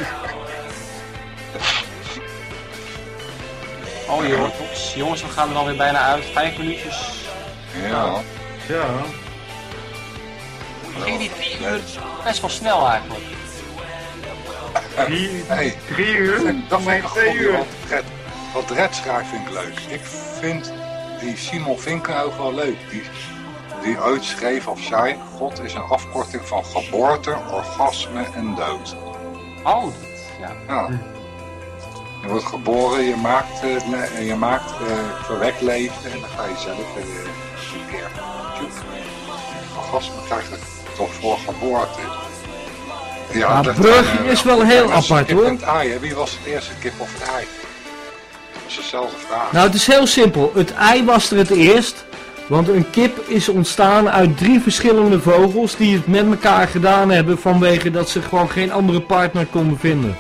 Oh joh, jongens, we gaan er alweer bijna uit. Vijf minuutjes. Ja. Ja. Ging die drie uur best wel snel eigenlijk. Drie, drie uur? dat vind Dan ik twee uur. wat Red schrijft vind ik leuk. Ik vind die Simon Vinkenhoog wel leuk. Die, die ooit schreef of zei, God is een afkorting van geboorte, orgasme en dood. Oh, dat, ja. Ja. Je wordt geboren, je maakt, eh, le- je maakt eh, verwekt leven en dan ga je zelf weer eh, een keer. Orgasme krijg je toch voor geboorte. Ja, dat Brugge zijn, eh, is wel heel apart, kip hoor. en het ei, hè. Wie was het eerste kip of het ei? Dat is dezelfde vraag. Nou, het is heel simpel. Het ei was er het eerst. Want een kip is ontstaan uit drie verschillende vogels die het met elkaar gedaan hebben vanwege dat ze gewoon geen andere partner konden vinden.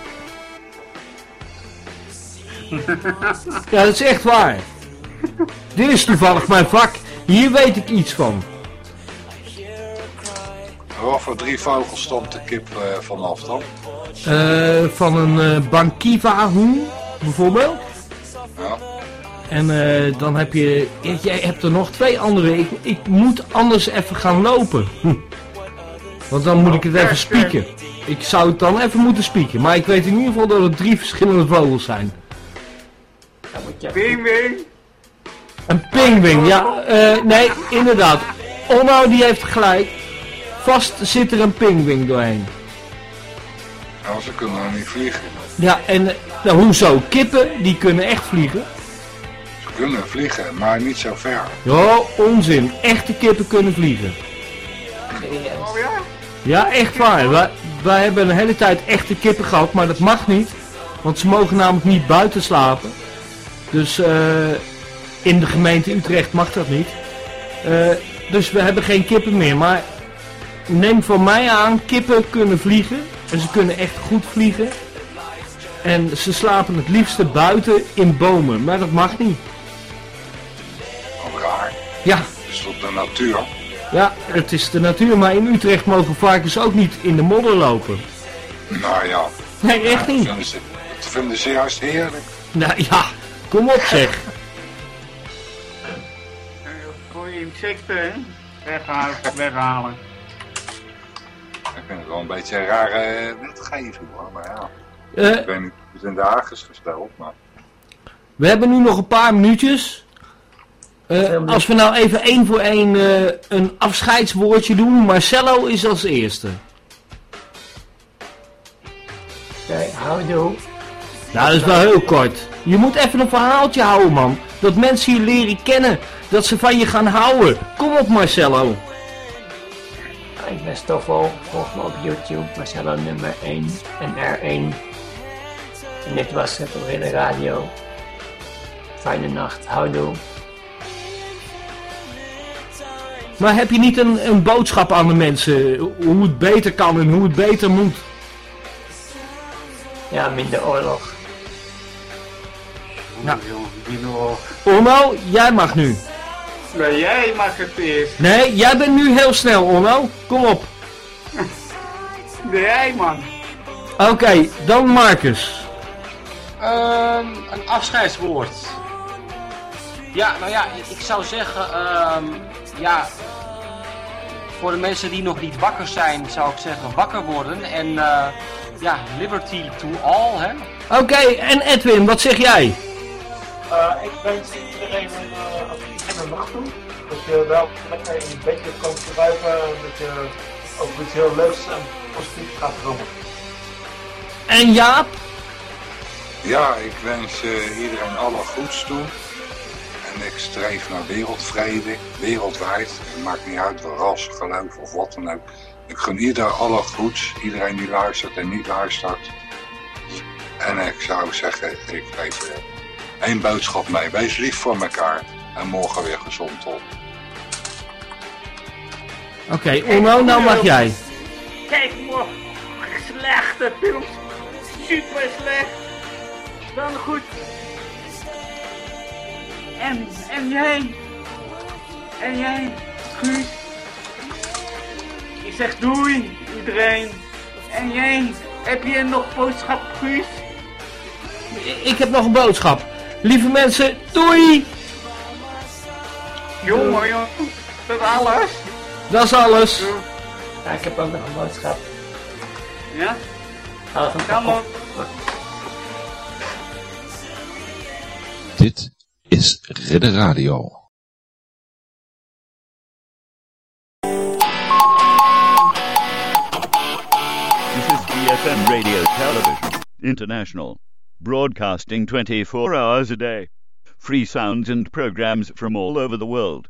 Ja, dat is echt waar. Dit is toevallig mijn vak. Hier weet ik iets van. Wat voor drie vogels stond de kip eh, vanaf dan? Eh, van een eh Bankiva hoen, bijvoorbeeld. Ja. En eh, dan heb je, ja, jij hebt er nog twee andere. Ik, ik moet anders even gaan lopen. Hm. Want dan moet ik het even spieken. Ik zou het dan even moeten spieken. Maar ik weet in ieder geval dat het drie verschillende vogels zijn. Pingwing. Een pingwing, ja. eh, nee, inderdaad. Onno die heeft gelijk. vast zit er een pingwing doorheen. Nou, ze kunnen nog niet vliegen. Ja, en nou, hoezo? Kippen, die kunnen echt vliegen. Ze kunnen vliegen, maar niet zo ver. Ja, onzin. Echte kippen kunnen vliegen. Oh ja? Ja, echt waar. Wij, wij hebben een hele tijd echte kippen gehad, maar dat mag niet. Want ze mogen namelijk niet buiten slapen. Dus eh, in de gemeente Utrecht mag dat niet. Eh, dus we hebben geen kippen meer. Maar neem van mij aan, kippen kunnen vliegen. En ze kunnen echt goed vliegen. En ze slapen het liefste buiten in bomen. Maar dat mag niet. Wat raar. Ja, Het is tot de natuur. ja, het is de natuur. Maar in Utrecht mogen varkens ook niet in de modder lopen. Nou ja. Nee, echt Dat niet. vinden ze, dat vinden ze juist heerlijk. Nou ja, kom op zeg. Voor je insecten, hè? Weghalen, weghalen. Ik vind het wel een beetje een rare wetgeving hoor. Maar ja, Eh, ik weet niet hoe het in de Haag is gesteld. Maar we hebben nu nog een paar minuutjes. Eh, als we nou even één voor één eh, een afscheidswoordje doen. Marcello is als eerste. Oké, houdoe. Nou, dat is wel heel kort. Je moet even een verhaaltje houden, man. Dat mensen je leren kennen. Dat ze van je gaan houden. Kom op, Marcello. Ik ben Stoffel. Volg me op YouTube. Marcello nummer 1 en R1. En dit was het op de radio. Fijne nacht. Houdoe. Maar heb je niet een, een boodschap aan de mensen? Hoe het beter kan en hoe het beter moet? Ja, minder oorlog. Nou. Onno, jij mag nu. Nee, jij mag het eerst. Nee, jij bent nu heel snel, Onno. Kom op. Nee, jij man. Oké, dan Marcus. Ehm, een afscheidswoord. Ja, nou ja, ik, zou zeggen, ehm, ja, voor de mensen die nog niet wakker zijn, zou ik zeggen wakker worden. En eh, ja, liberty to all, hè. Oké, en Edwin, wat zeg jij? Eh, ik wens iedereen een, uh, een nacht toe. Dat je wel lekker in je bedje kan verblijven en dat je ook iets heel leuks en positiefs gaat dromen. En Jaap? Ja, ik wens eh, iedereen alle goeds toe. En ik streef naar wereldvrede, wereldwijd. Het maakt niet uit wat ras, geloof of wat dan ook. Ik gun ieder alle goeds, iedereen die luistert en niet luistert. En ik zou zeggen, ik geef eh, één boodschap mee. Wees lief voor elkaar en morgen weer gezond op. Oké, Onno, nou mag jij. Kijk maar, slechte films. Super slecht. Dan goed. En, en jij? En jij, Guus? Ik zeg doei, iedereen. En jij, heb je nog boodschap, Guus? Ik heb nog een boodschap. Lieve mensen, doei! Jongen, jongen. Dat alles? Dat is alles. Ja, ik heb ook nog een boodschap. Ja? Hou van Dit is Ridder Radio. This is BFM Radio Television International, broadcasting 24 hours a day. Free sounds and programs from all over the world.